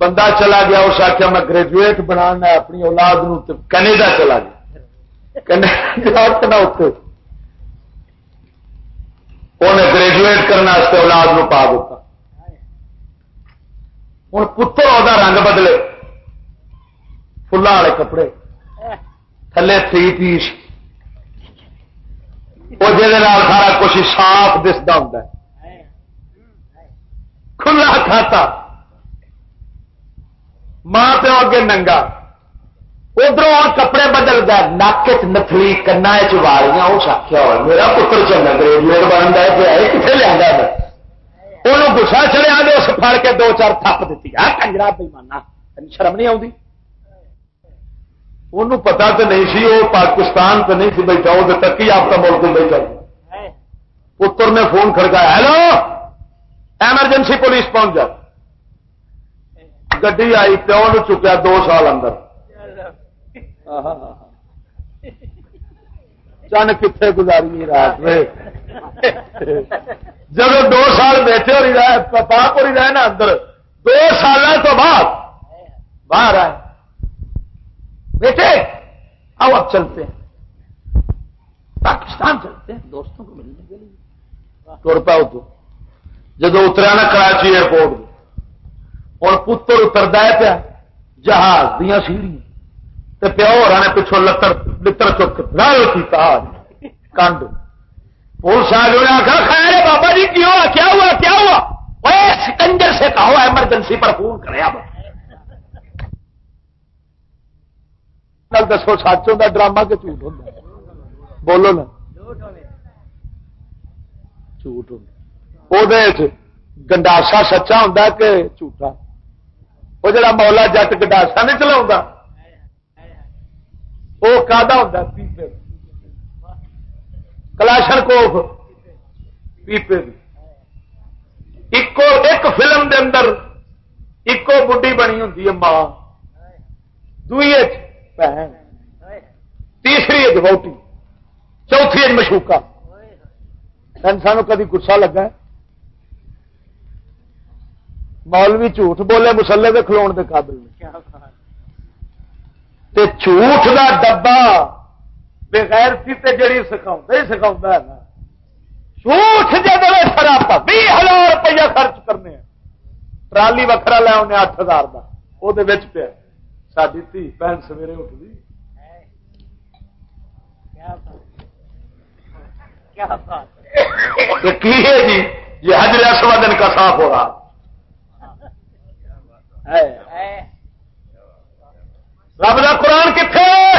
Speaker 2: بندہ چلا گیا اس آخیا میں گریجویٹ بنا اپنی اولاد نو کینیڈا چلا گیا کینیڈا اتنے انہیں گریجویٹ کرنے اولاد نو پا دیتا۔ ہوں پتر وہ رنگ بدلے۔ فلا والے کپڑے۔ تھلے تھری پیس۔ وہ سارا کچھ صاف دستا ہوں کھلا کھاتا۔ ماں پیو اگے ننگا۔ ادھر کپڑے بدل گیا نک چ نتلی کنا چالیاں اس آخیا میرا پتر چنگا گریجویٹ بن گیا پہ کتنے لیا انہوں گسا چلے آدھے اس پڑ کے دو چار تھپ دیتی آ کنجرا بے مانا شرم نہیں آتی انہوں پتا تو نہیں سی وہ پاکستان تو نہیں سی بیٹھا وہ تکی آپ کا ملک بیٹھا پتر نے فون کھڑکایا، ہیلو! ایمرجنسی پولیس پہنچ جا گی آئی، پیو نے چکیا دو سال اندر۔ چن کتنے گزاری رات میں؟ جب دو سال بیٹھے ہو رہا ہے پاپ ہو رہا ہے نا اندر۔ دو سال تو بعد باہر آئے۔ بیٹے، آؤ اب چلتے ہیں۔ پاکستان چلتے ہیں دوستوں کو ملنے کے لیے۔ تر پاؤ تو۔ جب اترا نا کراچی ایئرپورٹ اور پتر اترتا ہے پیا جہاز دیا سیڑھی پیو ہو رہا نے پچھو لتر لتر چک رل کیا کنڈ پولیس آ گئے آخر خیر بابا جی کیوں ہوا؟ کیا ہوا؟ کیا ہوا؟ سکنجر سے کہو، ایمرجنسی پر فون کرے اب۔ دسو، سچ ہوتا ڈرامہ کہ جھوٹ ہوتا بولو نا۔ جھوٹ ہو گنڈاسا سچا ہوں کہ جھوٹا؟ وہ جڑا مولا جٹ گنڈاسا نہیں چلا وہ کا ہوں پیپے کلاشن کوف پیپے ایکو، ایک فلم دے اندر ایکو بڈی بنی ہوں ماں۔ دوئی بہن۔ تیسری ووٹی چوتھی مشوکا۔ سانو کدی گسا لگا مولوی جھوٹ بولے مسلے کے کھلو کے قابل نہیں۔ جھوٹ کا ڈبا بغیر تے جڑی سکھاؤں ہی سکھاؤں ہے نا۔ جھوٹ جب سراپا بھی ہزار روپیہ خرچ کرنے ٹرالی وکرا لیا انہیں اٹھ ہزار کا وہ پیا۔ ساری تھی بہن سویرے اٹھ گئی۔ کی ہے جی؟ یہ حجر اسود کا صاف ہو رہا۔ رب کا قرآن کتنے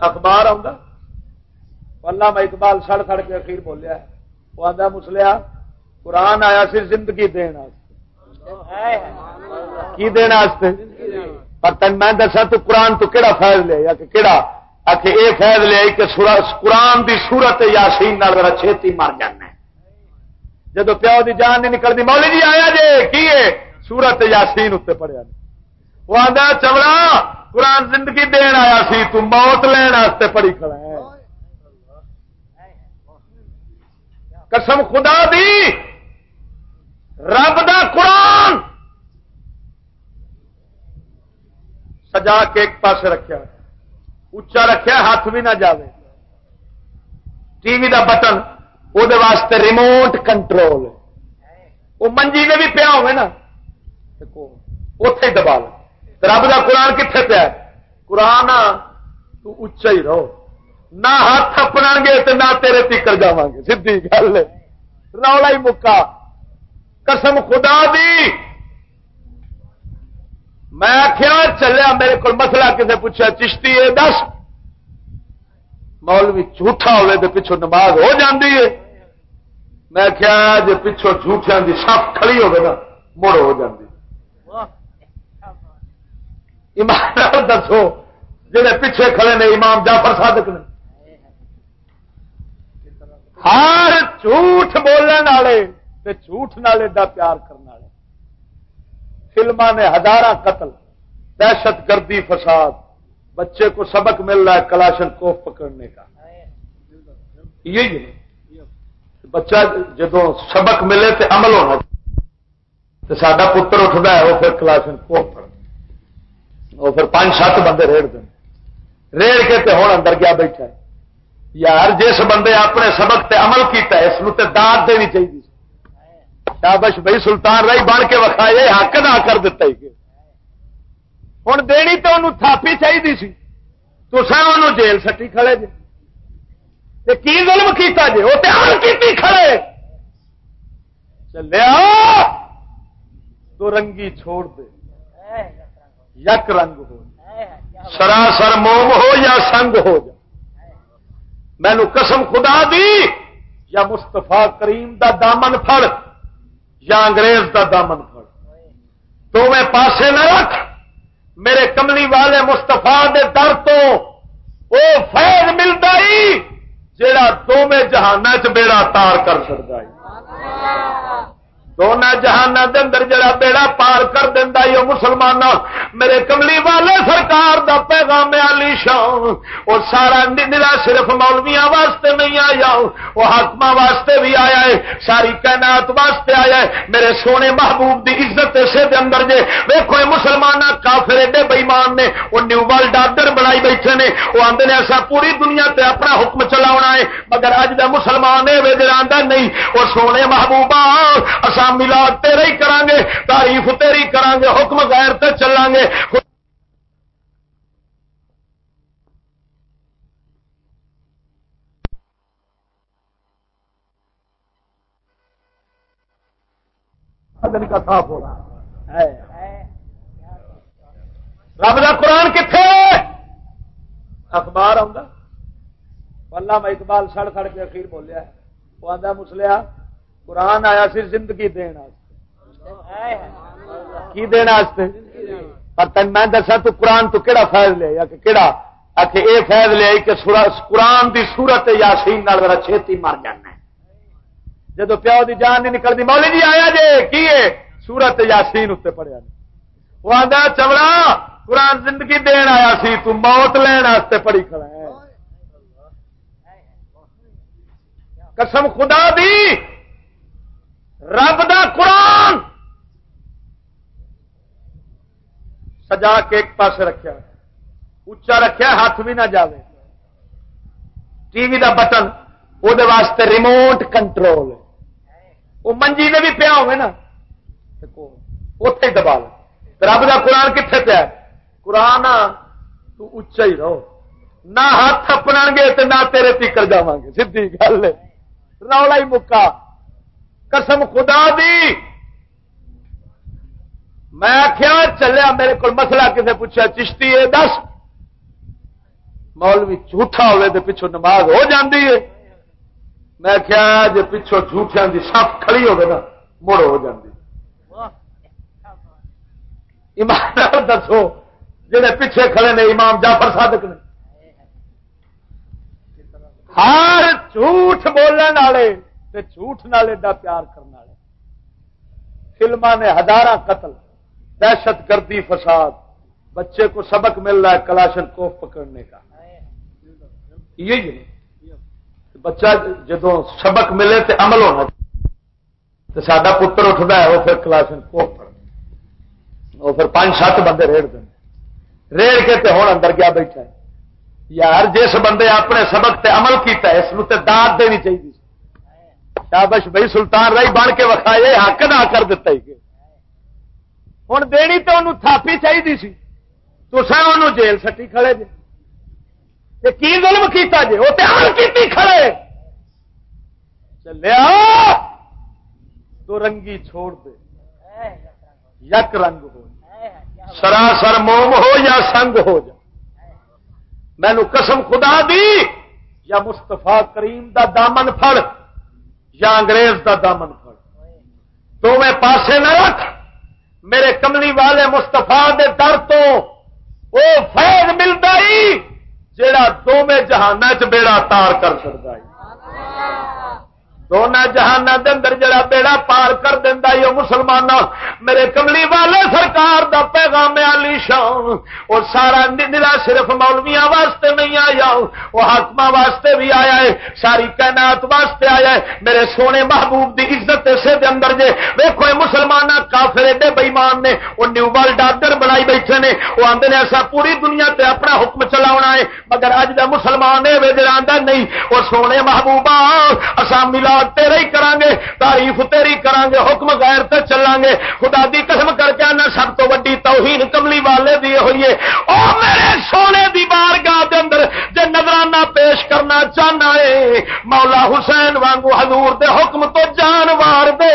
Speaker 2: اخبار آ اقبال سڑ سڑ کے اخیر بولیا وہ آدھا مسلیا، قرآن آیا سی زندگی دن کی دن پر تین میں دسا تو قرآن تو کہڑا فائد لیا یا کہ کہڑا آخ یہ فائد لیا کہ قرآن دی سورت یاسین چھتی مر جانا جدو پیو دی جان نہیں نکلتی مولی جی آیا جی کی سورت یاسین اتنے پڑیا وہ آدھا چمڑا قرآن زندگی دین آیا سی تو موت لین واسطے پڑی کھڑا ہے۔ قسم خدا دی رب دا قرآن سجا کے ایک پاس رکھا اچا رکھا ہاتھ بھی نہ جاوے۔ ٹی وی دا بٹن وہ واسطے ریموٹ کنٹرول۔ وہ منجی نے بھی پیا ہوئے نا۔ اتے دبا لو رب کا قرآن کتنے پیا قرآن تو اچا ہی رہو۔ نہ ہاتھ اپنا گے تو نہ تیرے تیکر جا گے۔ سی گل رولا ہی مکا۔ قسم خدا دی۔ میں آخیا چلیا میرے کو مسلا کسی پوچھا چشتی ہے؟ دس۔ مولوی جھوٹا ہوئے تو پچھو نماز ہو جاندی ہے۔ میں کیا جی پچھو جھوٹیاں دی سف کھڑی ہوگی نا، مڑ ہو جاندی ایمان دسو جہے پیچھے کھڑے نے امام جعفر صادق نے۔ ہر جھوٹ بولنے والے جھوٹ نالے دا پیار کرنے والے۔ فلما نے ہزار قتل، دہشت گردی فساد، بچے کو سبق مل رہا ہے کلاشن کوف پکڑنے کا۔ یہی بچہ جدو سبق ملے تو عمل ہونا تو سڈا پتر اٹھتا ہے، وہ پھر کلاشن کوف پڑ وہ پھر پانچ سات بندے ریڑ دیں ریڑ کے تے ہوں اندر گیا بیٹھا ہے۔ یار جس بندے اپنے سبق تے عمل کیتا ہے، اس کو داد دینی چاہیے۔ شابش بھائی سلطان رائی بن کے وکھائے حق نہ کر دیتا ہی ہوں دینی تو انہوں تھاپی چاہیے سی۔ تو سر انہوں جیل سٹی کھڑے جی کی ظلم کیتا جی وہ تیار کی کھڑے۔ چلیا تو رنگی چھوڑ دے۔ یک رنگ ہو سراسر موم ہو یا سنگ ہو جا مینو قسم خدا دی یا مستفا کریم دا دامن پھڑ یا انگریز دا دامن پھڑ۔ تو میں پاسے نہ رکھ میرے کملی والے مستفا دے در تو وہ فیض ملتا ہی جہاں دو میں جہان چ بیڑا تار کر سکتا ہے۔ دونوں جہان دے اندر جڑا بیڑا پار کر دینا یہ مسلمان میرے کملی والے سرکار دا پیغام علی شان۔ اور سارا نرا صرف مولویا واسطے نہیں آیا، وہ حکم واسطے بھی آیا ہے، ساری کائنات واسطے آیا ہے۔ میرے سونے محبوب دی عزت اسے دے اندر جے۔ ویکو مسلمان کافر ایڈے بئیمان نے، وہ نیو ورلڈ آرڈر بنائی بیٹھے نے۔ وہ آدھے نے، ایسا پوری دنیا تے اپنا حکم چلا ہے، مگر اج دا مسلمان ہے جڑا نہیں۔ وہ سونے محبوبہ اصا ملاد تیرے ہی کران گے تعریف تیری کران گے حکم غیر تے چلان گے کا صاف ہو رہا رب کا قرآن کتنے اخبار آؤں اللہ میں اقبال سڑ سڑ کے اخیر بولیا وہ آدھا مسلیا قرآن آیا سی زندگی دن کی دن پر تین میں دسا تو قرآن تو کہڑا فائد لیا کہ کہڑا آخ یہ فائد لیا کہ قرآن دی سورت یاسین ذرا چھتی مر جانا جدو پیو دی جان نہیں نکلتی مولی جی آیا جی کی سورت یاسین اتنے پڑیا وہ آدھا چمڑا، قرآن زندگی دین آیا سی، تو موت لین واسطے پڑی کھڑا ہے۔ قسم خدا دی! رب دا قرآن! سجا کے ایک پاس رکھا اچا رکھا ہاتھ بھی نہ جائے ٹی وی دا بٹن وہ واسطے ریموٹ کنٹرول وہ منجی نے بھی پیا نا۔ اتے دبا لو رب دا قرآن کتنے پیا قرآن تو اچا ہی رہو۔ نہ ہاتھ اپنا گے تو نہ تیرے تیکر جا گے۔ سی گل رولا ہی مکا۔ قسم خدا دی۔ میں آخیا چلیا میرے کو مسلا کسی پوچھا چشتی ہے، دس۔ مولوی جھوٹا ہوئے تو پچھو نماز ہو جاندی ہے۔ میں کیا جی پچھو جھوٹیاں دی سف کھڑی ہوگی نا، مڑ ہو جاندی۔ ایمان دسو جہے پیچھے کھڑے نے، امام جعفر صادق نے۔ ہر جھوٹ بولنے والے جھوٹ نال ایڈا پیار کرنے والے۔ فلما نے ہزار قتل، دہشت گردی فساد، بچے کو سبق مل رہا ہے کلاشن کوف پکڑنے کا۔ یہی بچہ جدو سبق ملے تو عمل ہونا تو سڈا پتر اٹھتا ہے وہ پھر کلاشن کوف پڑ وہ پھر پانچ سات بندے ریڑ دیں ریڑ کے تے ہوں اندر گیا بیٹھا ہے۔ یار، جس بندے اپنے سبق تے عمل کیتا ہے، اس کو داد دینی چاہیے۔ شابش بھائی سلطان رائی بن کے وکھائے، حق نہ کر دیتا ہی۔ ہوں دینی تو انہوں تھاپی چاہیے سی۔ تو انہوں جیل سٹی کھڑے جی کی ظلم کیتا جی وہ تیار کی کھڑے۔ چلیا تو رنگی چھوڑ دے۔ یک رنگ ہو سراسر موم ہو یا سنگ ہو جا مینو قسم خدا دی، یا مستفا کریم دا دامن پھڑ۔ یا انگریز دا دامن پھڑ تو میں پاسے نہ رکھ۔ میرے کملی والے مستفا دے در تو وہ فیض ملتا ہی جہا دونوں جہان چ بیڑا تار کر سکتا ہے۔ دونوں جہان دے اندر جڑا بیڑا پار کر دینا یہ مسلمان میرے کملی والے سرکار دا پیغام علی شان۔ اور سارا نلا صرف مولویا واسطے نہیں آیا، وہ حکم واسطے بھی آیا ہے، ساری کائنات واسطے آیا ہے۔ میرے سونے محبوب دی عزت اسے دے اندر جے۔ ویکو مسلمان کافر ایڈے بئیمان نے، وہ نیو ورلڈ آرڈر بنائی بیٹھے نے۔ وہ آدھے نے، ایسا پوری دنیا تے اپنا حکم چلا ہے، مگر اج دا مسلمان ہے جڑا نہیں۔ وہ سونے محبوبہ اصا ملا تیرے ہی کران گے تعریف تیری کران گے حکم غیر تے چلان گے خدا دی قسم کر کے آنا، سب تو وڈی توہین کملی والے دی ہوئی ہے۔ او میرے سونے دی بارگاہ دے اندر جے نظرانہ پیش کرنا چاہنا ہے، مولا حسین وانگو حضور دے حکم تو جان وار دے۔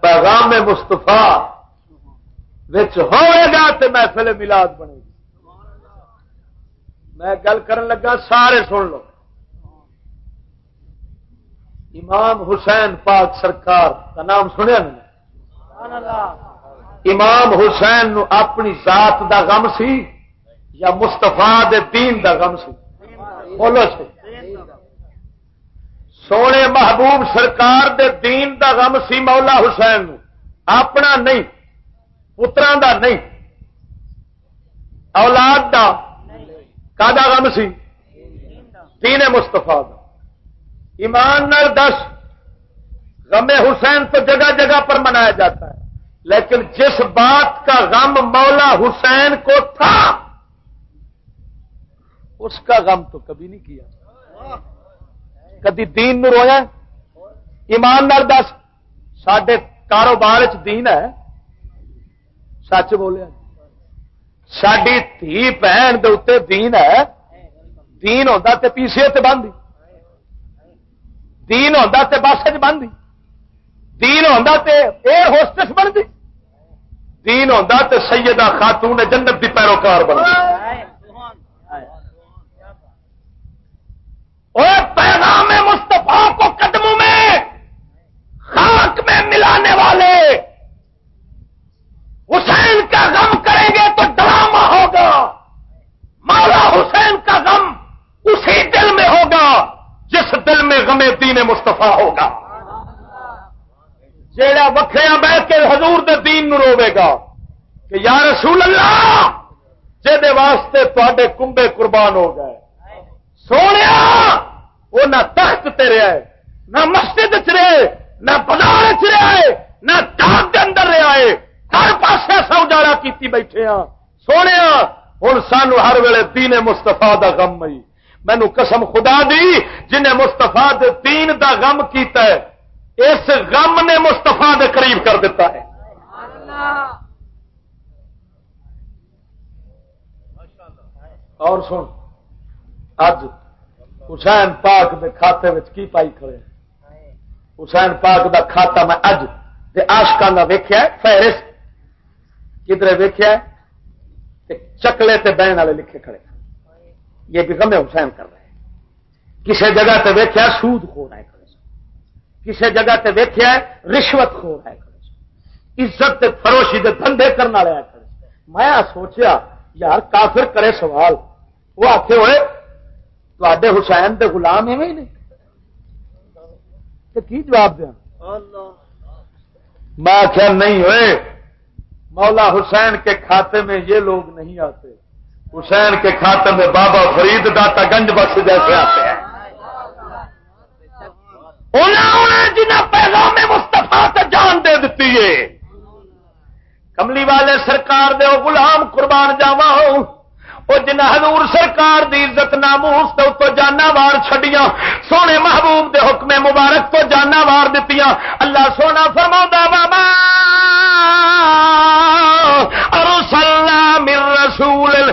Speaker 2: پیغام مستفا ہوئے گا تو محفل ملاد بنے گی۔ میں گل کرن لگا، سارے سن لو۔ امام حسین پاک سرکار کا نام سنیا امام حسین نو اپنی ذات دا غم سی یا مستفا دین دا غم سی؟ بولو سی۔ سونے محبوب سرکار دے دین دا غم سی مولا حسین نو۔ اپنا نہیں پترا دا نہیں۔ اولاد دا۔ کا غم سی؟ دین مستفا دا۔ ایمان نر دس، غم حسین تو جگہ جگہ پر منایا جاتا ہے۔ لیکن جس بات کا غم مولا حسین کو تھا، اس کا غم تو کبھی نہیں کیا۔ کدی دین نو رویا ایمان نال دس سڈے کاروبار دین ہے۔ سچ بولیا۔ ساری دھی بہن دے دین ہے۔ دین ہوتا تے پیسے تے بند دین ہوتا تے بس چ بند دین ہوتا تے ایئر ہوسٹس بنتی دین ہوتا تے سیدہ خاتون جنت دی پیروکار بنتی اور پیغام مصطفیٰ کو قدموں میں خاک میں ملانے والے، حسین کا غم کریں گے تو ڈرامہ ہوگا۔ مولا حسین کا غم اسی دل میں ہوگا جس دل میں غم دین مصطفیٰ ہوگا۔ جیڑا وکھریا بہ کے حضور دے دین نو روے گا کہ یا رسول اللہ جہد واسطے تے کمبے قربان ہو گئے۔ سونے وہ نہ تخت تے رہا ہے نہ مسجد چ رہے نہ بازار چ رہا ہے نہ ڈاک کے اندر رہا ہے ہر پاس سا اجاڑا کی بیٹھے ہاں سونے ہوں سانو ہر ویلے تین مستفا دا غم مئی۔ مینو قسم خدا دی، جنہیں مستفا دین دا غم کیتا ہے، اس غم نے مستفا دے قریب کر دیتا ہے۔ اور سن اج حسین پاک دے کھاتے میں کی پائی کھڑے؟ حسین پاک دا کھاتا میں اج دے آشکان کا ویخیا فہرس کدھر ویخیا چکلے تے بہن والے لکھے کھڑے۔ یہ بھی غم حسین کر رہے ہیں۔ کسی جگہ تے ویخیا سود کھو رہا ہے۔ کسی جگہ تے ویخیا رشوت کھو رہا ہے۔ عزت تے فروشی دے دھندے کرنے والے میں سوچیا، یار کافر کرے سوال۔ وہ آتے ہوئے تے حسین دے غلام ایویں ہی نہیں کی جواب دیا میں آخیا نہیں ہوئے مولا حسین کے کھاتے میں یہ لوگ نہیں آتے حسین کے کھاتے میں بابا فرید داتا گنج بخش جیسے آتے ہیں جنہیں مستفا سے جان دے دیتی ہے کملی والے سرکار دے غلام قربان جاوا ہوں وہ جنا حضور سرکار دی عزت ناموس تو جانا وار چھڈیاں، سونے محبوب دے حکم مبارک تو جانا وار دتیاں۔ اللہ سونا فرما بابا، ارسلنا من رسول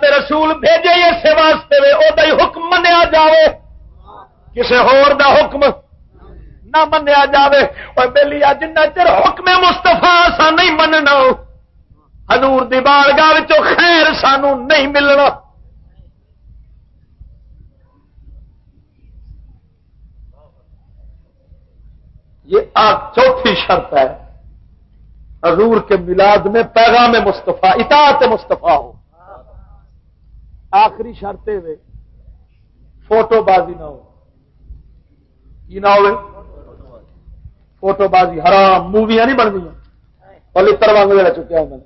Speaker 2: تے رسول بھیجے، اسے واسطے وہ حکم منیا جائے کسی دا حکم نہ منیا جائے اور بہلی جنہ چر حکم مستفا سا نہیں مننا ہزور دی بارگاہ خیر سانو نہیں ملنا۔ یہ چوتھی شرط ہے۔ حضور کے میلاد میں پیغام مستفا اطاعت مستفا ہو۔ آخری شرط وے، فوٹو بازی نہ ہو۔ کی نہ ہو فوٹو بازی حرام، موویاں نہیں بن گئی اور لڑ واگ لے چکیا ہوں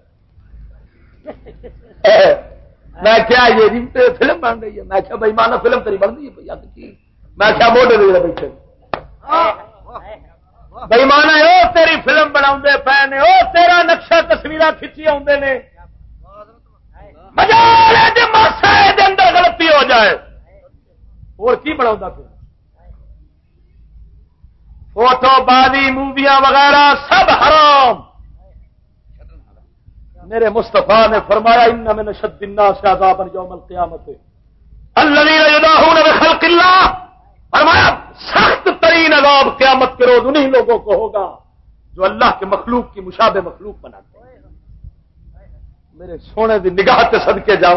Speaker 2: میں کیا یہ جی فلم بن رہی ہے؟ میں کیا بھائی مانا فلم تری بن رہی ہے میں کیا موڈے دے بیٹھے؟ بھائی مانا وہ تیری فلم بنا پے نے وہ تیرا نقشہ تصویر کھچی آدھے نے۔ جی، جی، اندر غلطی ہو جائے۔ اور کی بنا پھر؟ فوٹو بازی موویاں وغیرہ سب حرام۔ میرے مستفا نے فرمایا ان میں نشد سے عذاب یوم القیامت. اللہ خلق اللہ۔ فرمایا سخت ترین عذاب قیامت کے روز انہیں لوگوں کو ہوگا جو اللہ کے مخلوق کی مشابہ مخلوق بناتے میرے سونے دی نگاہ تے سدکے جا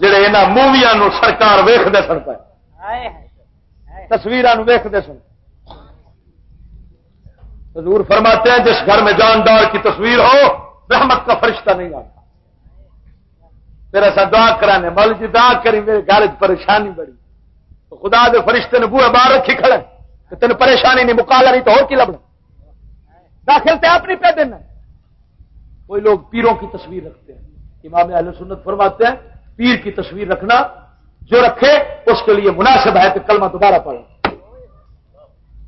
Speaker 2: جڑے یہاں موویا سرکار ویختے سن پائے تصویر ویختے سن۔ حضور فرماتے ہیں، جس گھر میں جاندار کی تصویر ہو، رحمت کا فرشتہ نہیں آتا۔ پھر ایسا دعا کرانے مل جی دعا کری، میرے گھر پریشانی بڑی۔ تو خدا دے فرشتے نے بوئے باہر رکھی کھڑے۔ کہ تین پریشانی نہیں مکالا نہیں تو اور کی لبنا۔ داخل تے آپ نہیں پہ دینا کوئی لوگ پیروں کی تصویر رکھتے ہیں۔ امام اہل سنت فرماتے ہیں، پیر کی تصویر رکھنا جو رکھے، اس کے لیے مناسب ہے کہ کلمہ دوبارہ پڑھے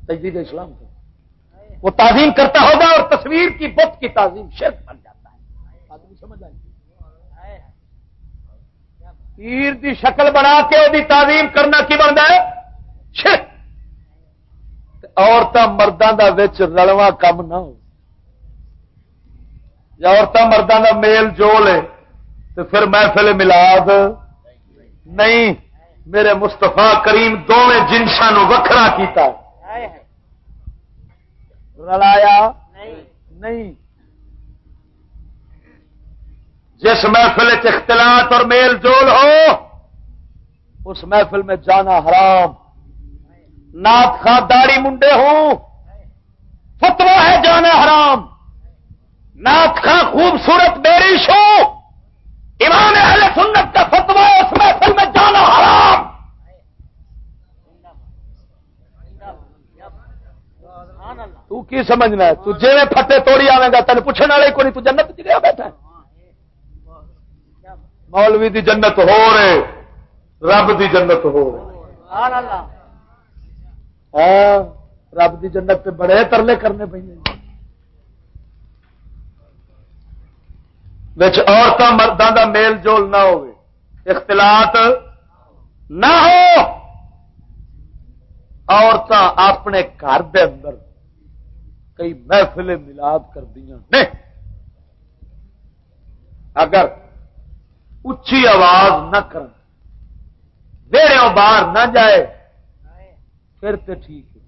Speaker 2: تجدید اسلام کو وہ تعظیم کرتا ہوگا اور تصویر کی بت کی تعظیم شرک بن جاتا ہے۔ آدمی سمجھ پیر دی شکل بنا کے وہ تعظیم کرنا کی بنتا ہے؟ شرک۔ عورتیں مردوں کا رلوا کم نہ ہو۔ یا عورتیں مردوں کا میل جول ہے تو پھر محفل ملاد نہیں۔ میرے مستفا کریم دونوں جنسا وکھرا کیتا رلایا؟ نہیں۔ جس محفل اختلاط اور میل جول ہو اس محفل میں جانا حرام۔ نات خان داڑی منڈے ہوں فتوا ہے جانا حرام۔ نات خان خوبصورت بیری شو امام اہل سنت کا فتوا اس محفل میں جانا حرام۔ تو کی سمجھنا ہے؟ تو جی پھٹے توڑی آئے گا تین پوچھنے والے کو نہیں تو جنت چ گیا بیٹھا مولوی دی جنت ہو رہے رب دی جنت ہو رہے۔ ہاں رب دی جنت پہ بڑے ترلے کرنے پہ۔ عورتوں مردوں کا میل جول نہ ہو اختلاط نہ ہو۔ عورتیں اپنے گھر دے اندر کئی محفل ملاد کر دیا اگر اچھی آواز نہ کر باہر نہ جائے، پھر تو ٹھیک ہے۔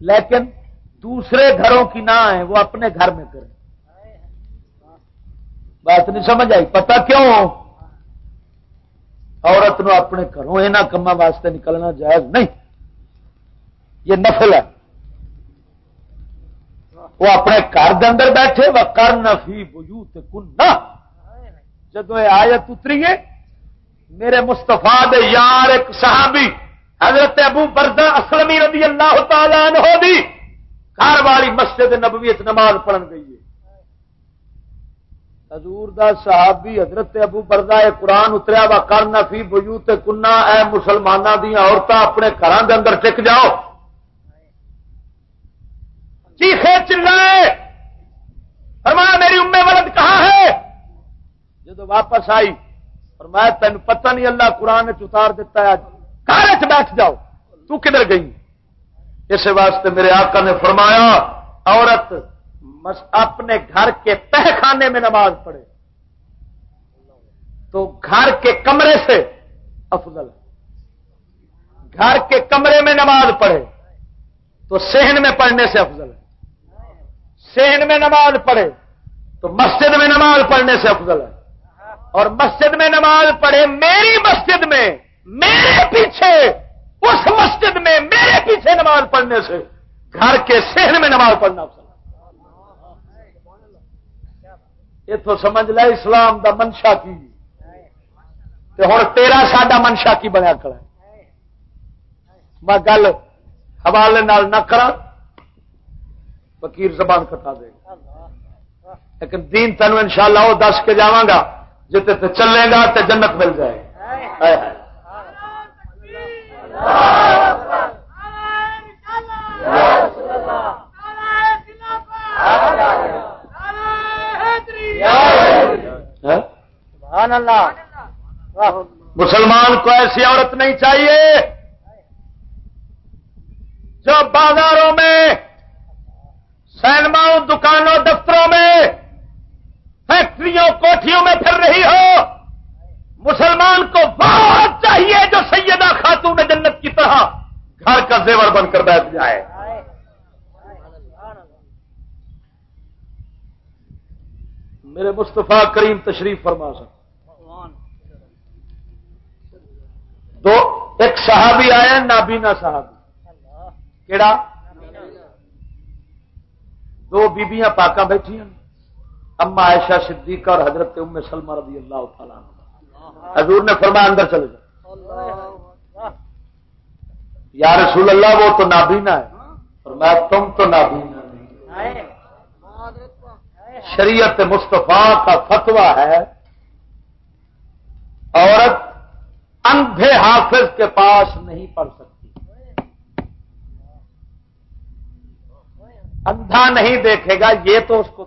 Speaker 2: لیکن دوسرے گھروں کی نہ آئے وہ اپنے گھر میں کریں بات نہیں سمجھ آئی پتا کیوں؟ عورت نو اپنے گھروں یہاں کما واسطے نکلنا جائز نہیں۔ یہ نفل ہے۔ وہ اپنے گھر اندر بیٹھے وہ کر نفی بجو کن جدو یہ آیت اتری ہے، میرے مستفا دے یار ایک صحابی، حضرت ابو بردا اسلمی رضی اللہ تعالی عنہ دی گھر والی مسجد نبوی نماز پڑھن گئی ہے۔ حضور دا صحابی حضرت ابو بردا قرآن اتریا وا کرنا فی بجو کنا اے مسلمانوں دیا عورتیں اپنے گھر اندر ٹک جاؤ۔ چیخے چلائے۔ فرمایا، میری امے ولد کہاں ہے؟ جب واپس آئی اور میں تین پتہ نہیں اللہ قرآن اتار دیتا ہے گھر بیٹھ جاؤ، تو کدھر گئی؟ اس واسطے میرے آقا نے فرمایا، عورت اپنے گھر کے تہخانے میں نماز پڑھے۔ تو گھر کے کمرے سے افضل۔ گھر کے کمرے میں نماز پڑھے، تو سہن میں پڑھنے سے افضل۔ ہے سہن میں نماز پڑھے، تو مسجد میں نماز پڑھنے سے افضل ہے۔ اور مسجد میں نماز پڑھے میری مسجد میں، میرے پیچھے، اس مسجد میں میرے پیچھے نماز پڑھنے سے گھر کے سہن میں نماز پڑھنا افضل یہ تو سمجھ لے اسلام دا منشا کی۔ ہوں تیرا ساڈا منشا کی بنیا کھڑا میں گل حوالے نہ کرا فقیر زبان کٹا دے لیکن دین تین ان شاء اللہ وہ دس کے جا گا جتے تے چلے گا تے جنت مل جائے مسلمان کو ایسی عورت نہیں چاہیے جو بازاروں میں سینماؤں دکانوں دفتروں میں فیکٹریوں کوٹھیوں میں پھر رہی ہو۔ مسلمان کو بہت چاہیے جو سیدہ خاتون جنت کی طرح گھر کا زیور بن کر بیٹھ جائے۔ میرے مصطفیٰ کریم تشریف فرما سکتے تو ایک صحابی آیا نابینا صحابی۔ کہڑا دو بیبیاں پاکا بیٹھی ہیں اما عائشہ صدیقہ اور حضرت ام سلمہ رضی اللہ تعالیٰ حضور نے فرمایا اندر چلے جاؤ۔ یا رسول اللہ وہ تو نابینا ہے۔ اور میں تم تو نابینا نہیں۔ شریعت مصطفیٰ کا فتوا ہے۔ عورت اندھے حافظ کے پاس نہیں پڑھ سکتی۔ اندھا نہیں دیکھے گا، یہ تو اس کو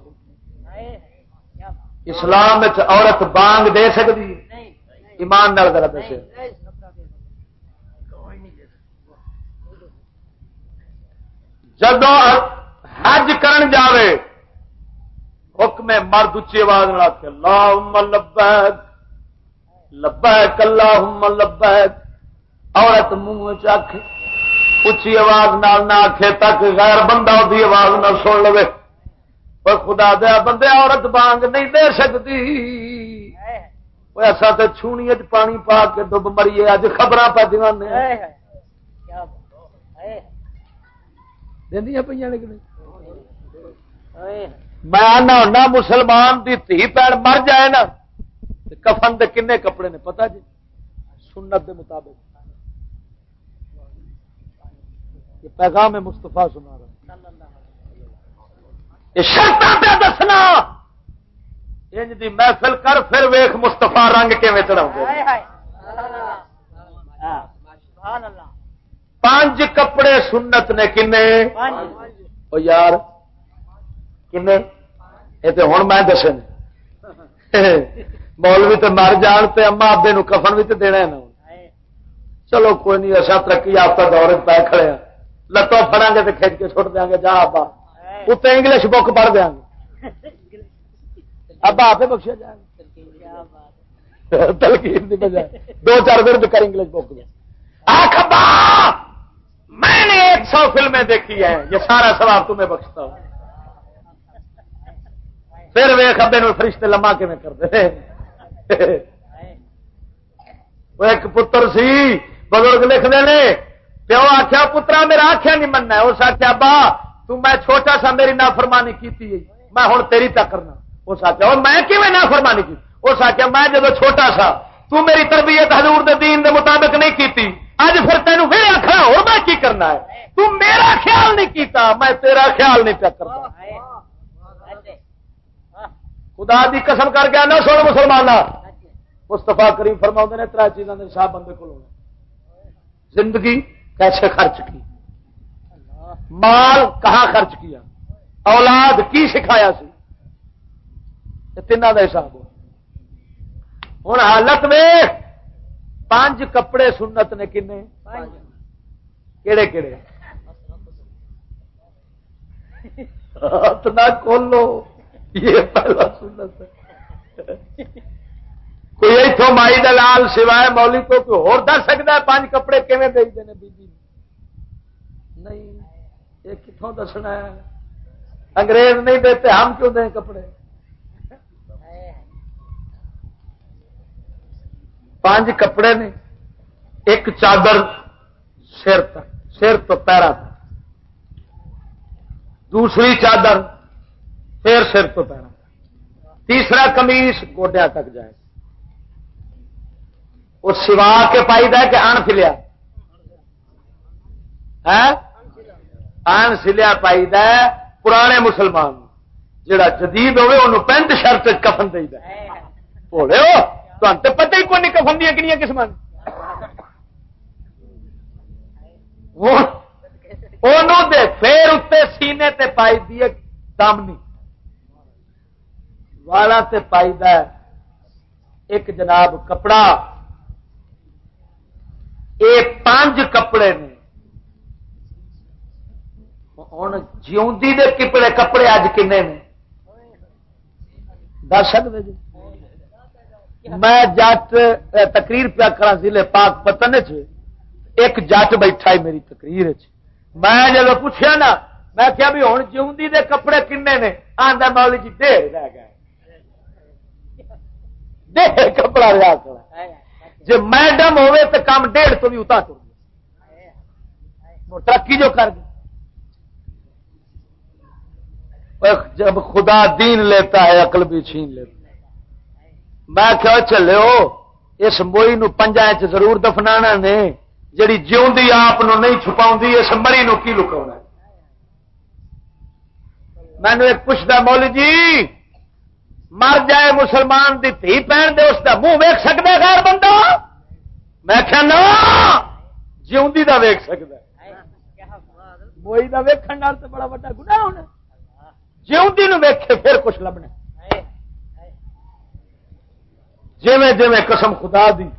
Speaker 2: اسلام عورت بانگ دے سکتی ایمان نال ذرا دسے۔ جب حج کرن جاوے، حکم مرد اچھی آواز نہ آخ اللہ لبیک لبیک اللہ لبیک۔ عورت منہ چکھ اچھی آواز نال نہ آخے تک غیر بندہ دی آواز نہ سن لو پر خدا دیا بندے عورت بانگ نہیں دے سکتی ایسا تو چھونی پانی پا کے ڈب مریے اج خبر پہ دیوانے پہ میں آنا مسلمان کی تھی پیڑ مر جائے نا کفن دے کنے کپڑے نے پتا جی؟ سنت دے مطابق۔ یہ پیغام مستفا سنا رہا دسنا۔ انج دی محفل کر پھر ویخ مستفا رنگ کے چڑھا پانچ کپڑے سنت نے کنے؟ یار کنے؟ یہ تو ہوں میں دس مولوی تو مر جان تے اما آبے نو کفن بھی تو دینا ہے نا۔ چلو کوئی نہیں اصا ترقی آپ کا دور پہ کھڑے ہیں لتوں فڑا گے تو کھچ کے چھوڑ دیا گے جا آبا اتنے انگلش بک پڑھ دیا گے ابا آپ بخشا جائے تلقین بجائے۔ دو چار دن کر انگلش بک دیا میں نے ایک سو فلمیں دیکھی ہیں، یہ سارا سواب تمہیں بخشتا ہوں۔ پھر وے خبے فرشتے لما کے میں کر دے ایک پتر سی، بزرگ لکھتے ہیں پیو آخیا پترا، میرا آخیا نہیں مننا اس آخیا با میں چھوٹا سا میری نافرمانی کی میں ہوں تیری تک کرنا۔ اس آخیا اور میں کیون نافرمانی کی؟ اس آخیا میں جب چھوٹا سا، تو میری تربیت حضور دے دین دے مطابق نہیں کی اج پھر تینوں پھر آخر اور میں کی کرنا ہے؟ تو میرا خیال نہیں کیتا، میں تیرا خیال نہیں پیا کرتا خدا دی قسم کر گیا نہ سو مسلمان مستفا کریم فرما نے تر چیزوں کے صاحب بندے کو زندگی کیسے خرچ کی۔ مال کہاں خرچ کیا؟ اولاد کی سکھایا سی؟ تین کا حساب ہو ہوں حالت میں پانچ کپڑے سنت نے کن کہڑے کہڑے اتنا کھولو۔ یہ پہلا سنت ہے۔ کوئی اتوں مائی دلال سوائے مولی کو کوئی ہو دس سکتا ہے پانچ کپڑے کیون دے دے بی نہیں یہ کتوں دسنا ہے؟ انگریز نہیں دیتے ہم کیوں دیں کپڑے؟ پانچ کپڑے نے ایک چادر سر تک سر تو پیرا تک دوسری چادر پھر سر تو پیرا تیسرا کمیس گوڈیا تک جائے۔ وہ سوا کے پائی کہ ان فلیا ان سلیا پائی پرانے مسلمان جڑا جدید ہوے انہوں پینٹ شرٹ کفن دے بولے ہو تو پتہ ہی کون کفن دیا کنیا قسم دے پھر اتنے سینے تے پائی دی دامنی۔ والا تے پائی دا ایک جناب کپڑا یہ پانچ کپڑے نے۔ ہوں جیوندی دے کپڑے کپڑے اج کن نے۔ دس سکتے جی۔ میں جٹ تقریر پیا کرا ضلع پاک پتن چ ایک جٹ بیٹھا ہے میری تقریر میں جب پوچھا نا، میں کیا بھی ہوں جیوندی دے کپڑے کن نے؟ آدھا مولی جی ڈیر رہ گئے۔ ڈیر کپڑا رہا جی میڈم ہوئے تو کام ڈیڑھ تو بھی اتار ٹر ترقی جو کر دی جب خدا دین لیتا ہے، عقل بھی چھین لیتا ہے۔ میں کیا چلے اچھا ہو اس موئی نو پنجا چ ضرور دفنا نے، جڑی جیوندی آپ نہیں چھپا اس مری نو کی لکا مینو ایک پوچھتا مولی جی مر جائے مسلمان دی تھی پہن دے، اس کا منہ ویک سکتا غیر بندہ؟ میں کہنا، جیوندی دا ویک سکتا موئی دا ویکن تو بڑا بڑا گنا ہونا۔ جیوندی نو ویکھے پھر کچھ لبنا۔ جویں جویں قسم خدا دی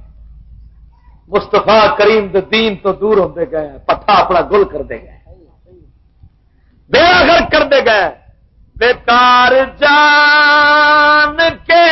Speaker 2: مستفا کریم دے دین تو دور ہوتے گئے پتھا اپنا گل کرتے گئے۔ بے گھر کرتے گئے۔ بیکار جان کے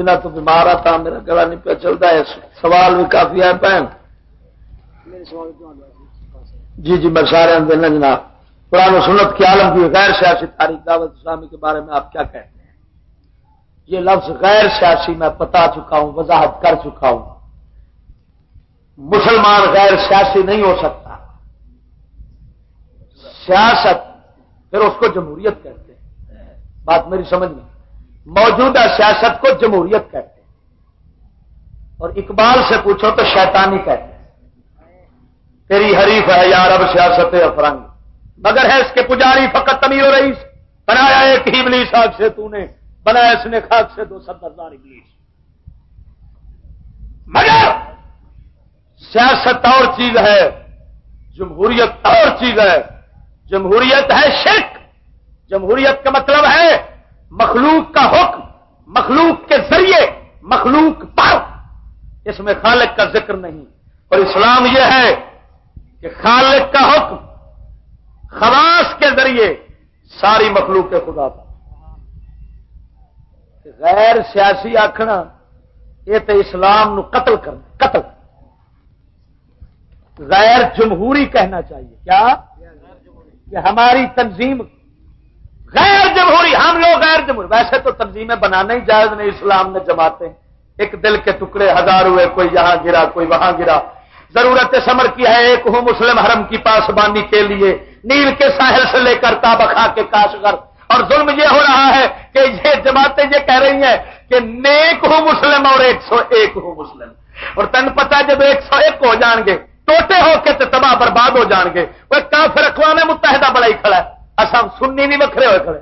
Speaker 2: دنوں تو بیمار آتا میرا گلا نہیں پہ چلتا ہے سوال بھی کافی ہے پہن جی جی میں سارے دینا جناب قرآن و سنت کی عالم کی غیر سیاسی تاریخ دعوت اسلامی کے بارے میں آپ کیا کہتے ہیں؟ یہ لفظ غیر سیاسی میں بتا چکا ہوں وضاحت کر چکا ہوں۔ مسلمان غیر سیاسی نہیں ہو سکتا۔ سیاست پھر اس کو جمہوریت کہتے ہیں۔ بات میری سمجھ میں؟ موجودہ سیاست کو جمہوریت کہتے ہیں۔ اور اقبال سے پوچھو تو شیطانی کہتے ہیں۔ تیری حریف ہے یار اب سیاست افرنگ۔ مگر ہے اس کے پجاری فقط تمیر و رئیس۔ بنایا ایک ہی ابلیس آگ سے تو نے۔ بنایا اس نے خاک سے دو سب ہزار ابلیس۔ مگر سیاست اور چیز ہے، جمہوریت اور چیز ہے۔ جمہوریت ہے شرک۔ جمہوریت کا مطلب ہے مخلوق کا حکم، مخلوق کے ذریعے، مخلوق پر۔ اس میں خالق کا ذکر نہیں۔ اور اسلام یہ ہے کہ خالق کا حکم، خواص کے ذریعے ساری مخلوق کے خدا تھا غیر سیاسی آخنا یہ تو اسلام نو قتل کرنا قتل۔ غیر جمہوری کہنا چاہیے۔ کیا؟ کہ ہماری تنظیم غیر جمہوری، ہم لوگ غیر جمہوری۔ ویسے تو تنظیمیں بنانا ہی جائز نہیں، اسلام نے جماتے ایک دل کے ٹکڑے ہزار ہوئے، کوئی یہاں گرا، کوئی وہاں گرا۔ ضرورت سمر کی ہے، ایک ہوں مسلم حرم کی پاسبانی کے لیے۔ نیل کے ساحل سے لے کر تابخا کے کاشگر اور ظلم یہ ہو رہا ہے کہ یہ جماعتیں یہ کہہ رہی ہیں کہ نیک ہو مسلم اور ایک سو ایک ہو مسلم۔ اور تین پتا جب ایک سو ایک ہو جان گے، ٹوٹے ہو کے تباہ برباد ہو جان گے۔ وہ کافر اقوام متحدہ بڑا ہی کھڑا ہے۔ اصل سننی نہیں وکھرے ہوئے کھڑے۔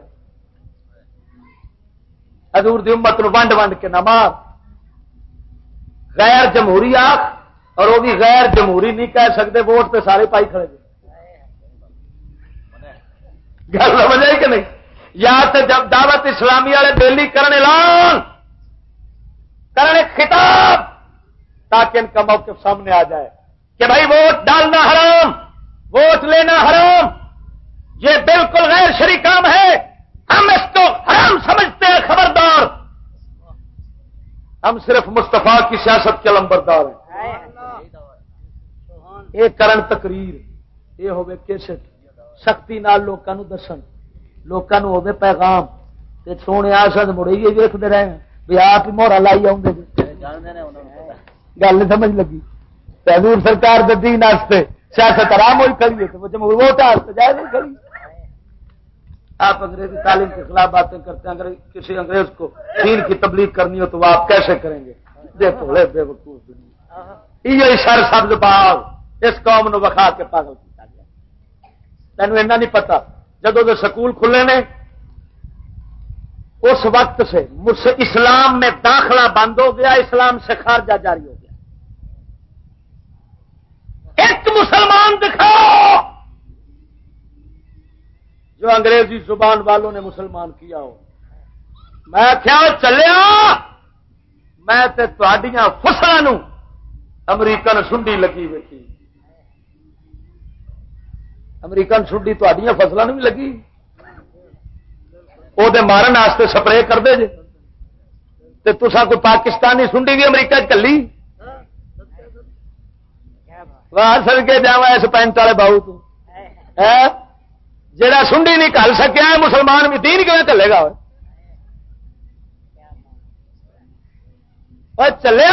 Speaker 2: ادور دی امت نو ونڈ ونڈ کے نہ مار غیر جمہوری آخ اور وہ بھی غیر جمہوری نہیں کہہ سکتے، ووٹ پہ سارے پائی کھڑے جی۔ گل سمجھ آئی کہ نہیں؟ یا تو جب دعوت اسلامی والے دہلی کرنے اعلان کرنے خطاب، تاکہ ان کا موقف سامنے آ جائے کہ بھائی ووٹ ڈالنا حرام، ووٹ لینا حرام۔ یہ بالکل غیر شری کام ہے۔ ہم اس کو حرام سمجھتے ہیں، خبردار۔ ہم صرف مستفا کی سیاست کے لمبردار ہیں۔ یہ کرن تقریر، یہ ہوئے کیسٹ۔ سختی نال لوگوں دسن۔ لوگوں ہو پیغام۔ سونے آسد مڑے یہ ویکتے رہے بھی آپ ہی مہرا لائی آؤں گے جی۔ گل نہیں سمجھ لگی۔ حضور سرکار دین سیاست آرام ہوئی کھڑی ہے ووٹ جائے نہیں کھڑی آپ انگریزی تعلیم کے خلاف باتیں کرتے ہیں کسی انگریز کو دین کی تبلیغ کرنی ہو تو وہ آپ کیسے کریں گے؟ دیکھو بے وقوف یہ سر سبز باغ اس قوم نو وکھا کے پاگل کیا گیا۔ تینوں ایسا نہیں پتا جب سکول کھلے نے، اس وقت سے مجھ سے اسلام میں داخلہ بند ہو گیا، اسلام سے خارجہ جاری ہو گیا۔ ایک مسلمان دکھاؤ! جو انگریزی زبان والوں نے مسلمان کیا ہو۔ میں کیا چلیا؟ میں فصل امریکن سنڈی لگی بیٹھی امریکن سنڈی تڈیا فصلوں بھی لگی۔ وہ مارن واسطے سپرے کر دے جی تسا کوئی پاکستانی سنڈی بھی امریکہ چلی۔ واہ سر کے جا اس پینٹ والے بہو تو۔ ہاں؟ جڑا سنڈی نہیں کل سکیا مسلمان بھی تین کیوں چلے گا؟ چلے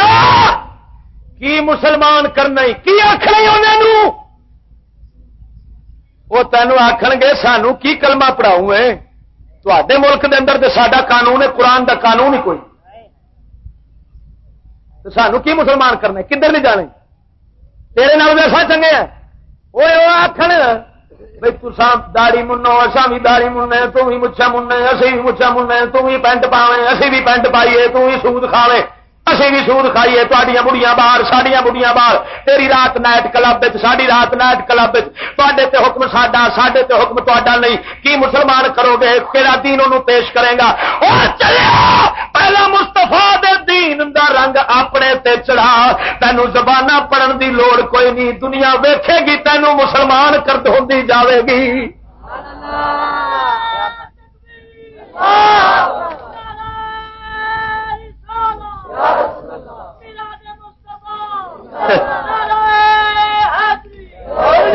Speaker 2: کی مسلمان کرنا کی آخر وہ تینوں آخ گے سانو کی کلمہ پڑھاؤ تے ملک دے اندر تو سڈا قانون ہے، قرآن دا قانون ہی کوئی۔ سانو کی مسلمان کرنا کدھر نہیں جانے؟ تیرے نال ویسا چنگے ہیں؟ وہ آخر بھائی تسا داڑی منو اصا بھی داڑی مننے تم بھی مچھا مننے اسی بھی مچھا مننے تم بھی پینٹ پاوے اسی بھی پینٹ پائیے تم بھی سود کھاوے اسی بھی سود کھائیے تھوڑی بڑیاں باہر ساڈیا بڑیاں باہر، تیری رات نائٹ کلب ساری رات نائٹ کلب تے حکم ساڈا سڈے تے حکم تا نہیں، کی مسلمان کرو گے کہڑا دین انہوں پیش کرے گا؟ چلیا! پہلا مستفا دین دا رنگ اپنے تے چڑھا تینوں زبان پڑھن دی لوڑ کوئی نہیں، دنیا ویکھے گی تینوں مسلمان کرد ہوں جاوے گی۔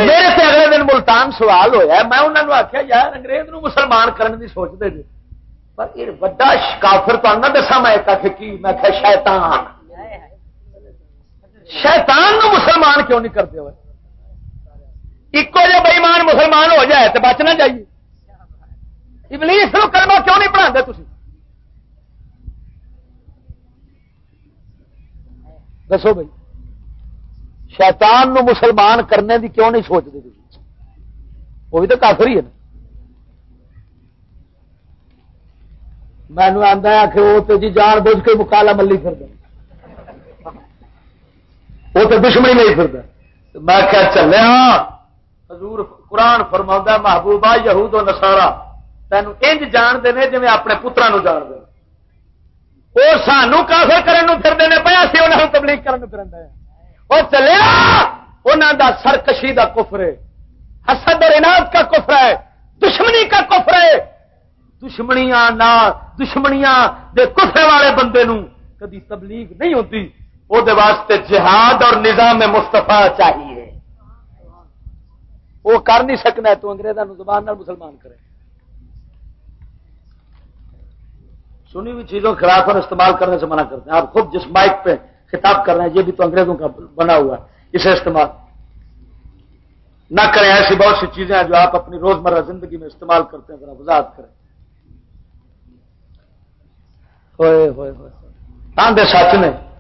Speaker 2: میرے سے اگلے دن ملتان سوال ہویا، میں انہوں نے آخیا یار انگریز نو مسلمان کرنے کی سوچتے جی۔ پر یہ وا کافر تو نہ دسا میں کی؟ میں کہ شیطان۔ شیطان نو مسلمان کیوں نہیں کرتے ہوئے؟ ایک جہ بئیمان مسلمان ہو جائے تو بچنا چاہیے۔ ابلیس نو کرنا کیوں نہیں پڑھا تھی دسو بھائی، شیطان نو مسلمان کرنے دی کیوں نہیں سوچتے وہ بھی تو کافر ہی ہے نا۔ مینو آتا ہے کہ وہ تو جی جان بوجھ کے مکالا ملی پھر وہ تو دشمنی نہیں پھر میں کیا چلیا حضور قرآن فرما محبوبہ یہود و نسارا تینوں انج جانتے ہیں جی اپنے پترا جان دے وہ سانو کافر کرنے پھرتے ہیں پہ اسی انہوں تبلیغ کرنے پھر وہ چلیا انہوں دا سرکشی دا کفر ہے۔ حسد اور انعد کا کفر ہے۔ دشمنی کا کفر ہے۔ دشمنیاں نہ دشمنیاں دے کفر والے بندے نو کدی تبلیغ نہیں ہوتی۔ وہ واسطے جہاد اور نظام مستفا چاہیے۔ وہ کر نہیں سکنا تو انگریزوں زبان مسلمان کرے۔ سنی ہوئی چیزوں خلاف اور استعمال کرنے سے منع کرتے ہیں۔ آپ خود جس مائک پہ خطاب کر رہے ہیں، یہ بھی تو انگریزوں کا بنا ہوا ہے۔ اسے استعمال نہ کریں، ایسی بہت سی چیزیں ہیں جو آپ اپنی روزمرہ زندگی میں استعمال کرتے ہیں، ذرا وضاحت کریں۔ ہوئے ہوئے ہوئے سچ نے۔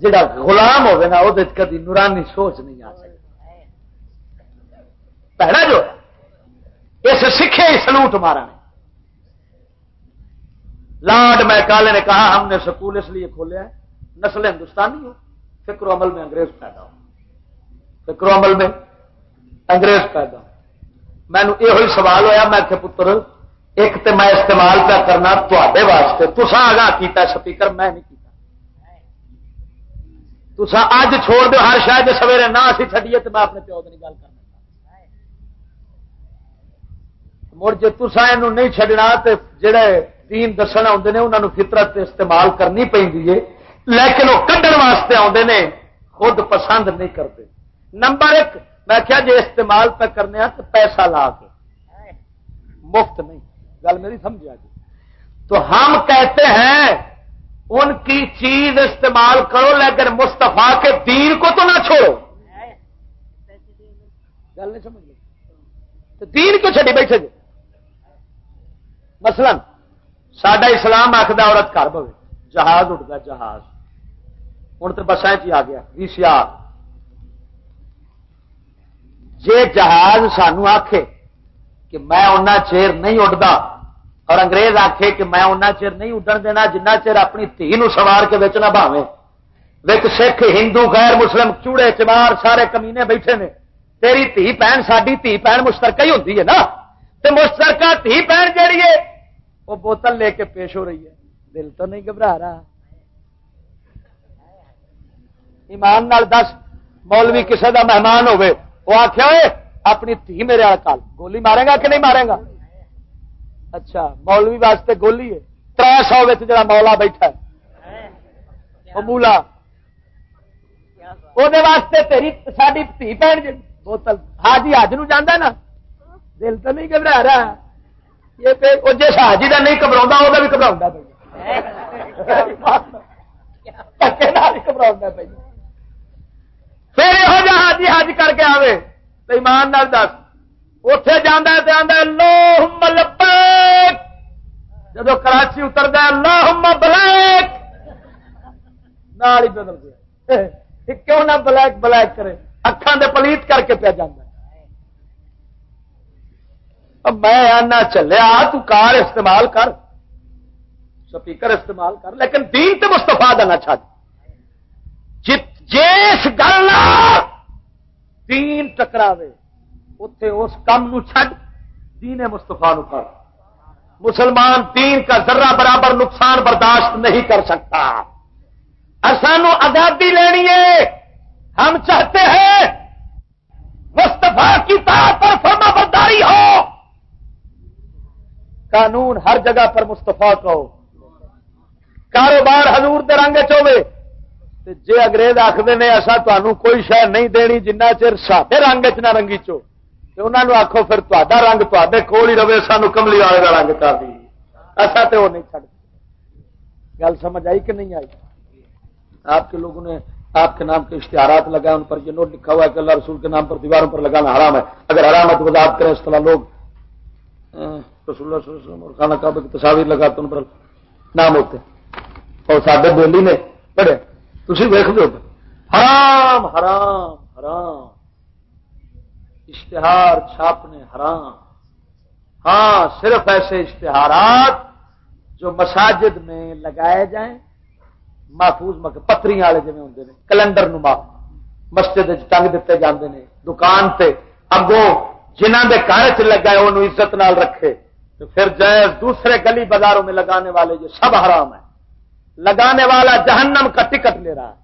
Speaker 2: جڑا غلام ہوگا نا وہ کدی نورانی سوچ نہیں آ سکتی۔ پہلا جو ہے اس سکھے ہی سلوٹ مارا نے لارڈ میکالے نے کہا، ہم نے سکول اس لیے کھولے ہیں نسل ہندوستانی ہو فکر و عمل میں انگریز پیدا ہو فکر و عمل میں انگریز پیدا ہو میں یہ سوال ہوا میں کہ پتر، ایک تو میں استعمال پہ کرنا تے واسطے۔ تسا آگاہ کیتا سپیکر، میں نہیں کیتا۔ تسا اج چھوڑ دو ہر شاید سویرے نہ اسی چڈیے تو میں اپنے پیو کی گل کرنا۔ مڑ جی تسا یہ نہیں چڈنا تو جڑے دین دسن آتے ہیں انہوں فطرت استعمال کرنی پی لیکن وہ کھڈن واسطے آتے ہیں خود پسند نہیں کرتے۔ نمبر ایک، میں کیا جی استعمال پہ کرنے ہاں تو پیسہ لا کے۔ مفت نہیں۔ گل میری سمجھا جی۔ تو ہم کہتے ہیں ان کی چیز استعمال کرو، لیکن مستفا کے دین کو تو نہ چھوڑو۔ گل نہیں سمجھ تو دین کیوں چڑی بیٹھے جی؟ مثلا سڈا اسلام آخر عورت کر پوے جہاز اٹھتا جہاز۔ ہوں تو بسا چ آ گیا، وی سی آر جی جہاز سانو آخے کہ میں ان چیر نہیں اڈتا اور انگریز آخے کہ میں ان چیر نہیں اڈن دینا جنہ چیر اپنی تھی نو سوار کے بچ نہ بھاوے وچ سکھ، ہندو، غیر مسلم، چوڑے چمار سارے کمینے بیٹھے نے۔ تیری تھی بہن ساری تھی بہن مشترکہ ہی ہوتی ہے نا۔ تو مشترکہ تھی بہن جیڑی ہے وہ بوتل لے کے پیش ہو رہی ہے۔ دل تو نہیں گھبرا رہا۔ ایمان نال دس، مولوی کسی کا مہمان ہوئے وہ آخیا ہوئے اپنی تھی میرے کال۔ گولی مارے گا کہ نہیں مارے گا؟ اچھا مولوی واسطے گولی ہے۔ تر سو جا مولا بیٹھا ہے۔ مولا واسطے تیری ساری تھی بھن جی بوتل، حاجی حج نو جانا نا؟ دل تو نہیں گھبرا رہا۔ یہ جس حاجی کا نہیں گھبرا وہ بھی گھبرا گھبرا پہ پھر یہ حاجی حج کر کے آئے تو ایمان دس۔ اتے جانا تو آدھا لو لبیک! جب کراچی اتر گیا لو بلیک! نال ہی بدل گیا۔ کیوں نہ بلیک بلیک کرے؟ اکھان دے پلیت کر کے پیا جانا میں آنا چلیا، تو کار استعمال کر۔ سپیکر استعمال کر، لیکن دین تو مستفا دینا چاہتا جس گل دین ٹکراوے۔ اتے اس کام نو چھڈ، دین مستفا نو کر۔ مسلمان دین کا ذرہ برابر نقصان برداشت نہیں کر سکتا۔ سانو آزادی لینی ہے۔ ہم چاہتے ہیں مستفا کی پر فرما برداری ہو۔ قانون ہر جگہ پر مستفا کو کاروبار حضور دے رنگ چوے جی اگریز آخر نے ایسا تمہوں کوئی شہ نہیں دینی جنہ چر سارے رنگ چ نہ رنگی چو۔ انہوں آخو پھر تا رنگ تے کول ہی رہے سانو کملی والے کا رنگ کر دی ایسا تو وہ نہیں چڑ گل سمجھ آئی کہ نہیں آئی آپ کے لوگوں نے آپ کے نام کے اشتہارات لگائے ان پر یہ نوٹ لکھا ہوا ہے کہ اللہ رسول کے نام پر دیواروں پر لگانا حرام ہے۔ اگر حرام ہے تو وضاحت کریں اس طرح لوگ۔ رسول اللہ صلی اللہ علیہ وسلم اور خانہ کعبہ کی تصاویر لگاتے ان پر نام ہوتے اور سادے بولی نے پڑھے تھی ویخ دو حرام حرام حرام۔ اشتہار چھاپنے حرام۔ ہاں صرف ایسے اشتہارات جو مساجد میں لگائے جائیں، محفوظ مک پتری والے جی ہوں کلنڈر نما، مسجد ٹنگ دیتے جاندے نے، دکان سے اگوں جنہ کے گھر چ لگا ہے انہوں عزت نال رکھے، تو پھر جائز دوسرے گلی بازاروں میں لگانے والے جو سب حرام ہے لگانے والا جہنم کا ٹکٹ لے رہا ہے۔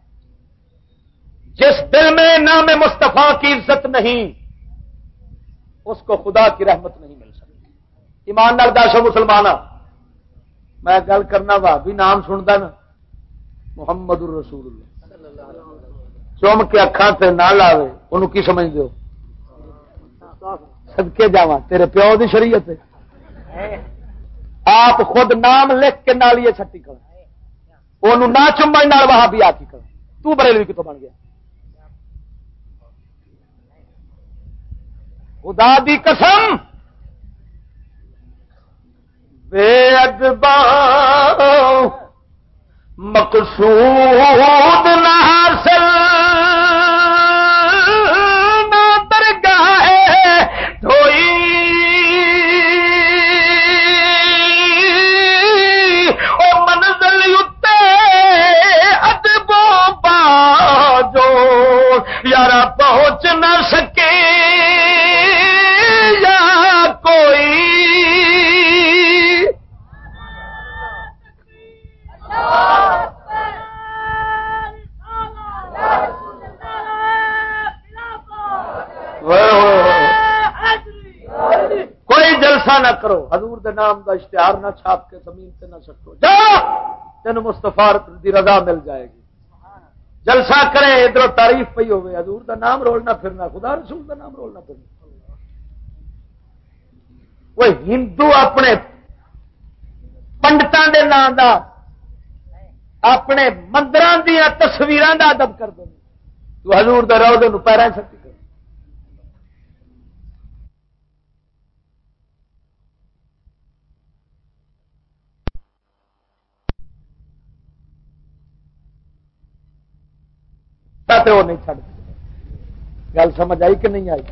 Speaker 2: جس دل میں نام مصطفیٰ کی عزت نہیں اس کو خدا کی رحمت نہیں مل سکتی۔ ایماندار داشو مسلمان میں گل کرنا وا، بھی نام سنتا نا۔ محمد الرسول اللہ۔ چوم کے اکھان سے نہ لاوے انہوں کی سمجھ دو سدکے جا تیرے پیو کی شریعت آپ خود نام لکھ کے نالیے چھٹی کر وہ نہ چمبن وہاں بھی آتی کر تو بریلوی کتوں بن گیا؟ خدا دی قسم۔ بے ادبا مقصود نہ کرو، حضور دے نام دا اشتہار نہ چھاپ کے زمین سے نہ سکو جا! تین مستفار دی رضا مل جائے گی۔ جلسہ کرے، ادھر تعریف پی ہوے حضور دا نام رولنا پھرنا، خدا رسول دا نام رولنا پھرنا۔ وہ ہندو اپنے پنڈتوں دے نام دا، اپنے مندر دیا تصویر کا ادب کر دیں تو حضور دے رو پیرا سکتی کر وہ نہیں چھڑ گل سمجھ آئی کہ نہیں آئی؟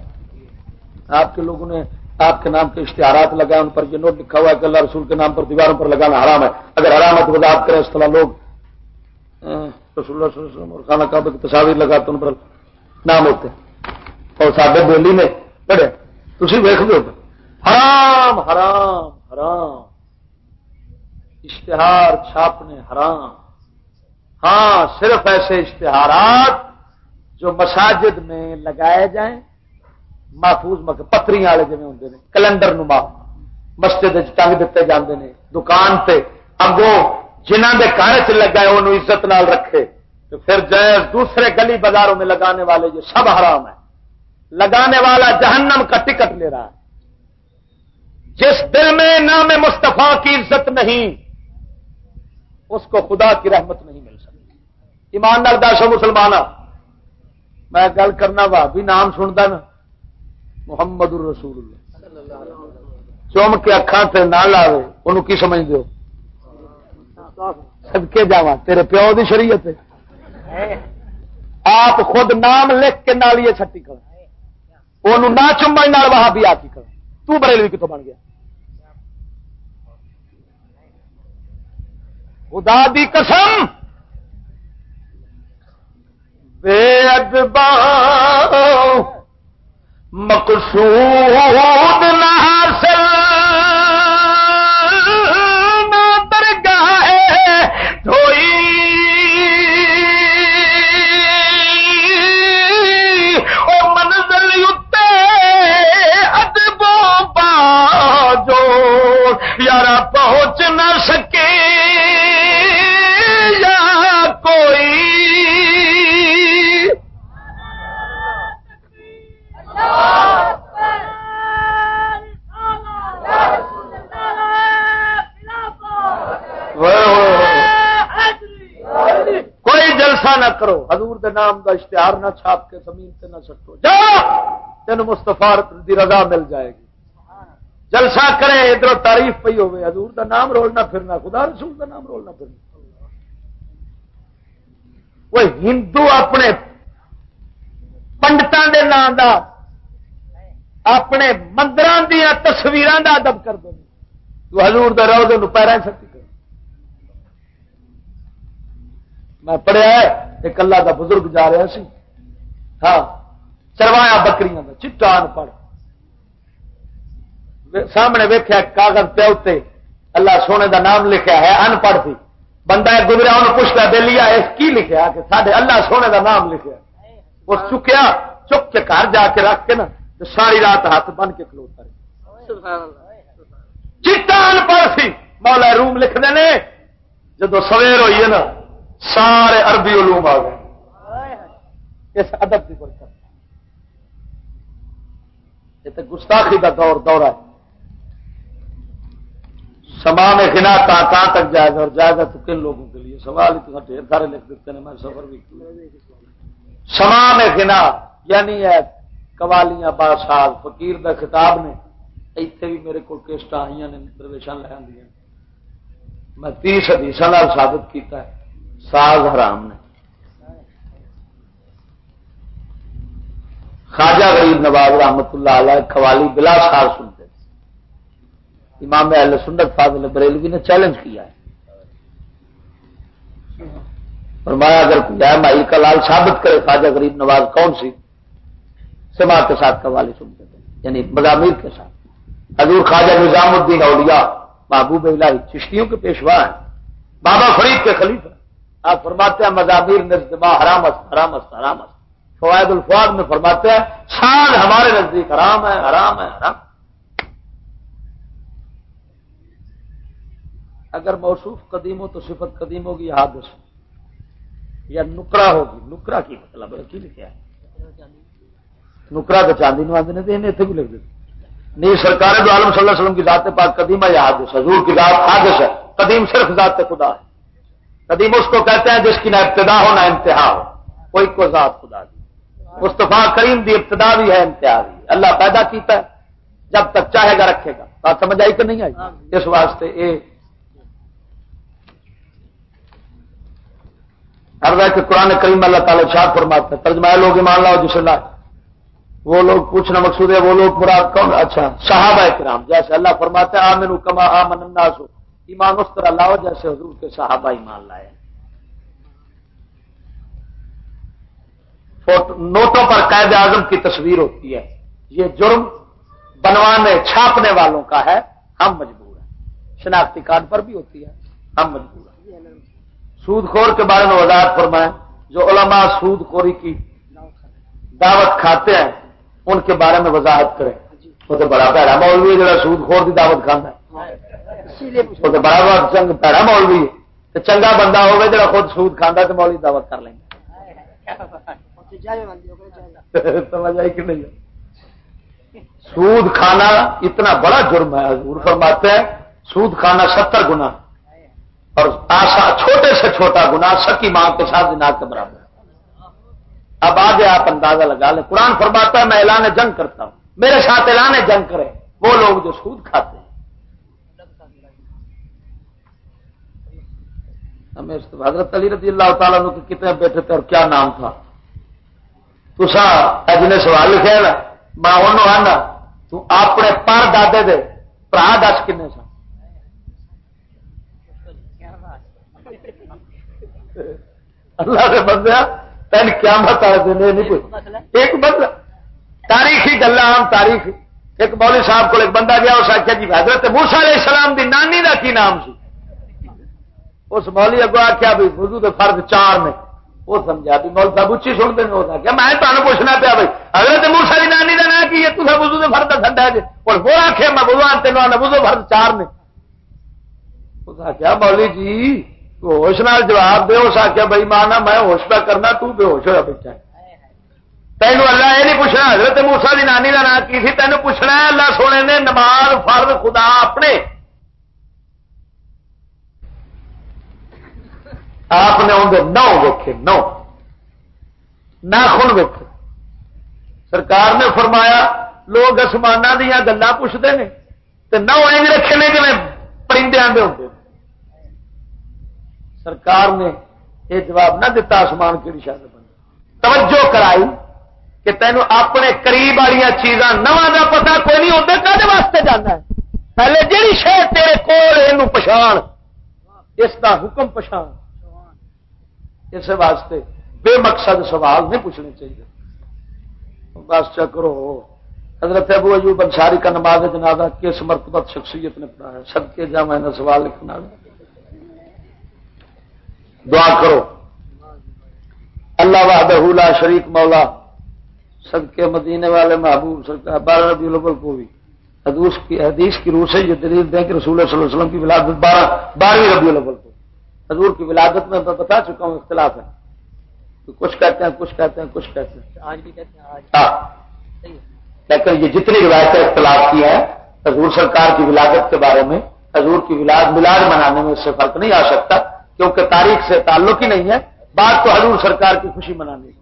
Speaker 2: آپ کے لوگوں نے آپ کے نام کے اشتہارات لگائے، ان پر یہ نوٹ لکھا ہوا ہے کہ اللہ رسول کے نام پر دیواروں پر لگانا حرام ہے۔ اگر حرام ہے تو وضاحت کریں اس طرح لوگ رسول اللہ صلی اللہ علیہ وسلم اور خانہ کعبہ کی تصاویر لگاتے، ان پر نام ہوتے۔ اور سادے بولی میں پڑھے تھی ویخ دو حرام حرام حرام۔ اشتہار چھاپنے حرام۔ ہاں صرف ایسے اشتہارات جو مساجد میں لگائے جائیں، محفوظ پتری والے جی ہوں کلنڈر نما، مسجد ٹنگ دیتے جاندے نے، دکان پہ اگوں جنہ کے گھر چ لگا انہوں عزت نال رکھے، تو پھر جائز دوسرے گلی بازاروں میں لگانے والے یہ سب حرام ہے لگانے والا جہنم کا ٹکٹ لے رہا ہے۔ جس دل میں نام مصطفیٰ کی عزت نہیں، اس کو خدا کی رحمت نہیں مل سکتی۔ ایماندار داشو مسلمان میں گل کرنا وا بھی نام سنتا نا، محمد الرسول اللہ۔ چوم کے اکھان سے نہ لاوے انہوں کی سمجھ دو سدکے جا تیرے پیو کی شریعت آپ خود نام لکھ کے نالیے چھٹی کر نہ چمبن وہاں بھی آ کی کر تو بریلوی کتوں بن گیا؟ خدا دی قسم! بے ادبا مقصود نہ حاصل پہنچ حضور دے نام کا اشتہار نہ چھاپ کے زمین سے نہ سٹو۔ جا! تین مستفار دی رضا مل جائے گی۔ جلسہ کرے، ادھر تعریف پی ہوے حضور دا نام رولنا پھرنا، خدا رسول دا نام رولنا پھرنا۔ وہ ہندو اپنے پنڈتوں کے نام دا، اپنے مندر دیا تصویر کا ادب کر دیں تو حضور دا رو پیرا سکتی کر میں پڑھیا ایک اللہ دا بزرگ جا رہا سی۔ ہاں چروایا بکریاں کا چٹا ان پڑھ سامنے ویکیا کاغذ پہ اتنے اللہ سونے دا نام لکھا ہے، ان پڑھ سی بندہ گزرا ان پوچھتا دے لیا اس کی لکھا کہ سارے اللہ سونے دا نام لکھا وہ چکیا، چک کے گھر جا کے رکھ کے نا ساری رات ہاتھ بن کے کھلوتا چیٹا ان پڑھ سی۔ مولا روم لکھتے ہیں جدو سویر ہوئی ہے نا سارے عربی علوم آ گئے۔ اس ادب کی برکت۔ یہ تو گستاخی کا دور دورہ ہے۔ سما گنا کہاں کہاں تک جائے گا اور جائے گا تو کن لوگوں کے لیے؟ سوال ہی ہاں ڈھیر سارے لکھ دیتے ہیں، میں سفر بھی سما گنا یعنی ہے قوالیاں با سال فقیر دا خطاب نے۔ اتنے بھی میرے کو کیسٹ آئی نے درویشان لے آدی میں تیس حدیث ثابت کیتا ہے۔ ساز حرام نے۔ خواجہ غریب نواز رحمت اللہ علیہ قوالی بلا سار سنتے تھے۔ امام اہل سنت فاضل بریلوی نے چیلنج کیا ہے۔ فرمایا، اگر کوئی مائی کا لال ثابت کرے خواجہ غریب نواز کون سی؟ سماعت کے ساتھ قوالی سنتے تھے یعنی مضامیر کے ساتھ۔ حضور خواجہ نظام الدین اولیاء، محبوب الہی چشتیوں کے پیشوا ہیں۔ بابا فرید کے خلیفہ آپ فرماتے ہیں مضامیر نزدما حرام است حرام است حرام است۔ فوائد الفواد میں فرماتے ہیں، سال ہمارے نزدیک حرام ہے حرام ہے، حرام۔ اگر موصوف قدیم ہو تو صفت قدیم ہوگی یا حادث یا نکرا ہوگی۔ نکرا کی مطلب کی لکھا ہے نکرا تو چاندی نو آدھے دینے اتنے بھی لکھ دیتے نہیں، سرکار جو عالم صلی اللہ علیہ وسلم کی ذات پاک قدیم ہے یا حادث حضور کی ذات حادث ہے۔ قدیم صرف ذات خدا ہے۔ قدیم اس کو کہتے ہیں جس کی نہ ابتدا ہو نہ انتہا ہو۔ کوئی کو ذات خدا دی۔ مستفا کریم دی ابتدا بھی ہے انتہا بھی۔ اللہ پیدا کیتا ہے جب تک چاہے گا رکھے گا۔ بات سمجھ آئی کہ نہیں آئی؟ اس واسطے اے۔ ہر کہ قرآن کریم اللہ تعالی شاہ فرماتے ہیں ترجمہ لوگ ایمان لاؤ جس اللہ وہ لوگ پوچھنا مقصود ہے وہ لوگ مراد کون؟ اچھا صحابہ کرام جیسے اللہ فرماتے ہیں آمن کما آمن الناس۔ ہو ایمان اس طرح لاؤ جیسے حضور کے صحابہ ایمان لائے نوٹوں پر قید اعظم کی تصویر ہوتی ہے۔ یہ جرم بنوانے چھاپنے والوں کا ہے۔ ہم مجبور ہیں۔ شناختی کارڈ پر بھی ہوتی ہے۔ ہم مجبور ہیں۔ سود خور کے بارے میں وضاحت فرمائیں۔ جو علماء سود خوری کی دعوت کھاتے ہیں ان کے بارے میں وضاحت کریں۔ وہ تو بڑا پیڑا مولوی جا سود خور کی دعوت کھانا ہے۔ وہ تو بڑا چنگ پیڑا مولوی ہے۔ تو چنگا بندہ ہوگا جا خود سود کھانا تو مولوی دعوت کر لیں گے سمجھ آئی کہ نہیں؟ سود کھانا اتنا بڑا جرم ہے، حضور فرماتے ہیں، سود کھانا ستر گنا اور آسا چھوٹے سے چھوٹا گنا سکی ماں کے ساتھ دن کے برابر۔ اب آگے آپ اندازہ لگا لیں۔ قرآن فرماتا ہے، میں اعلان جنگ کرتا ہوں۔ میرے ساتھ اعلان جنگ کرے وہ لوگ جو سود کھاتے ہیں۔ ہمیں حضرت علی رضی اللہ تعالیٰ کے کتنے بیٹھے تھے اور کیا نام تھا؟ تسا اج نے سوال لکھا نا میں انہوں آنا تو اپنے پر دادے دے برا دس کن سن؟ اللہ سے بندہ تین کیا مت ایک بند تاریخی گلا عام تاریخ ایک مولوی صاحب کو ایک بندہ گیا، اس آخیا جی حضرت موسا علیہ السلام دی نانی کا کی نام سی؟ اس مولی اگو آخیا بھی وضو دے فرد چار نے۔ وہ سمجھا بھی مول صاحب اچھی سن دیں ہو سکیا میں تمہیں پوچھنا پیا بھائی اگر تو موسا کی نانی کا نام کی ہے؟ تصا بزو کے فرد ٹھنڈا جی۔ اور وہ آخیا میں بزو تین آنا بزو فرد چار نے۔ اس آخیا مولی جی ہوش نال جواب دے۔ اس آخیا بھائی مانا، میں ہوش پہ کرنا، تو بے ہوش ہوا بیٹھا تینوں اللہ یہ نہیں پوچھنا، حضرت موسا کی نانی کا نام کی تھی؟ تینوں پوچھنا اللہ سونے نے نماز فرد خدا اپنے آپ نے اندر نو ویکے نو ناخن ویکے سرکار نے فرمایا، لوگ آسمان دیا گلا پوچھتے ہیں تو نو ایج رکھے نے جی پرندے ہوتے سرکار نے یہ جواب نہ دتا، آسمان کی شاید بند توجہ کرائی کہ تینوں اپنے قریب والی چیزاں نواں کا پتا کوئی نہیں ہوتا کھے واسطے جانا ہے؟ پہلے جہی شہر تیرے کول پچھان۔ اس کا حکم پچھان۔ اس واسطے بے مقصد سوال نہیں پوچھنے چاہیے۔ بس چکرو۔ حضرت ابو ایوب انصاری کا نماز جنازہ کس مرتبت شخصیت نے پڑھا ہے سب کے جا میں نے سوال لکھنا دعا کرو۔ اللہ وحدہ لا شریک مولا سب کے مدینے والے محبوب سرکار بارہ ربی الاول کو بھی۔ حدیث کی حدیث کی روح سے یہ دلیل دیں کہ رسول صلی اللہ علیہ وسلم کی ولادت بارہ بارہویں ربی الاول کو۔ حضور کی ولادت میں بتا چکا ہوں اختلاف ہے۔ تو کچھ کہتے ہیں کچھ کہتے ہیں کچھ کہتے ہیں۔ آج بھی کہتے ہیں ہاں۔ لیکن یہ جتنی روایتیں اختلاف کی ہیں حضور سرکار کی ولادت کے بارے میں حضور کی ولاد ملاد منانے میں اس سے فرق نہیں آ سکتا کیونکہ تاریخ سے تعلق ہی نہیں ہے۔ بات تو حضور سرکار کی خوشی منانے کی۔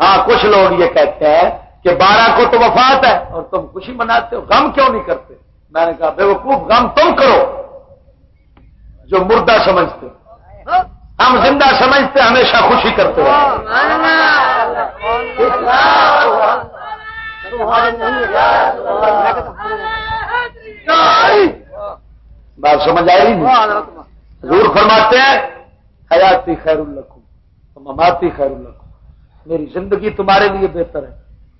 Speaker 2: ہاں کچھ لوگ یہ کہتے ہیں کہ بارہ کو تو وفات ہے اور تم خوشی مناتے ہو غم کیوں نہیں کرتے؟ میں نے کہا بے وقوف غم تم کرو۔ جو مردہ سمجھتے ہم زندہ سمجھتے ہمیشہ خوشی کرتے بات سمجھ آئی؟ ضرور فرماتے ہیں، حیاتی خیر الکھم مماتی خیر الکھم میری زندگی تمہارے لیے بہتر ہے،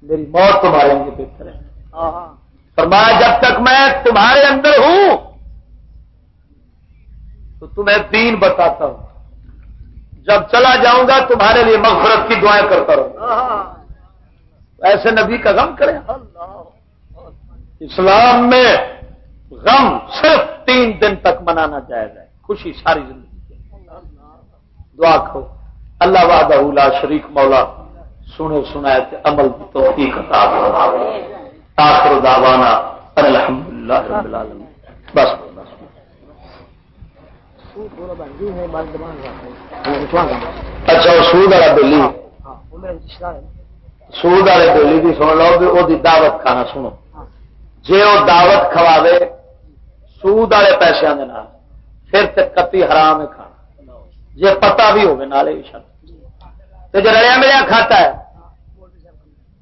Speaker 2: میری موت تمہارے لیے بہتر ہے۔ فرمایا، جب تک میں تمہارے اندر ہوں تو تمہیں دین بتاتا ہوں۔ جب چلا جاؤں گا تمہارے لیے مغفرت کی دعائیں کرتا رہوں۔ ایسے نبی کا غم کریں اسلام میں غم صرف تین دن تک منانا جائز ہے۔ خوشی ساری زندگی۔ دعا کرو۔ اللہ واد شریک مولا سنے سنا عمل کی توفیق آخر دعوانا الحمد للہ بس۔ اچھا سود والا بولی۔ سود والے بولی بھی سن لو وہ دعوت کھانا سنو۔ جی وہ دعوت کھواوے سود والے پیسوں کے پھر کتی حرام ہے کھانا۔ جی پتا بھی ہوگی نالے تو جو رلیا ملیا کھاتا ہے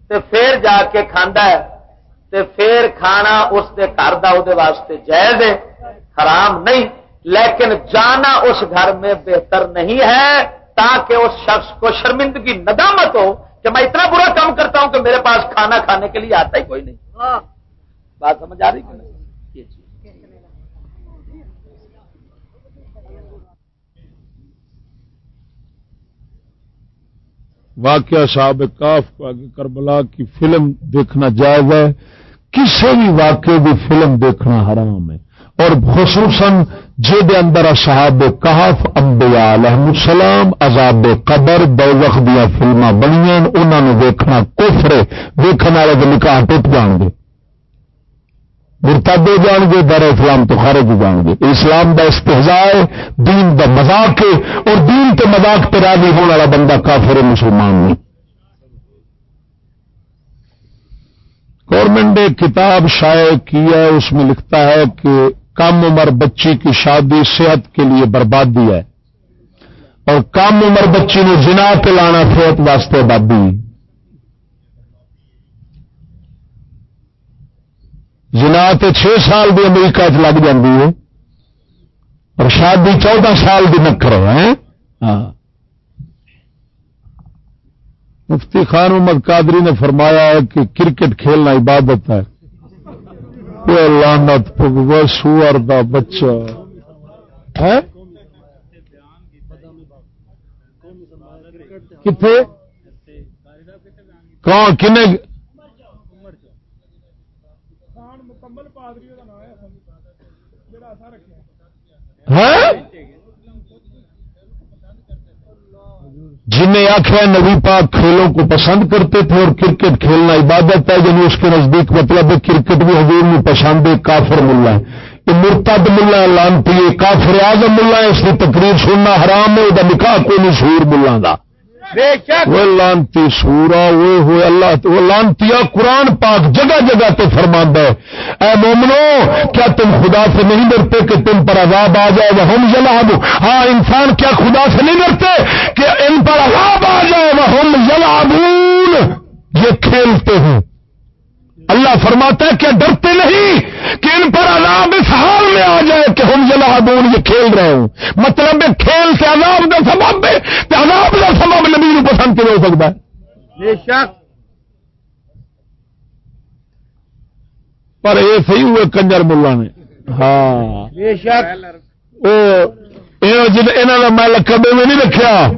Speaker 2: تو پھر جا کے کھانا ہے تو پھر کھانا اس کے گھر کا واسطے جائز ہے حرام نہیں۔ لیکن جانا اس گھر میں بہتر نہیں ہے تاکہ اس شخص کو شرمندگی ندامت ہو کہ میں اتنا برا کام کرتا ہوں کہ میرے پاس کھانا کھانے کے لیے آتا ہی کوئی نہیں۔ بات سمجھ آ رہی
Speaker 1: واقعہ صاحب کاف کو آگے کربلا کی فلم دیکھنا جائز ہے۔ کسی بھی واقعے کی فلم دیکھنا حرام ہے۔ اور خصوصاً جہد اندر صحاب کہف امبیا علیہ السلام، عذاب قبر، دو وقت دیا فلما بنیا انہوں نے دیکھنا کفر دیکھنے والے دے نکاح ٹوٹ جان گے۔ مرتد ہو جان گے، در اسلام تو خارج ہو جان گے۔ اسلام کا استحجا ہے، دین کا مذاق ہے، اور دین کے مذاق پہ راضی ہونے والا بندہ کافر مسلمان نہیں۔ گورنمنٹ نے کتاب شائع کی ہے، اس میں لکھتا ہے کہ کم عمر بچی کی شادی صحت کے لیے بربادی ہے اور کم عمر بچی نے جنا پہ لانا صحت واسطے آبادی جنا تو چھ سال بھی امریکہ چ لگ جاتی ہے اور شادی چودہ سال کی نکر ہے ہاں۔ مفتی خان محمد قادری نے فرمایا ہے کہ کرکٹ کھیلنا عبادت ہے۔ لانت سور دا بچہ۔ کتنے کون کن جنہیں آخر نبی پاک کھیلوں کو پسند کرتے تھے اور کرکٹ کھیلنا عبادت ہے یعنی اس کے نزدیک مطلب ہے کرکٹ بھی حضور میں پسند ہے کافر ملا ہے۔ یہ مرتد ملا ہے، لانتی کافر اعظم ملا ہے، اس کی تقریر سننا حرام ہے وہ نکاح کوئی نہیں سور ملا کا وہ لانتی سورا وہ ہوئے اللہ، وہ لانتی قرآن پاک جگہ جگہ تو فرما ہے۔ اے مومنو، کیا تم خدا سے نہیں ڈرتے کہ تم پر عذاب آ جائے؟ وہ ہم جلاب ہاں انسان کیا خدا سے نہیں ڈرتے کہ ان پر عذاب آ جائے؟ وہ ہم جلابون یہ کھیلتے ہیں۔ اللہ فرماتا ہے کیا ڈرتے نہیں کہ ان پر عذاب اس حال میں آ جائے کہ ہم جلابون یہ کھیل رہے ہوں مطلب کھیل سے عذاب کا سبب ہے تو عذاب کا سبب پسند کیوں ہو سکتا ہے؟ پر یہ صحیح ہوئے کنجر ملا نے۔ ہاں۔ انہوں میں لقب میں نہیں رکھا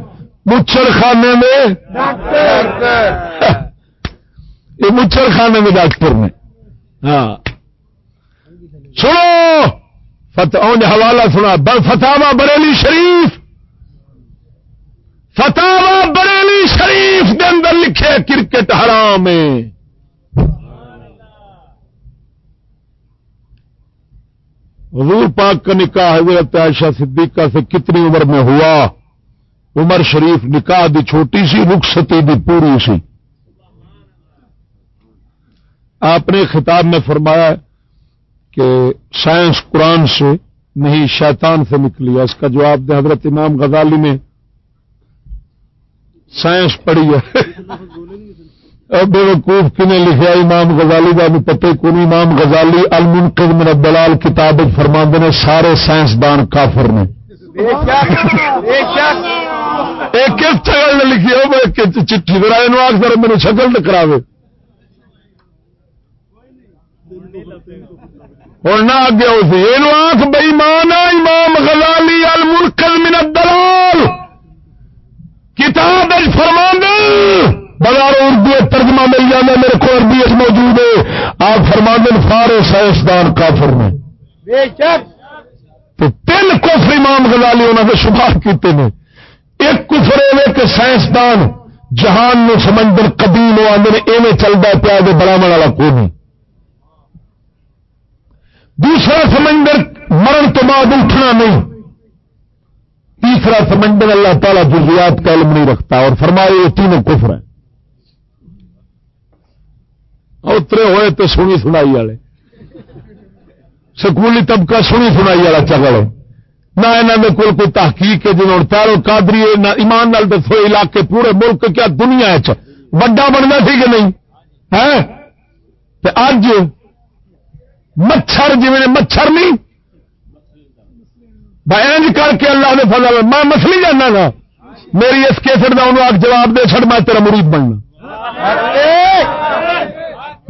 Speaker 1: مچھر خانے میں۔ یہ مچھر خانے میں ڈاکٹر نے۔ ہاں۔ سنو۔ فتح حوالہ سنا فتح بریلی شریف۔ فتح بریلی شریف کے اندر لکھے کرکٹ حرام حضور پاک کا نکاح حضرت عائشہ صدیقہ سے کتنی عمر میں ہوا؟ عمر شریف نکاح دی چھوٹی سی رخصتی دی پوری سی۔ آپ نے خطاب میں فرمایا کہ سائنس قرآن سے نہیں، شیطان سے نکلی۔ اس کا جواب دے حضرت امام غزالی نے سائنس پڑھی ہے۔ بے وقوف کنے لکھا؟ امام غزالی کا بھی پتے کون امام غزالی المنقذ من الدلال کتاب فرماند نے، سارے سائنسدان کافر نے۔ کس چگل نے لکھی ہو چٹھی کرا آخ سر میرے شکل ٹکرا ہوں نہ اگے اسے یہ آخ بئی مان امام غزالی المنقذ من الدلال۔ کتاب فرمان بازار اردو ترجمہ مل جانا میرے کو اردو موجود ہے۔ آپ فرماند سارے سائنسدان کافر میں تو تین کفر امام غزالی انہوں نے شمار کیتے ہیں ایک کفر ہے کہ سائنسدان جہان میں سمندر قدیم آدھے ایویں چلتا پیا براہم والا کو نہیں۔ دوسرا سمندر مرن تو بعد اٹھنا نہیں۔ تیسرا سمندر اللہ تعالیٰ جزیات کا علم نہیں رکھتا اور فرمائے یہ تینوں کفر ہیں۔ اترے ہوئے تو سنی سنائی والے۔ سکولی طبقہ سنی سنائی والا چگل نہ یہاں کے کول کوئی تحقیق ہے جنہوں تارو کادری ایمان نال دسو علاقے پورے ملک کیا دنیا وڈا بننا سی کہ نہیں؟ ہے اج مچھر جی مچھر نہیں بینج کر کے اللہ نے فضل میں مسلی جانا گا میری اس کیسٹ کا انہوں آگ جواب دے چڑ میں تیرا مرید بننا۔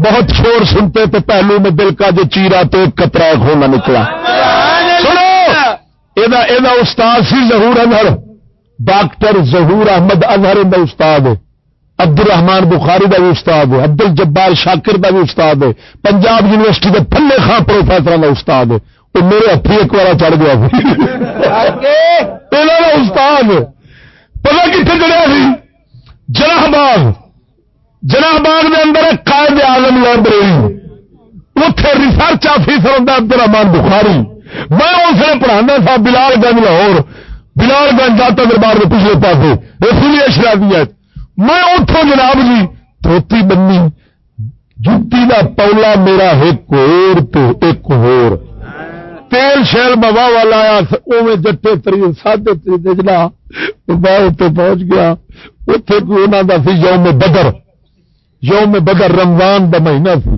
Speaker 1: بہت شور سنتے تو پہلو میں دل کا جو چیرا تو ایک کترا ہونا نکلا۔ سنو یہ استاد سی ظہور اظہر ڈاکٹر ظہور احمد اظہر استاد عبد الرحمان بخاری کا بھی استاد ہے۔ عبد الجبار شاکر کا بھی استاد ہے۔ پنجاب یونیورسٹی کے پلے خان پروفیسر کا استاد ہے۔ وہ میرے ہاتھی ایک بار چڑھ گیا استاد پتا کتنے چڑھیا سی؟ جناح باغ جناح باغ کے اندر ایک قائد آلم لائبریری اتے ریسرچ آفیسر ہوتا عبد الرحمان بخاری۔ میں اسے پڑھانا تھا بلال گنج لاہور۔ بلال گنج جاتا دربار کے پچھلے پاس رسولی اشرافیت میں اتوں جناب جی دھوتی بنی جتی کا پولا میرا ایک اور تو ایک ہور تیل شیل بوا والا آیا اوے جٹے تری سادے تری جنا میں اتنے پہنچ گیا۔ اتے کوئی انہوں کا سی یوم بدر یوم بدر رمضان کا مہینہ سی۔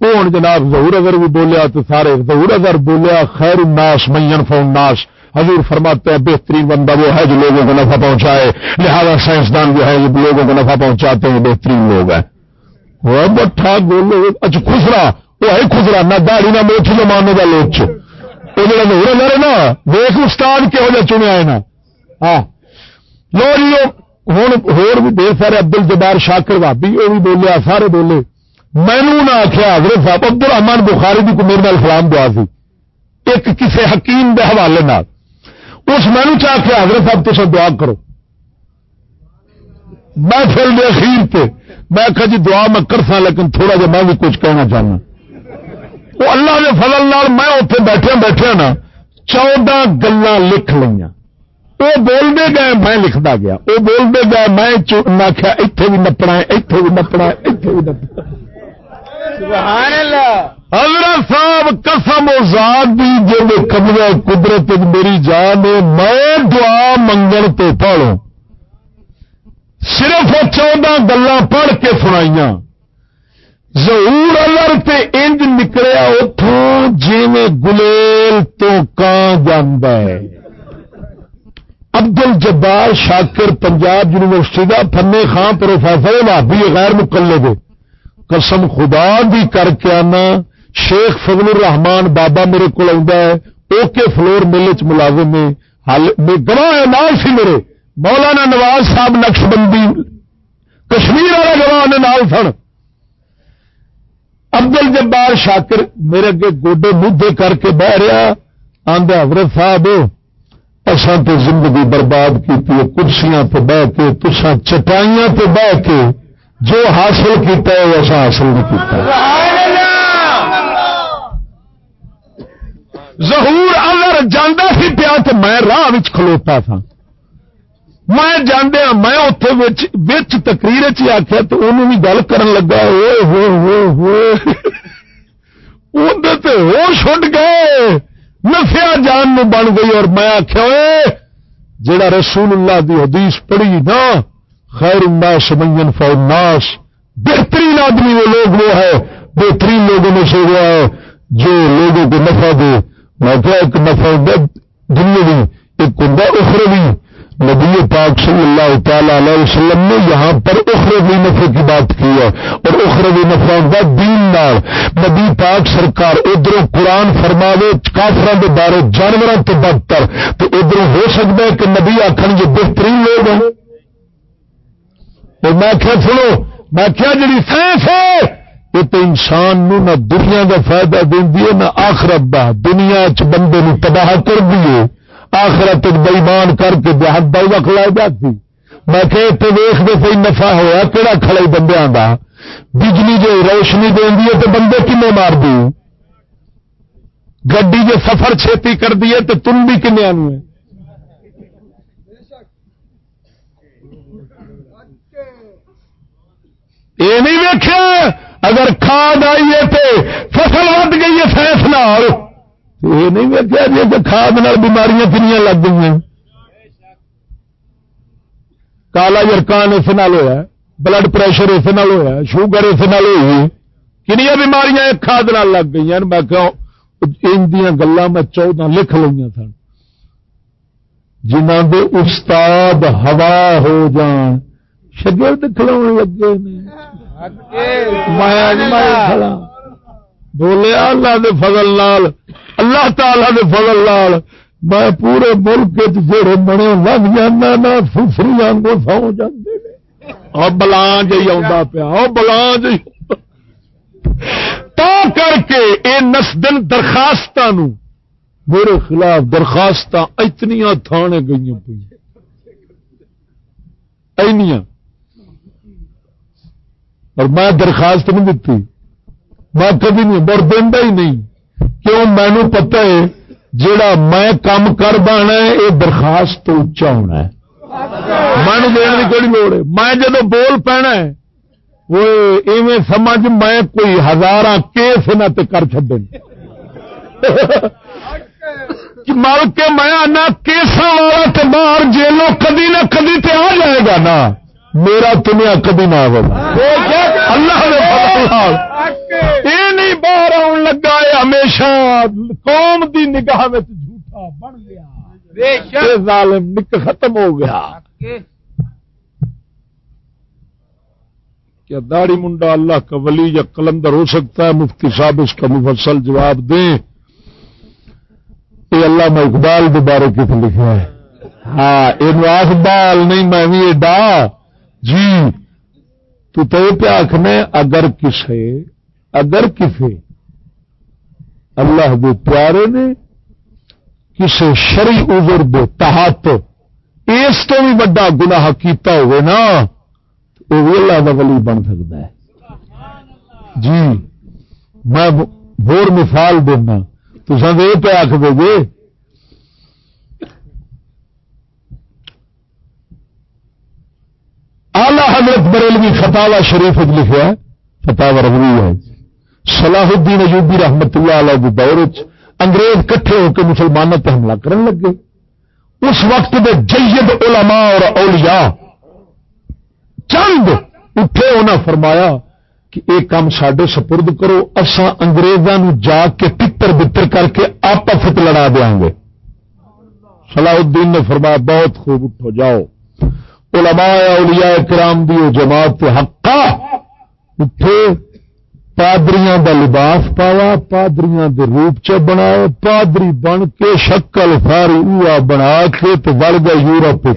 Speaker 1: وہ ہوں جناب ظہور اگر بھی بولیا تو سارے ظہور اگر بولیا، خیر الناس مین فون ناس حضور فرماتے ہیں، بہترین بندہ وہ ہے جو لوگوں کو نفع پہنچائے۔ لہذا سائنسدان جو ہے، جو لوگوں کو نفع پہنچاتے ہیں، بہترین لوگ ہیں۔ وہ بٹھا گولو اچھا خسرا، وہ ہے خسرا، نہ داڑھی نہ موچ نہ ماننے کا لوچ وہ جڑا ظہور ہے نا ویس استاد کہو جا چنیا ہے نا؟ ہاں۔ لو جی ہوں ہور بھی سارے ابدل جبار شاکر بھابی وہ بھی بولیا سارے بولے۔ مینو نہ آخیا حضرت صاحب عبد الرحمان بخاری بھی کو میرے نال سلام دعا سی۔ ایک کسی حکیم کے حوالے نال۔ اس مینو چاہ کے حضرت صاحب تو دعا کرو۔ میں پھر دے اخیر پہ میں کہا جی دعا میں کر سا لیکن تھوڑا جا میں بھی کچھ کہنا چاہنا۔ وہ اللہ کے فضل نال میں اتنے بیٹھے بیٹھے نا چودہ گلا لکھ لیا وہ بولتے گئے میں لکھتا گیا۔ وہ بولتے گئے میں آخیا اتنے بھی نپنا اتنے بھی نپنا اتنے بھی نپنا حضرت صاحب قسم ذات دی جی قبضہ قدرت میری جان میں دعا منگن تو پڑھوں۔ صرف چودہ گلا پڑھ کے سنائی ضرور الر تے انج نکلیا اتوں جی گلیل تو کان جانا ہے۔ ابدل جبار شاکر پنجاب یونیورسٹی کا فنے خان پروفیسر بھابی غیر مکلے دے قسم خدا دی کر کے آنا، شیخ فضل الرحمان بابا میرے کو اوکے فلور میلے چ ملازم نے گواہ نال سی میرے۔ مولانا نواز صاحب نقش بندی کشمیر والے گواہ نے نال سن۔ ابدل جبار شاکر میرے اگے گوڈے مدے کر کے بہ رہا آدھا حضرت صاحب اصل تو زندگی برباد کی کرسیاں پہ بہ کے تسا چٹائیاں پہ بہ کے جو حاصل کیتا ہے ایسا حاصل نہیں کیتا۔ ظہور اگر جانا سی پیا تو میں راہ کھلوتا تھا۔ میں جانے ہاں، میں اتنے تقریر چ آخیا تو انہوں بھی گل کر لگا ہو ہو چھٹ گئے۔ نفیا جان میں بن گئی اور میں آخیا جڑا رسول اللہ دی حدیث پڑھی نا، خیر الناس من فالناس بہترین آدمی وہ لوگ وہ ہے، بہترین لوگوں میں سے وہ ہے، جو لوگوں کو نفع دے۔ میں کیا ایک نفع دنیا ایک ہوں اخروی۔ نبی پاک صلی اللہ تعالی علیہ وسلم نے یہاں پر اخروی نفع کی بات کی ہے اور اخروی نفع ہوتا دین نال نبی پاک سرکار ادھر قرآن فرماوے کافر کے بارے جانوروں تو بدتر۔ تو ادھر ہو سکتا ہے کہ نبی آخر جو بہترین لوگ ہیں میں کیا سنو، میں کیا جی سائنس ہے، یہ تو انسان نو نہ دنیا کا فائدہ دینی ہے، نہ آخرت کا دنیا چ بندے تباہ کر دیے آخرت بئیمان کر کے دیہات بہت کھلا جاتی۔ میں کہ ویخ دے کوئی نفع ہوا کہڑا کھڑے بندیاں دا؟ بجلی جو روشنی دینی ہے تو بندے کنے مار دی؟ گڈی جو سفر چھتی کر دی ہے تو تم بھی کنے آنو ہے؟ یہ نہیں ویکیا اگر کھاد آئی ہے تو فصل ود گئی ہے سائنس نال۔ یہ نہیں ویکیا جی کہ کھاد بیماریاں کنیاں لگ گئی کالا جرکان اس ہوا بلڈ پریشر اس ہوا شوگر اس ہوئی کنیا بیماریاں کھاد لگ گئی میں ان گلا میں چودہ لکھ لی سن۔ جنہ دے استاد ہوا ہو جان۔ شگرد کھلو لگے بولے اللہ دے فضل نال، اللہ تعالی دے فضل نال۔ میں پورے ملک جڑے بنے لگ جانا نہ ففری آنگو سو جاتے اور بلان جی آ پیا اور بلان جی تا کر کے اے نسدن درخواست میرے خلاف درخواست اتنی تھانے گئی پی اور میں درخواست نہیں دیتی۔ میں کبھی نہیں بر دینا ہی نہیں۔ کیوں؟ مینو پتا ہے جڑا میں کام کر بانا ہے یہ درخواست تو اچا ہونا ہے۔ من دن کی کوئی لوڑ ہے؟ میں جب بول پینا ہے، وہ ایویں سمجھ میں کوئی ہزار کیس نہ کر چڈ مل کے میں آنا کیسا والا تو باہر جیلوں کدی نہ کدی تے آ جائے گا نا۔ میرا تمہیں کدی نہ اللہ یہ نہیں باہر آن لگا ہے ہمیشہ قوم دی نگاہ میں جھوٹا بن گیا۔ ظالم نک ختم ہو گیا۔ کیا داڑی منڈا اللہ کا ولی یا کلندر ہو سکتا ہے؟ مفتی صاحب اس کا مفصل جواب دیں۔ یہ اللہ میں اقبال کے بارے کس لکھا ہے۔ ہاں یہ بال نہیں، میں بھی ڈا۔ جی تو تو پہ آخنے اگر کسے اگر کسے اللہ دے پیارے نے کسے شری ازر دے، تحت اس تو بھی بڑا گناہ کیتا ہوئے نا وہ اللہ کا ولی بن سکتا ہے۔ جی میں بور مثال دینا۔ تو سب یہ پہ آخ دے گے آلہ حضرت بریلوی فتوا شریف لکھا ہے فتح ربوی ہے۔ صلاح الدین ایوبی رحمت اللہ علیہ کے دور انگریز کٹھے ہو کے مسلمانوں پہ حملہ کرنے لگے۔ اس وقت میں جید علماء اور اولیاء چند اٹھے انہیں فرمایا کہ ایک کام سڈے سپرد کرو اصا اگریزوں جا کے پتر بتر کر کے آپس لڑا دیا گے۔ صلاح الدین نے فرمایا، بہت خوب اٹھو جاؤ۔ علماء اولیاء کرام دی جماعت حقا اٹھے، پادریاں دا لباس پایا، پادریاں دے روپ چ بنا پادری بن کے شکل ساری اوہ بنا کے تو بڑ گئے یورپ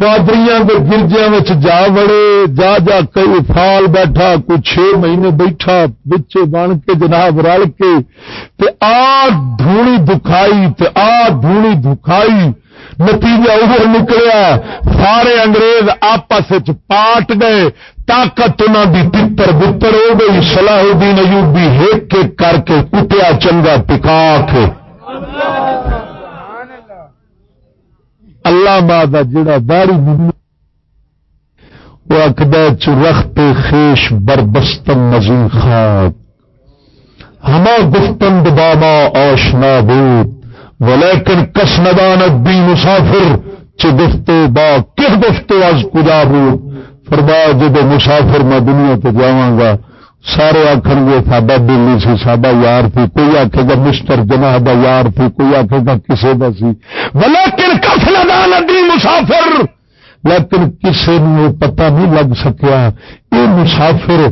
Speaker 1: پادریاں کے گرجیا جا وڑے، جا جا کئی فال بیٹھا، کوئی چھ مہینے بیٹھا، بچے بن کے جناب رل کے تے آ دھونی دکھائی، تے آ دھونی دکھائی۔ نتیجہ ادھر نکلیا۔ سارے انگریز آپس پاٹ گئے۔ طاقت انہوں کی پتر بتر ہو گئی۔ سلاح الدین ایوبی ہیک کے کر کے کٹیا چنگا پکا کے اللہ باد جڑا داری وہ چ رخت خیش بربستم مزید خاک۔
Speaker 2: ہما گفتن بابا آشنا بود ولیکن کس ندان ادی مسافر چ گفتو با کس گفتو از کجا بود؟ فرما جب مسافر میں دنیا تو جاگا سارے آخر گے سڈا دلی سی سڈا یار تھی، کوئی آخے گا مسٹر جناح دا یار تھی، کوئی آخے گا کسی کا سی۔ ولیکن کس ندان ادی مسافر، لیکن کسی نے پتہ نہیں لگ سکیا یہ مسافر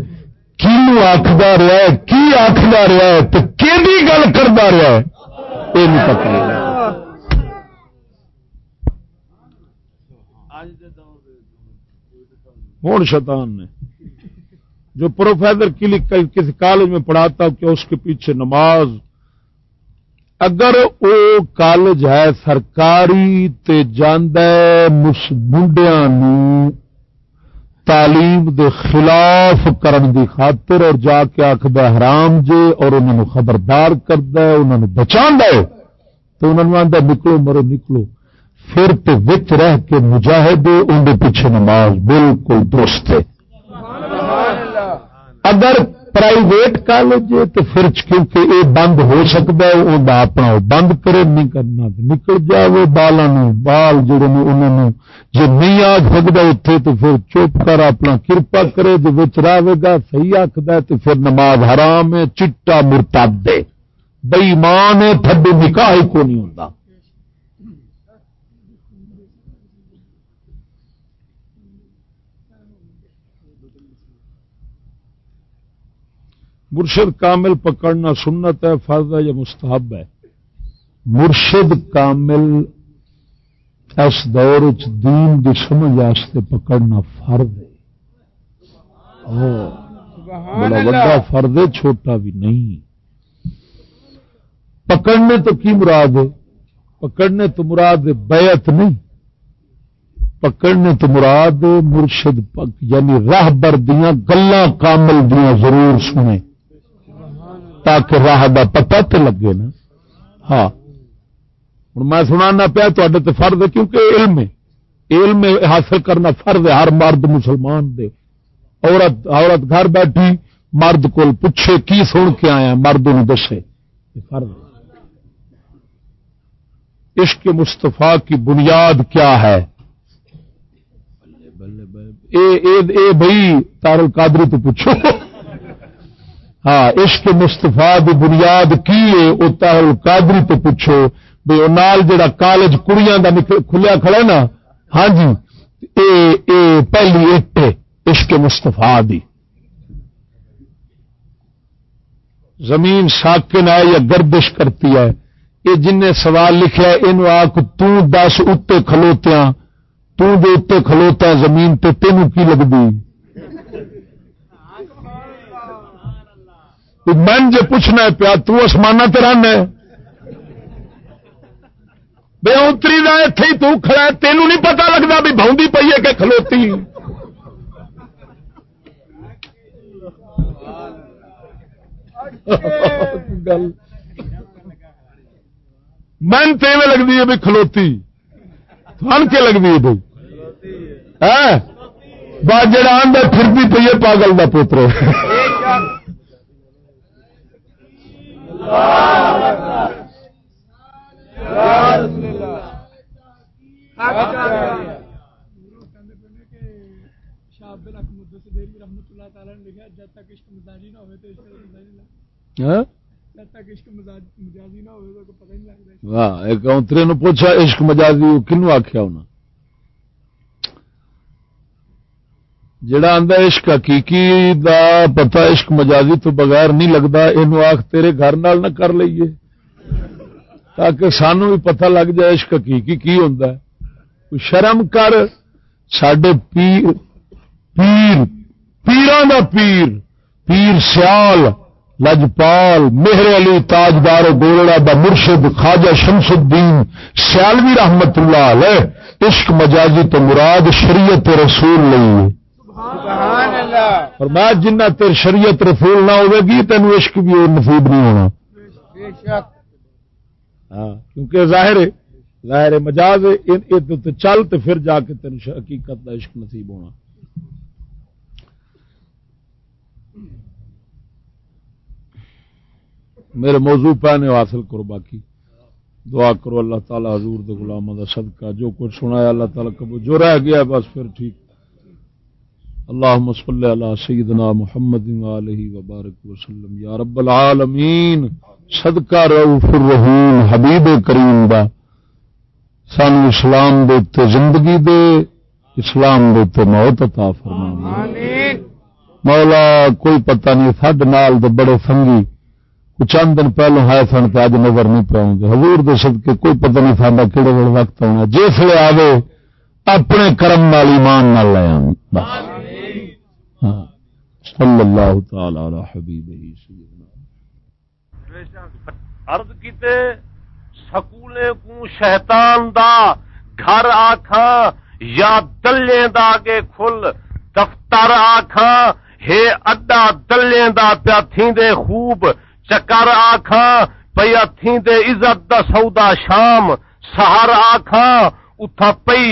Speaker 2: کی آخر رہا ہے، کی آخر رہا ہے تو کہ گل کرتا رہا ہے؟ یہ نہیں پتا۔ ہوں شیطان نے۔ جو پروفیسر کسی کالج میں پڑھاتا کہ اس کے پیچھے نماز۔ اگر وہ کالج ہے سرکاری تے جاندے منڈیا تعلیم دے خلاف کرن دی خاطر اور جا کے آخد حرام جے اور انہوں خبردار کرد انہوں نے بچا ہے۔ تو انہوں نے آدھا نکلو مرو نکلو۔ پھر تو وچ رہ کے مجاہدے اندر پیچھے نماز بالکل درست ہے۔ اگر پرائیویٹ کالج تو پھر کیونکہ یہ بند ہو سکتا ہے وہ اپنا بند کرے، نہیں کرنا نکل جائے بالوں بال جڑے انہوں نے جی نہیں آ سکتا اتنے تو پھر چپ کر اپنا کرپا کرے جو رہے گا، صحیح آخد تو پھر نماز حرام ہے، چٹا مرتا دے بئی ماں نے نکاح ہی کو نہیں ہوتا مرشد کامل پکڑنا سنت ہے فرض ہے یا مستحب ہے؟ مرشد کامل اس دور دین کی سمجھ واسطے پکڑنا فرض ہے۔ بڑا فرد ہے چھوٹا بھی نہیں۔ پکڑنے تو کی مراد ہے؟ پکڑنے تو مراد بیعت نہیں۔ پکڑنے تو مراد مرشد یعنی راہ بر دیا گلا کامل دیا ضرور سنیں۔ تاکہ راہ کا پتا تو لگے نا۔ ہاں۔ ہوں میں سنا پیا تے فرد ہے کیونکہ علم ہے۔ علم حاصل کرنا فرد ہے ہر مرد مسلمان دے۔ عورت عورت گھر بیٹھی، مرد کو پوچھے کی سن کے آیا، مرد نے دسے۔ فرد عشق مستفا کی بنیاد کیا ہے؟ اے اے اے بھائی تارل قادری تو پوچھو۔ ہاں عشق مستفا دی بنیاد کی ہے؟ وہ تاہل قادری تو پوچھو۔ بے نال جڑا کالج کڑیاں دا کھلیا کھڑا نا؟ ہاں جی۔ اے اے پہلی اٹ عشق مستفا دی۔ زمین ساکن ہے یا گردش کرتی ہے؟ یہ جن نے سوال لکھا ہے ان آخ تس اتنے کھلوتیاں۔ تو جو اتنے کھلوتا زمین تے تینوں کی لگتی من جی پوچھنا پیا تسمان رہنا بے اتری کا اتے ہی کھڑا تینوں نہیں پتا لگتا بھی بہتی پی ہے کہ کھلوتی۔ گل من تو لگتی ہے بھی کھلوتی۔ من کے لگتی ہے بھائی ہاں؟ بات جڑا آدھا پھر بھی پی ہے، پاگل کا پوتر۔ ایک اترے نو پوچھا عشق مجازی کنو آخیا انہیں جڑا آدھا عشق حقیقی دا پتا عشق مجازی تو بغیر نہیں لگتا یہ آخ تیرے گھر نال نہ کر لیے تاکہ سانو بھی پتہ لگ جائے عشق حقیقی کی ہوں شرم کر سڈے پیر پیر، پیران دا پیر پیر سیال، لجپال، مہر علی، تاجدار گولڑا دا مرشد خواجہ شمس الدین سیالوی رحمت اللہ علیہ، عشق مجازی تو مراد شریعت رسول اور بات جنہ تیر شریعت رسول نہ ہوے گی تین عشق بھی نصیب نہیں ہونا۔ ہاں کیونکہ ظاہر ہے ظاہر ہے مجاز چل تو پھر جا کے تین حقیقت کا عشق نصیب ہونا۔ میرے موضوع پہنے حاصل کرو باقی۔ دعا کرو اللہ تعالی حضور دے غلام دا صدقہ۔ جو کچھ سنایا اللہ تعالی کبو جو رہ گیا بس پھر ٹھیک۔ اللهم صل على سيدنا محمد وآله وبارك وسلم. یا رب العالمین صدقہ رؤوف الرحیم حبیب کریم دا. سانو اسلام دے تے زندگی دے اسلام دے تے موت عطا فرما آمین. مولا کوئی پتہ نہیں سڈ نال دے بڑے سنگی چند دن پہلو ہے سن تو اج نظر نہیں پاؤں گے حضور دے سد کے کوئی پتہ نہیں سا کہڑے وقت آنا. جس لے آوے اپنے کرم والی مان نہ لے ہاں۔ صلی اللہ تعالی علی حبیب سیدنا
Speaker 3: عرض کیتے، سکولے کو شیطان دا گھر آکھا یا دلے دا کے کھل، دفتر آکھا ہے اڈا دلے دا پیا تھیندے خوب، چکر آخا پی اتھی دے عزت دا سودا شام سہر آخا اتھا پئی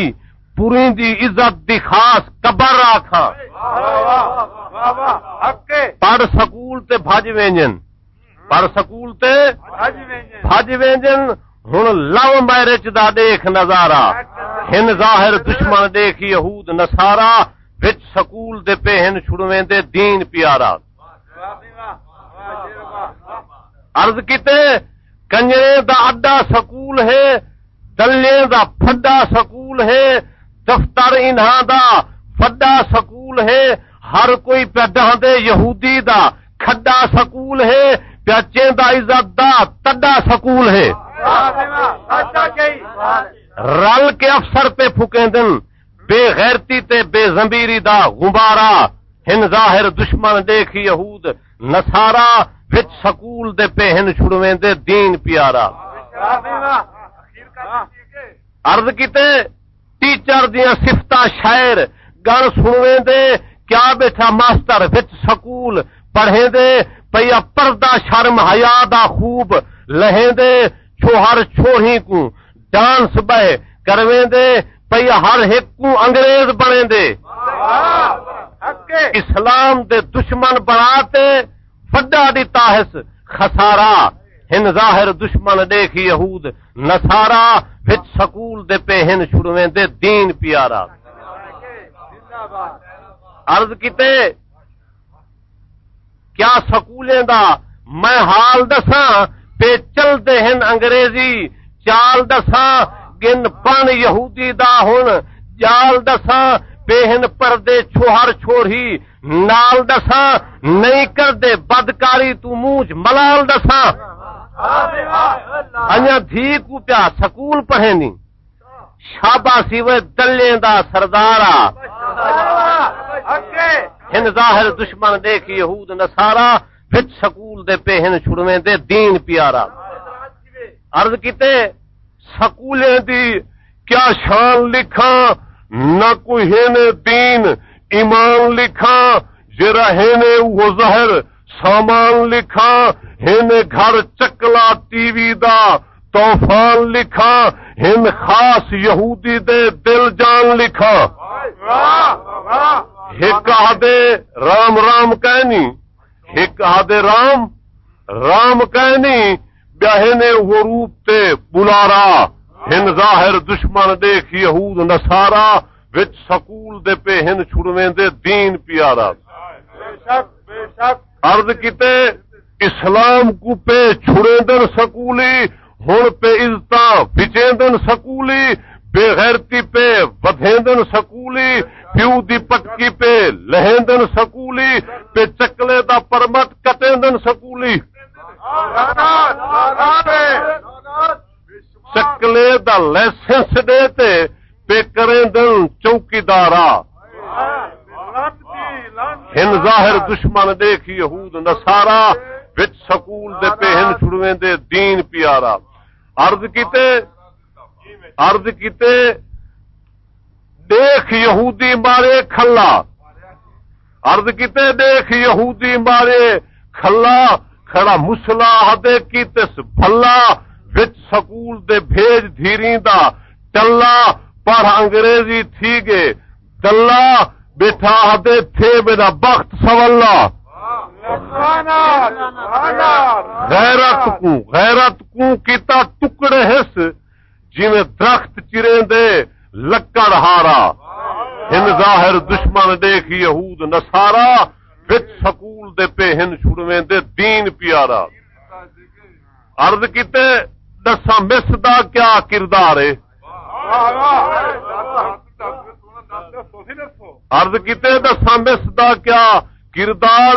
Speaker 3: پوری دی عزت دی خاص قبر آخا پڑھ سکول تے بھج وینجن۔ پڑھ سکول تے بھج وینجن۔ ہن لو میرج دا دیکھ نظارہ۔ ہن ظاہر دشمن دیکھ یہود نصارا وچ سکول دے پہ ہن چھڑویں دے دین پیارا۔ ارد کیتے، کنجرے دا اڈا سکول ہے، دلے دا پھڈا سکول ہے۔ دفتر انہاں دا فڈا سکول ہے، ہر کوئی پیڈا دے یہودی دا کھڈا سکول ہے پیچے دا عزت دا تڈا سکول ہے۔ رل کے افسر پہ پھکیں دن بے غیرتی تے بے زمبیری دا غبارا ہن ظاہر دشمن دیکھ یہود نسارا وچ سکول دے پہن چھڑویں دے دین پیارا۔ عرض کیتے ٹیچر دیا سفت شاعر گن سنویں دے کیا بیٹھا ماسٹر وچ سکول؟ پڑھیں دے پیا پردہ شرم حیا دا خوب۔ لہیں دے چھوہر چھوہی کو ڈانس بے کرویں دے پیا ہر ایک کو انگریز بنے دے۔ اسلام دے دشمن بناتے فڈا دی تاہس خسارا ہن ظاہر دشمن دیکھ یہود نسارا وچ سکول دے پہ ہن چھڑویں دے دین پیارا۔ عرض کیتے، کیا سکولیں دا میں حال دساں؟ پہ چل دے ہن انگریزی، چال دساں، گن پن یہودی دا ہن جال دساں بےہن پردے چھوہر چھوڑی نال دساں، نہیں کر دے بدکاری تو منہ ملال دساں۔ ایا دھی کو پیا سکول پڑھے نی شابا سی وہ دلے دا سردارا ہن ظاہر دشمن دیکھ یہود نسارا وچ سکول دے پہ ہن چھڑویں دے دین پیارا۔ عرض کیتے سکولیں دی کیا شان لکھاں نہ کوئی ہے دین ایمان لکھا جرا ہے وہ زہر سامان لکھا، ہن گھر چکلا ٹی وی دا، طوفان لکھا، ہن خاص یہودی دے دل جان لکھا۔ ایک دے رام رام کہنی ایک دے رام رام کہنی بہنے وہ روپ تے بلارا۔ ہن ظاہر دشمن دیکھ یہود نسارا وچ سکول دے پہ ہن چھڑویں دے دین پیارا۔ بے شک بے شک۔ عرض کیتے، اسلام کو پہ چھڑے دن سکولی، ہن پہ عزت بچے دن سکولی، بے غیرتی پہ ودھیندن سکولی، پیو دی پٹکی پہ لہندن سکولی، پہ چکلے دا پرمٹ کٹیندن سکولی۔ چکلے دا لائسنس دے تے پہ کریں دن چوکی دارا ہن ظاہر دشمن دیکھ یہود نسارا وچ سکول دے پہ ہن چھڑویں دے دین پیارا۔ عرض کیتے عرض کیتے، دیکھ یہودی مارے کھلا۔ عرض کیتے، دیکھ یہودی مارے کھلا۔ کھڑا مسلا دے کیتس بھلا، وچ سکول دے بھیج دھیری دا۔ ٹلا، پڑھ انگریزی تھی گے دلہ بیٹھا دے تھے میرا بخت سولہ غیرت کو غیرت کو کیتا ٹکڑے حص جی درخت چرے دے لکڑ ہارا ہن ظاہر دشمن دیکھ یہود نسارا بچ سکول دے پہ ہن چھڑویں دے دین پیارا عرض کیتے دسا مس دا کیا کردار ہے ارد کیتے دساں مس دا کیا کردار